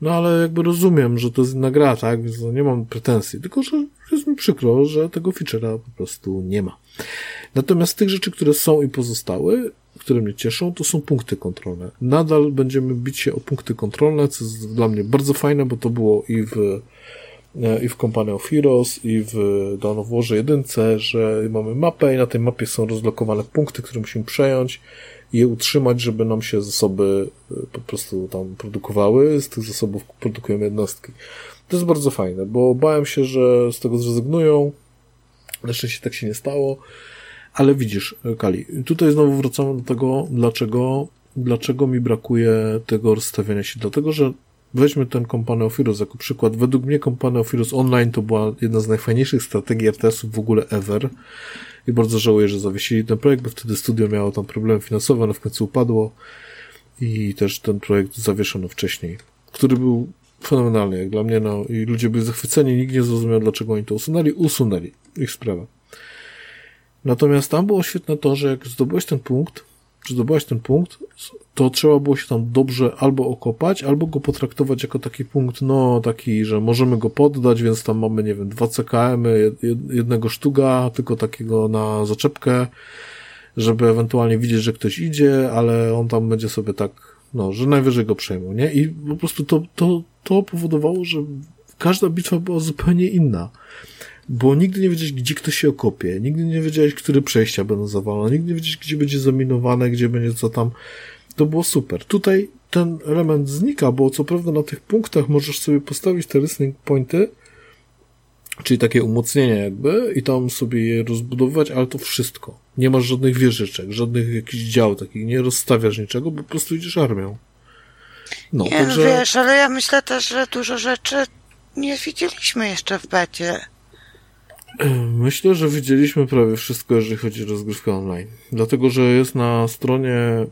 no ale jakby rozumiem, że to jest inna gra, tak, więc no nie mam pretensji, tylko że jest mi przykro, że tego feature'a po prostu nie ma. Natomiast tych rzeczy, które są i pozostały, które mnie cieszą, to są punkty kontrolne. Nadal będziemy bić się o punkty kontrolne, co jest dla mnie bardzo fajne, bo to było i w i w Company of Heroes, i w Dawn of Warze 1, że mamy mapę i na tej mapie są rozlokowane punkty, które musimy przejąć i je utrzymać, żeby nam się zasoby e, po prostu tam produkowały. Z tych zasobów produkujemy jednostki. To jest bardzo fajne, bo bałem się, że z tego zrezygnują. Na szczęście tak się nie stało. Ale widzisz, Kali, tutaj znowu wracamy do tego, dlaczego, dlaczego mi brakuje tego rozstawiania się. Dlatego, że weźmy ten Company of Heroes jako przykład. Według mnie Company of Heroes Online to była jedna z najfajniejszych strategii RTS-ów w ogóle ever. I bardzo żałuję, że zawiesili ten projekt, bo wtedy studio miało tam problemy finansowe, ale w końcu upadło. I też ten projekt zawieszono wcześniej, który był fenomenalny jak dla mnie, no i ludzie byli zachwyceni, nikt nie zrozumiał, dlaczego oni to usunęli. Usunęli. Ich sprawa. Natomiast tam było świetne to, że jak zdobyłeś ten punkt, czy zdobyłeś ten punkt, to trzeba było się tam dobrze albo okopać, albo go potraktować jako taki punkt, no taki, że możemy go poddać, więc tam mamy, nie wiem, dwa CKM, jednego sztuga, tylko takiego na zaczepkę, żeby ewentualnie widzieć, że ktoś idzie, ale on tam będzie sobie tak, no, że najwyżej go przejmą, nie? I po prostu to, to, to powodowało, że każda bitwa była zupełnie inna bo nigdy nie wiedziałeś, gdzie ktoś się okopie, nigdy nie wiedziałeś, które przejścia będą zawalone, nigdy nie wiedziałeś, gdzie będzie zaminowane, gdzie będzie co tam. To było super. Tutaj ten element znika, bo co prawda na tych punktach możesz sobie postawić te listening pointy, czyli takie umocnienia jakby, i tam sobie je rozbudowywać, ale to wszystko. Nie masz żadnych wieżyczek, żadnych jakichś dział takich, nie rozstawiasz niczego, bo po prostu idziesz armią. No, nie, także... wiesz, ale ja myślę też, że dużo rzeczy nie widzieliśmy jeszcze w becie. Myślę, że widzieliśmy prawie wszystko, jeżeli chodzi o rozgrywkę online. Dlatego, że jest na stronie mm,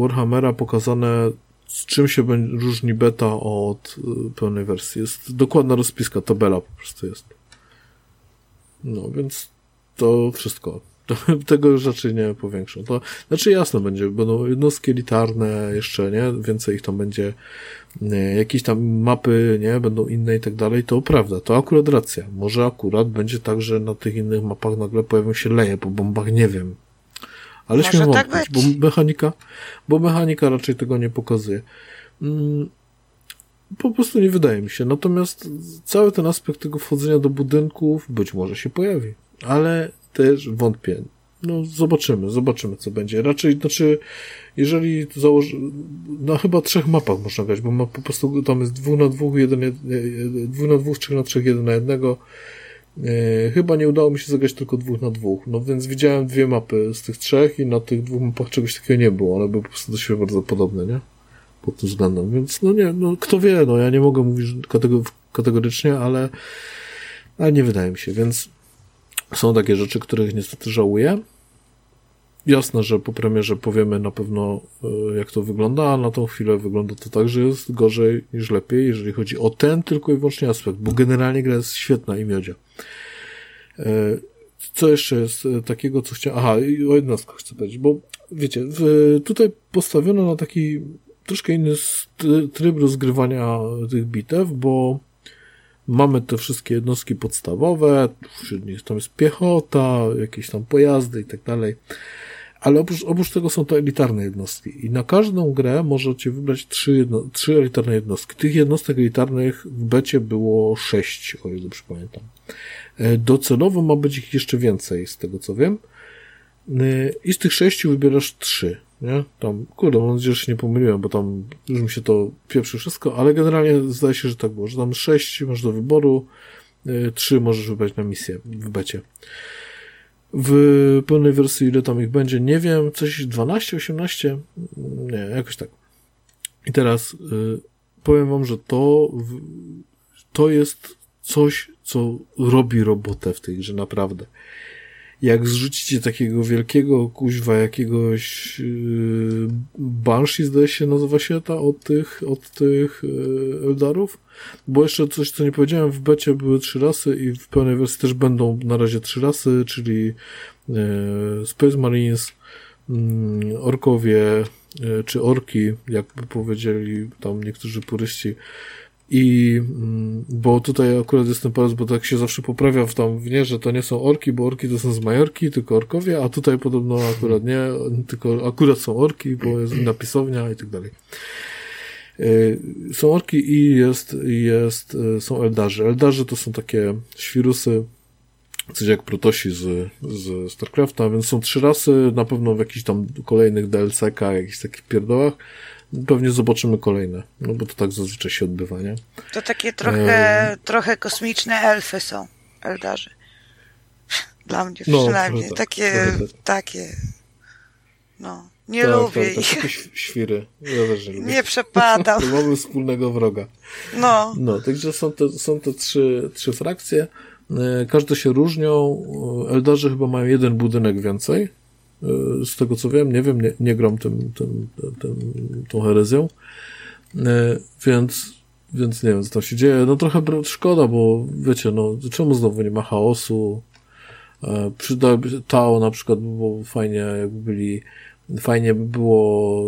Warhammera pokazane, z czym się różni beta od y, pełnej wersji. Jest dokładna rozpiska, tabela po prostu jest. No, więc to wszystko. tego już raczej nie powiększą. To, znaczy jasno będzie, będą jednostki elitarne jeszcze, nie? Więcej ich tam będzie, nie, jakieś tam mapy, nie? Będą inne i tak dalej, to prawda, to akurat racja. Może akurat będzie tak, że na tych innych mapach nagle pojawią się leje po bombach, nie wiem. Ale śmiem tak wątpić, bo mechanika, bo mechanika raczej tego nie pokazuje. Mm, po prostu nie wydaje mi się. Natomiast cały ten aspekt tego wchodzenia do budynków być może się pojawi. Ale też wątpię. No, zobaczymy, zobaczymy, co będzie. Raczej, znaczy, jeżeli założy, na chyba trzech mapach można grać, bo ma po prostu, tam jest dwóch na dwóch, jeden, dwóch na dwóch, trzech na trzech, jeden na jednego. E, chyba nie udało mi się zagrać tylko dwóch na dwóch. No więc widziałem dwie mapy z tych trzech i na tych dwóch mapach czegoś takiego nie było. One były po prostu do siebie bardzo podobne, nie? Pod tym względem. Więc no nie, no kto wie, no ja nie mogę mówić kategorycznie, ale, ale nie wydaje mi się, więc są takie rzeczy, których niestety żałuję. Jasne, że po premierze powiemy na pewno, e, jak to wygląda, a na tą chwilę wygląda to tak, że jest gorzej niż lepiej, jeżeli chodzi o ten tylko i wyłącznie aspekt, bo generalnie gra jest świetna i miodzia. E, co jeszcze jest e, takiego, co chciałem... Aha, o jednostkach chcę powiedzieć, bo wiecie, tutaj postawiono na taki troszkę inny tryb rozgrywania tych bitew, bo Mamy te wszystkie jednostki podstawowe, nich tam jest piechota, jakieś tam pojazdy i tak dalej. Ale oprócz, oprócz tego są to elitarne jednostki. I na każdą grę możecie wybrać trzy, jedno, trzy elitarne jednostki. Tych jednostek elitarnych w becie było sześć, o ile dobrze pamiętam. E, docelowo ma być ich jeszcze więcej, z tego co wiem. E, I z tych sześciu wybierasz trzy nie? Tam, kurde, mam nadzieję, że się nie pomyliłem, bo tam już mi się to pieprzy wszystko, ale generalnie zdaje się, że tak było, że tam sześć masz do wyboru, y, trzy możesz wybrać na misję w becie. W pełnej wersji ile tam ich będzie, nie wiem, coś 12, 18? Nie, jakoś tak. I teraz y, powiem wam, że to to jest coś, co robi robotę w tej grze, naprawdę jak zrzucicie takiego wielkiego kuźwa jakiegoś yy, Banshee, zdaje się, nazywa się ta od tych, od tych yy, Eldarów, bo jeszcze coś, co nie powiedziałem, w becie były trzy rasy i w pełnej wersji też będą na razie trzy rasy, czyli yy, Space Marines, mm, orkowie, e, czy orki, jakby powiedzieli tam niektórzy puryści, i mm, bo tutaj akurat jest ten bo tak się zawsze poprawia w tam nie, że to nie są orki, bo orki to są z Majorki, tylko orkowie, a tutaj podobno akurat nie, tylko akurat są orki, bo jest napisownia i tak dalej. Są orki i jest, jest, są eldarzy. Eldarzy to są takie świrusy, coś jak protosi z, z StarCrafta, więc są trzy rasy, na pewno w jakichś tam kolejnych DLC-kach, jakichś takich pierdołach. Pewnie zobaczymy kolejne, no bo to tak zazwyczaj się odbywa, nie? To takie trochę, trochę kosmiczne elfy są, eldarzy. Dla mnie no, przynajmniej. Tak, takie, tak. takie, no. Nie tak, lubię tak, ich. Takie świry. Ja też nie lubię. Nie przepadam. Mamy wspólnego wroga. No. No, także są te, są te trzy, trzy frakcje. E, każde się różnią. Eldarzy chyba mają jeden budynek więcej. E, z tego co wiem, nie wiem, nie, nie gram tym, tym, tym, tą herezją. E, więc, więc nie wiem, co tam się dzieje. No trochę szkoda, bo wiecie, no, czemu znowu nie ma chaosu? Przydałoby Tao na przykład, bo fajnie jakby byli, fajnie by było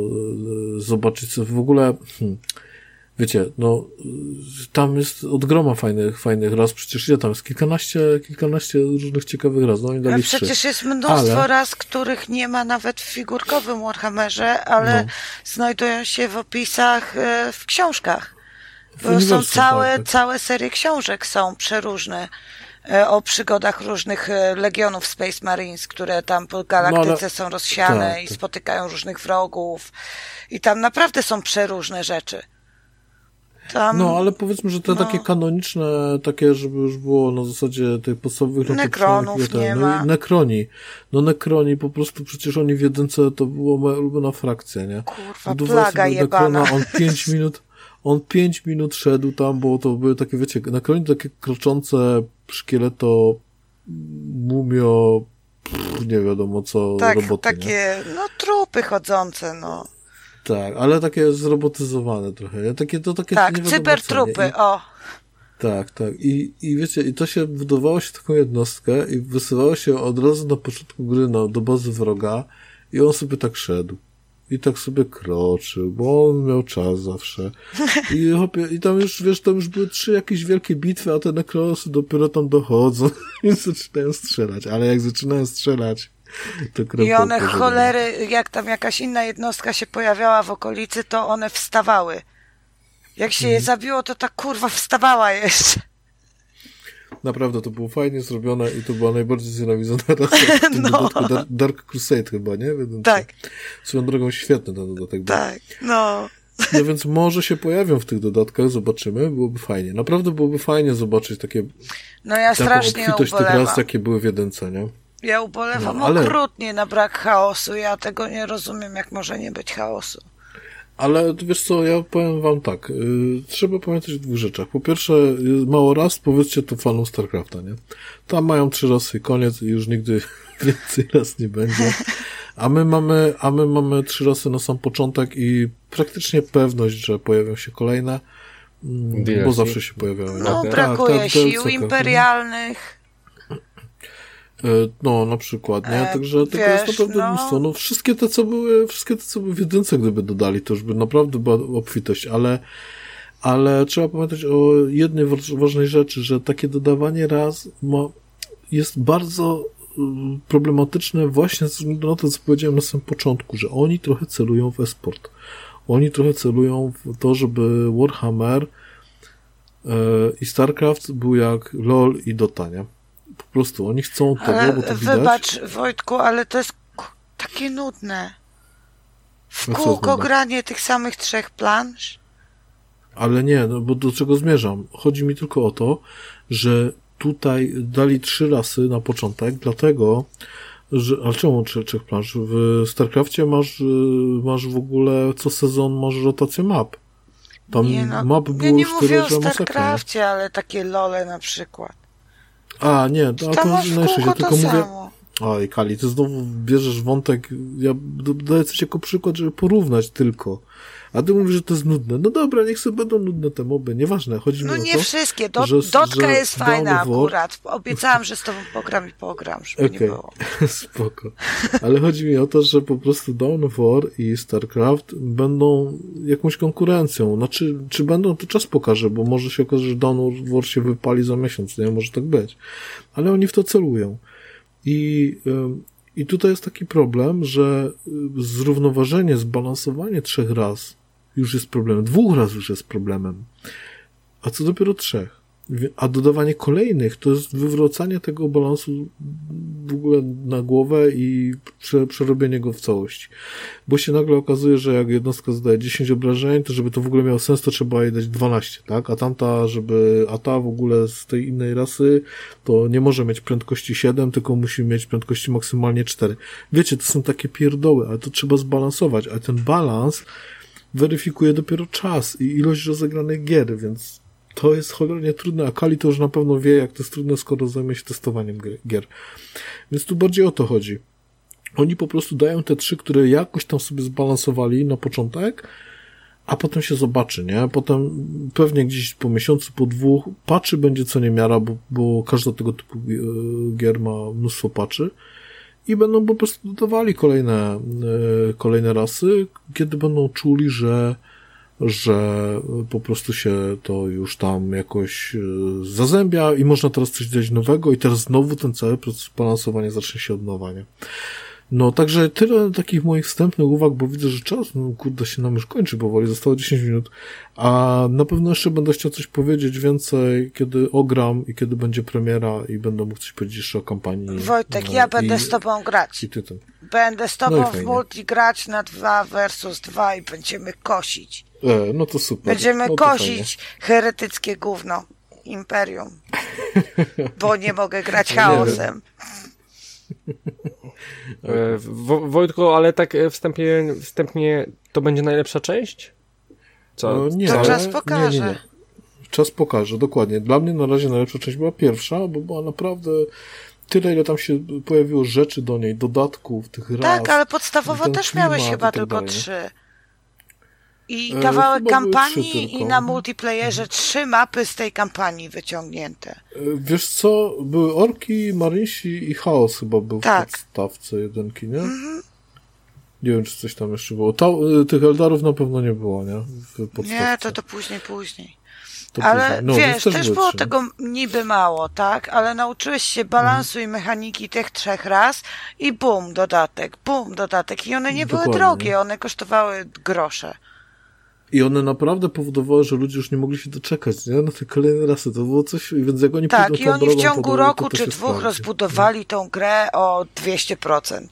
zobaczyć, co w ogóle, hmm, wiecie, no, tam jest od groma fajnych, fajnych raz, przecież ja tam jest kilkanaście, kilkanaście różnych ciekawych raz, no oni dali Przecież trzy. jest mnóstwo ale... raz, których nie ma nawet w figurkowym Warhammerze, ale no. znajdują się w opisach e, w książkach. Bo są całe, tak. całe serie książek są przeróżne e, o przygodach różnych e, legionów Space Marines, które tam po galaktyce no, ale... są rozsiane tak, i tak. spotykają różnych wrogów. I tam naprawdę są przeróżne rzeczy. Tam... No, ale powiedzmy, że te no. takie kanoniczne, takie, żeby już było na zasadzie tych podstawowych Nekronów nie no ma. i Nekroni. No Nekroni, po prostu przecież oni w jedynce to była moja ulubiona frakcja, nie? Kurwa, Duwa plaga jebana. Nekrona, on pięć minut, on pięć minut szedł tam, bo to były takie, wiecie, Nekroni takie kroczące szkieleto, mumio, pff, nie wiadomo co, tak, roboty, takie, nie? no trupy chodzące, no. Tak, ale takie zrobotyzowane trochę. Takie, to takie tak, cybertrupy, I, o. Tak, tak. I, I wiecie, i to się budowało się taką jednostkę i wysyłało się od razu na początku gry no, do bazy wroga i on sobie tak szedł. I tak sobie kroczył, bo on miał czas zawsze. I, hopie, i tam już, wiesz, tam już były trzy jakieś wielkie bitwy, a te nekrosy dopiero tam dochodzą i zaczynają strzelać. Ale jak zaczynają strzelać, i one cholery, jak tam jakaś inna jednostka się pojawiała w okolicy, to one wstawały. Jak się je mhm. zabiło, to ta kurwa wstawała jeszcze. Naprawdę, to było fajnie zrobione i to była najbardziej znienawidzona rasa w tym no. dodatku Dark, Dark Crusade chyba, nie? Więc tak. Swoją drogą świetny ten dodatek. Tak, no. No więc może się pojawią w tych dodatkach, zobaczymy, byłoby fajnie. Naprawdę byłoby fajnie zobaczyć takie no ja strasznie taką obfitość tych ras, jakie były w jedynce, nie? Ja ubolewam no, ale... okrutnie na brak chaosu. Ja tego nie rozumiem, jak może nie być chaosu. Ale wiesz co, ja powiem wam tak. Yy, trzeba pamiętać o dwóch rzeczach. Po pierwsze, yy, mało raz powiedzcie to fanom StarCrafta, nie? Tam mają trzy rasy, koniec i już nigdy więcej raz nie będzie. A my mamy, a my mamy trzy rasy na sam początek i praktycznie pewność, że pojawią się kolejne, yy, bo zawsze się pojawiają. No, tak, brakuje tak, sił imperialnych E, no, na przykład, nie? E, Także tego jest naprawdę no... mnóstwo. No, wszystkie te, co były, wszystkie te, co były w jedynce, gdyby dodali, to już by naprawdę była obfitość, ale, ale trzeba pamiętać o jednej ważnej rzeczy, że takie dodawanie raz ma, jest bardzo mm, problematyczne właśnie ze względu na to, co powiedziałem na samym początku, że oni trochę celują w esport. Oni trochę celują w to, żeby Warhammer e, i StarCraft był jak LoL i Dota, nie? Po prostu oni chcą tego, ale bo to widać. Wybacz, Wojtku, ale to jest takie nudne. W no kółko granie tych samych trzech plansz. Ale nie, no bo do czego zmierzam? Chodzi mi tylko o to, że tutaj dali trzy rasy na początek, dlatego, że, ale czemu trzech, trzech plansz? W StarCraftie masz, y, masz w ogóle co sezon masz rotację map. Tam nie, no, map było ja nie mówię o StarCraftie, ale takie lole na przykład. A, nie, to, to jest inna ja tylko mówię... Oj, Kali, ty znowu bierzesz wątek, ja daję coś jako przykład, żeby porównać tylko. A ty mówisz, że to jest nudne. No dobra, niech sobie będą nudne te moby, nieważne. Chodzi no mi nie o to, wszystkie. Do, że, dotka że jest fajna akurat. Obiecałam, że z tobą pogram i pogram, żeby okay. nie było. Spoko. Ale chodzi mi o to, że po prostu Dawn of War i StarCraft będą jakąś konkurencją. Znaczy, czy będą, to czas pokaże, bo może się okazać, że Dawn of War się wypali za miesiąc, nie? Może tak być. Ale oni w to celują. I, i tutaj jest taki problem, że y, zrównoważenie, zbalansowanie trzech raz już jest problemem. Dwóch raz już jest problemem. A co dopiero trzech? A dodawanie kolejnych to jest wywracanie tego balansu w ogóle na głowę i prze, przerobienie go w całości. Bo się nagle okazuje, że jak jednostka zadaje 10 obrażeń, to żeby to w ogóle miało sens, to trzeba jej dać 12, tak? A tamta, żeby, a ta w ogóle z tej innej rasy, to nie może mieć prędkości 7, tylko musi mieć prędkości maksymalnie 4. Wiecie, to są takie pierdoły, ale to trzeba zbalansować, a ten balans weryfikuje dopiero czas i ilość rozegranych gier, więc to jest cholernie trudne, a Kali to już na pewno wie, jak to jest trudne, skoro zajmie się testowaniem gier. Więc tu bardziej o to chodzi. Oni po prostu dają te trzy, które jakoś tam sobie zbalansowali na początek, a potem się zobaczy, nie? Potem pewnie gdzieś po miesiącu, po dwóch patrzy będzie co niemiara, bo, bo każda tego typu e, gier ma mnóstwo patrzy i będą po prostu dodawali kolejne, e, kolejne rasy, kiedy będą czuli, że że po prostu się to już tam jakoś e, zazębia i można teraz coś dać nowego i teraz znowu ten cały proces balansowania zacznie się od nowa, nie? No, także tyle takich moich wstępnych uwag, bo widzę, że czas, no kurde, się nam już kończy powoli, zostało 10 minut, a na pewno jeszcze będę chciał coś powiedzieć więcej, kiedy ogram i kiedy będzie premiera i będę mógł coś powiedzieć jeszcze o kampanii. Wojtek, no, ja będę i, z tobą grać. I ty tym. Będę z tobą no w multi grać na 2 versus 2 i będziemy kosić. E, no to super. Będziemy no kosić heretyckie gówno. Imperium. Bo nie mogę grać chaosem. E, Wojtko, ale tak e, wstępnie, wstępnie to będzie najlepsza część? Co? No, nie, to czas pokaże. Nie, nie, nie. Czas pokaże, dokładnie. Dla mnie na razie najlepsza część była pierwsza, bo była naprawdę tyle, ile tam się pojawiło rzeczy do niej, dodatków, tych raz. Tak, ale podstawowo też miałeś chyba tak tylko dalej, trzy. I e, kawałek kampanii i na multiplayerze trzy mapy z tej kampanii wyciągnięte. E, wiesz co, były Orki, Marinsi i Chaos chyba był tak. w podstawce jedynki, nie? Mhm. Nie wiem, czy coś tam jeszcze było. Ta, e, tych Eldarów na pewno nie było, nie? nie, to to później, później. To Ale no, wiesz, też, też było tego niby mało, tak? Ale nauczyłeś się balansu mhm. i mechaniki tych trzech raz i bum, dodatek, bum, dodatek. I one nie Dokładnie. były drogie, one kosztowały grosze. I one naprawdę powodowały, że ludzie już nie mogli się doczekać, nie? Na te kolejne rasy. To było coś, więc jak oni Tak, i oni w ciągu roku czy dwóch sprawdzi. rozbudowali tą grę o 200%.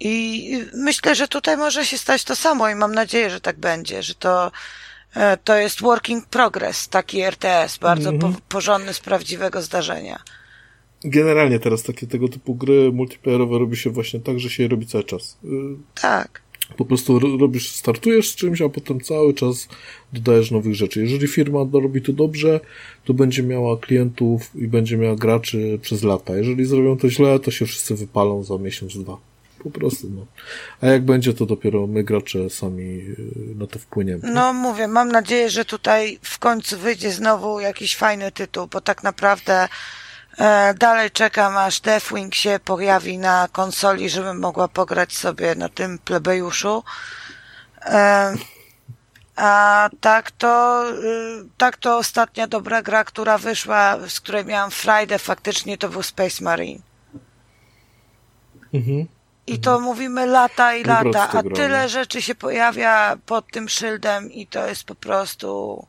I myślę, że tutaj może się stać to samo i mam nadzieję, że tak będzie, że to, e, to jest working progress, taki RTS, bardzo mm -hmm. po, porządny z prawdziwego zdarzenia. Generalnie teraz takie tego typu gry multiplayerowe robi się właśnie tak, że się je robi cały czas. Y, tak. Po prostu robisz, startujesz z czymś, a potem cały czas dodajesz nowych rzeczy. Jeżeli firma robi to dobrze, to będzie miała klientów i będzie miała graczy przez lata. Jeżeli zrobią to źle, to się wszyscy wypalą za miesiąc, dwa. Po prostu, no. A jak będzie, to dopiero my gracze sami y, na to wpłyniemy. No mówię, mam nadzieję, że tutaj w końcu wyjdzie znowu jakiś fajny tytuł, bo tak naprawdę dalej czekam, aż Deathwing się pojawi na konsoli, żebym mogła pograć sobie na tym plebejuszu. E, a tak to, y, tak to ostatnia dobra gra, która wyszła, z której miałam Friday, faktycznie to był Space Marine. Mhm. I to mówimy lata i lata, a tyle rzeczy się pojawia pod tym szyldem i to jest po prostu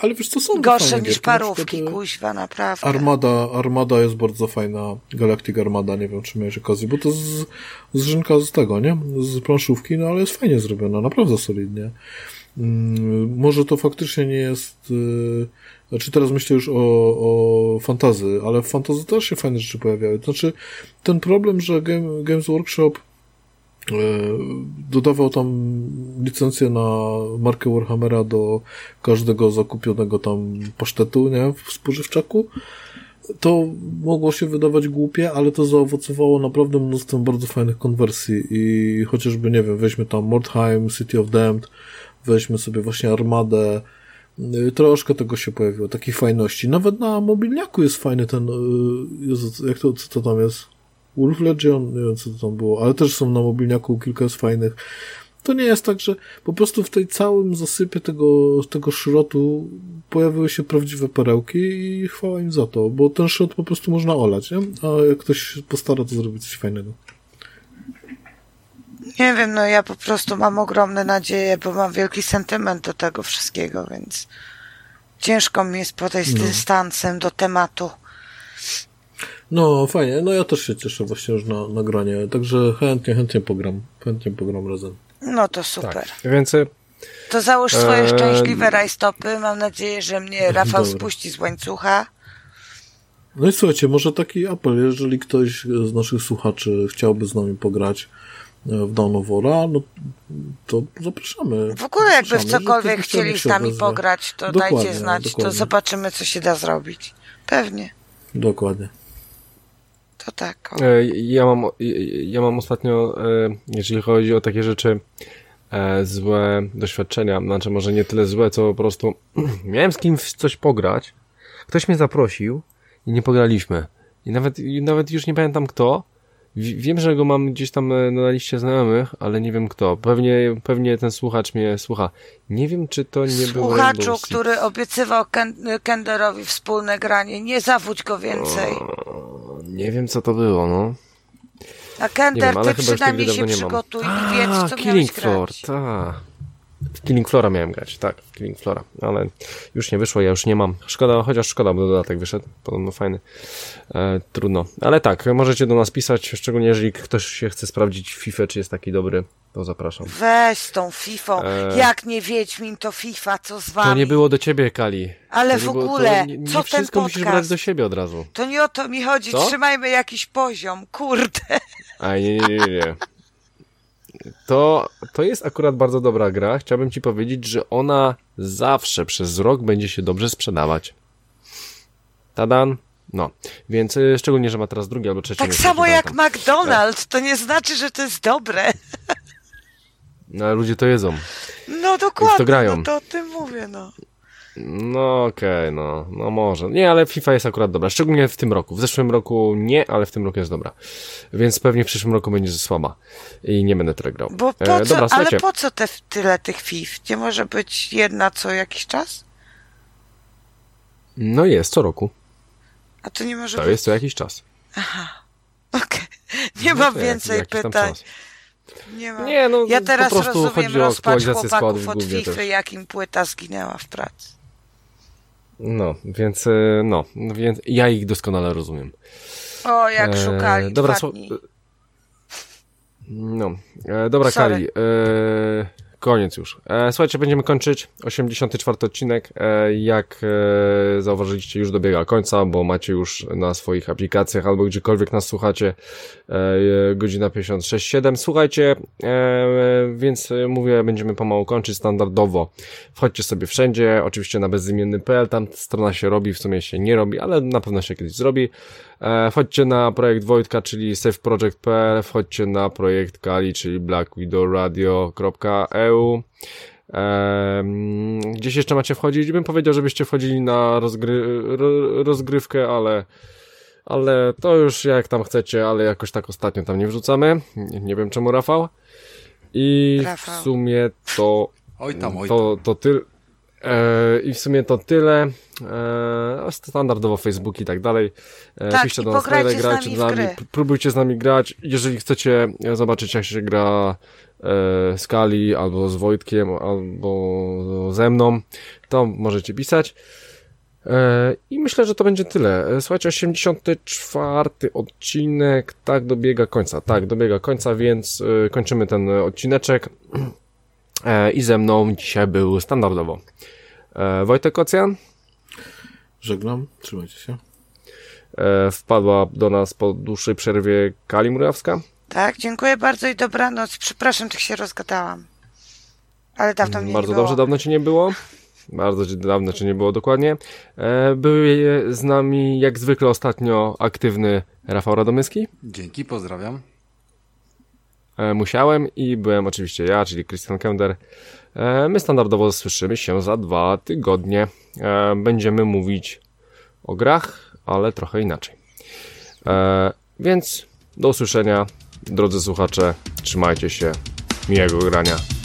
ale wiesz co, są Gorsze niż parówki, na kuźwa, naprawdę. Armada, Armada jest bardzo fajna, Galactic Armada, nie wiem, czy miałeś okazję, bo to z, z Rzynka z tego, nie? Z planszówki, no ale jest fajnie zrobiona, naprawdę solidnie. Hmm, może to faktycznie nie jest, yy, znaczy teraz myślę już o, o fantazy, ale w fantazy też się fajne rzeczy pojawiały. Znaczy, ten problem, że Game, Games Workshop dodawał tam licencję na markę Warhammera do każdego zakupionego tam pasztetu, nie, w spożywczaku. to mogło się wydawać głupie, ale to zaowocowało naprawdę mnóstwem bardzo fajnych konwersji i chociażby, nie wiem, weźmy tam Mordheim, City of Damned, weźmy sobie właśnie Armadę, y, troszkę tego się pojawiło, takiej fajności. Nawet na mobilniaku jest fajny ten, y, Jezu, jak to, co to tam jest? Wolf Legion? Nie wiem, co to tam było, ale też są na mobilniaku kilka jest fajnych. To nie jest tak, że po prostu w tej całym zasypie tego, tego szrotu pojawiły się prawdziwe perełki i chwała im za to, bo ten szrot po prostu można olać, nie? A jak ktoś postara, to zrobić coś fajnego. Nie wiem, no ja po prostu mam ogromne nadzieje, bo mam wielki sentyment do tego wszystkiego, więc ciężko mi jest podejść no. dystansem do tematu. No, fajnie. No ja też się cieszę właśnie już na nagranie, także chętnie, chętnie pogram. Chętnie pogram razem. No to super. Tak. Więc to załóż swoje eee... szczęśliwe rajstopy. Mam nadzieję, że mnie Rafał Dobra. spuści z łańcucha. No i słuchajcie, może taki apel, jeżeli ktoś z naszych słuchaczy chciałby z nami pograć e, w Dawn of War, no to zapraszamy. W ogóle jakby w cokolwiek chcieli z nami pograć, to dokładnie, dajcie znać, dokładnie. to zobaczymy, co się da zrobić. Pewnie. Dokładnie. To tak. O. E, ja mam, ja mam ostatnio, e, jeżeli chodzi o takie rzeczy, e, złe doświadczenia. Znaczy, może nie tyle złe, co po prostu miałem z kimś coś pograć. Ktoś mnie zaprosił i nie pograliśmy. I nawet, nawet już nie pamiętam kto. Wiem, że go mam gdzieś tam na liście znajomych, ale nie wiem kto. Pewnie, pewnie ten słuchacz mnie słucha. Nie wiem, czy to nie było. Słuchaczu, który obiecywał Kenderowi wspólne granie, nie zawódź go więcej. O, nie wiem, co to było, no. A Kender, wiem, ty przynajmniej się przygotuj i wiedz, co Killing Floor, tak. W Killing Flora miałem grać, tak, w Killing Flora, ale już nie wyszło, ja już nie mam. Szkoda, chociaż szkoda, bo dodatek wyszedł, podobno fajny. E, trudno. Ale tak, możecie do nas pisać, szczególnie jeżeli ktoś się chce sprawdzić FIFA, czy jest taki dobry, to zapraszam. Weź z tą FIFA, e... jak nie Wiedźmin, to FIFA, co z wami? To nie było do ciebie, Kali. Ale w ogóle, nie, nie co wszystko ten podcast? musisz brać do siebie od razu. To nie o to mi chodzi, co? trzymajmy jakiś poziom, kurde. A nie, nie, nie, nie. To, to jest akurat bardzo dobra gra. Chciałbym ci powiedzieć, że ona zawsze przez rok będzie się dobrze sprzedawać. Tadan. No, więc y, szczególnie, że ma teraz drugi albo trzeci. Tak samo jak McDonald's, to nie znaczy, że to jest dobre. No, ale ludzie to jedzą. No dokładnie, to grają. no to o tym mówię, no. No okej, okay, no, no może. Nie, ale FIFA jest akurat dobra, szczególnie w tym roku. W zeszłym roku nie, ale w tym roku jest dobra. Więc pewnie w przyszłym roku będzie słaba i nie będę tyle grał. Bo po e, co, dobra, ale po co te, tyle tych FIF? Nie może być jedna co jakiś czas? No jest, co roku. A to nie może to być... jest co jakiś czas. Aha, okej. Okay. Nie no mam więcej pytań. Nie, mam. nie, no ja teraz po prostu rozumiem rozpacz chłopaków od FIFA, jakim płyta zginęła w pracy. No, więc e, no, więc ja ich doskonale rozumiem. O, jak e, szukali dobra, dwa dni. No, e, dobra Sorry. Kali, e, Koniec już. E, słuchajcie, będziemy kończyć 84 odcinek. E, jak e, zauważyliście, już dobiega końca, bo macie już na swoich aplikacjach albo gdziekolwiek nas słuchacie godzina 56.7. Słuchajcie, więc mówię, będziemy pomału kończyć standardowo. Wchodźcie sobie wszędzie, oczywiście na bezimienny.pl, tam strona się robi, w sumie się nie robi, ale na pewno się kiedyś zrobi. E, wchodźcie na projekt Wojtka, czyli safeproject.pl, wchodźcie na projekt Kali, czyli blackwidowradio.eu. E, gdzieś jeszcze macie wchodzić? Bym powiedział, żebyście wchodzili na rozgry rozgrywkę, ale ale to już jak tam chcecie, ale jakoś tak ostatnio tam nie wrzucamy. Nie, nie wiem czemu, Rafał. I Rafał. w sumie to oj tam, oj tam. to, to tyle. E, I w sumie to tyle. E, standardowo Facebook i tak dalej. E, tak, Piszcie do nas maile, grajcie z nami, próbujcie z nami grać. Jeżeli chcecie zobaczyć, jak się gra z Kali, albo z Wojtkiem, albo ze mną, to możecie pisać. I myślę, że to będzie tyle. Słuchajcie, 84 odcinek, tak dobiega końca. Tak, dobiega końca, więc kończymy ten odcineczek. I ze mną dzisiaj był standardowo E, Wojtek Ocjan? Żegnam, trzymajcie się. E, wpadła do nas po dłuższej przerwie Kali Murawska. Tak, dziękuję bardzo i dobranoc. Przepraszam, że się rozgadałam. Ale dawno mnie Bardzo nie dobrze, dawno ci nie było. bardzo dawno, czy nie było dokładnie. E, były z nami jak zwykle ostatnio aktywny Rafał Radomyski. Dzięki, pozdrawiam. E, musiałem i byłem oczywiście ja, czyli Christian Kender. E, my standardowo słyszymy się za dwa tygodnie. E, będziemy mówić o grach, ale trochę inaczej. Więc do usłyszenia, drodzy słuchacze. Trzymajcie się. Miłego grania.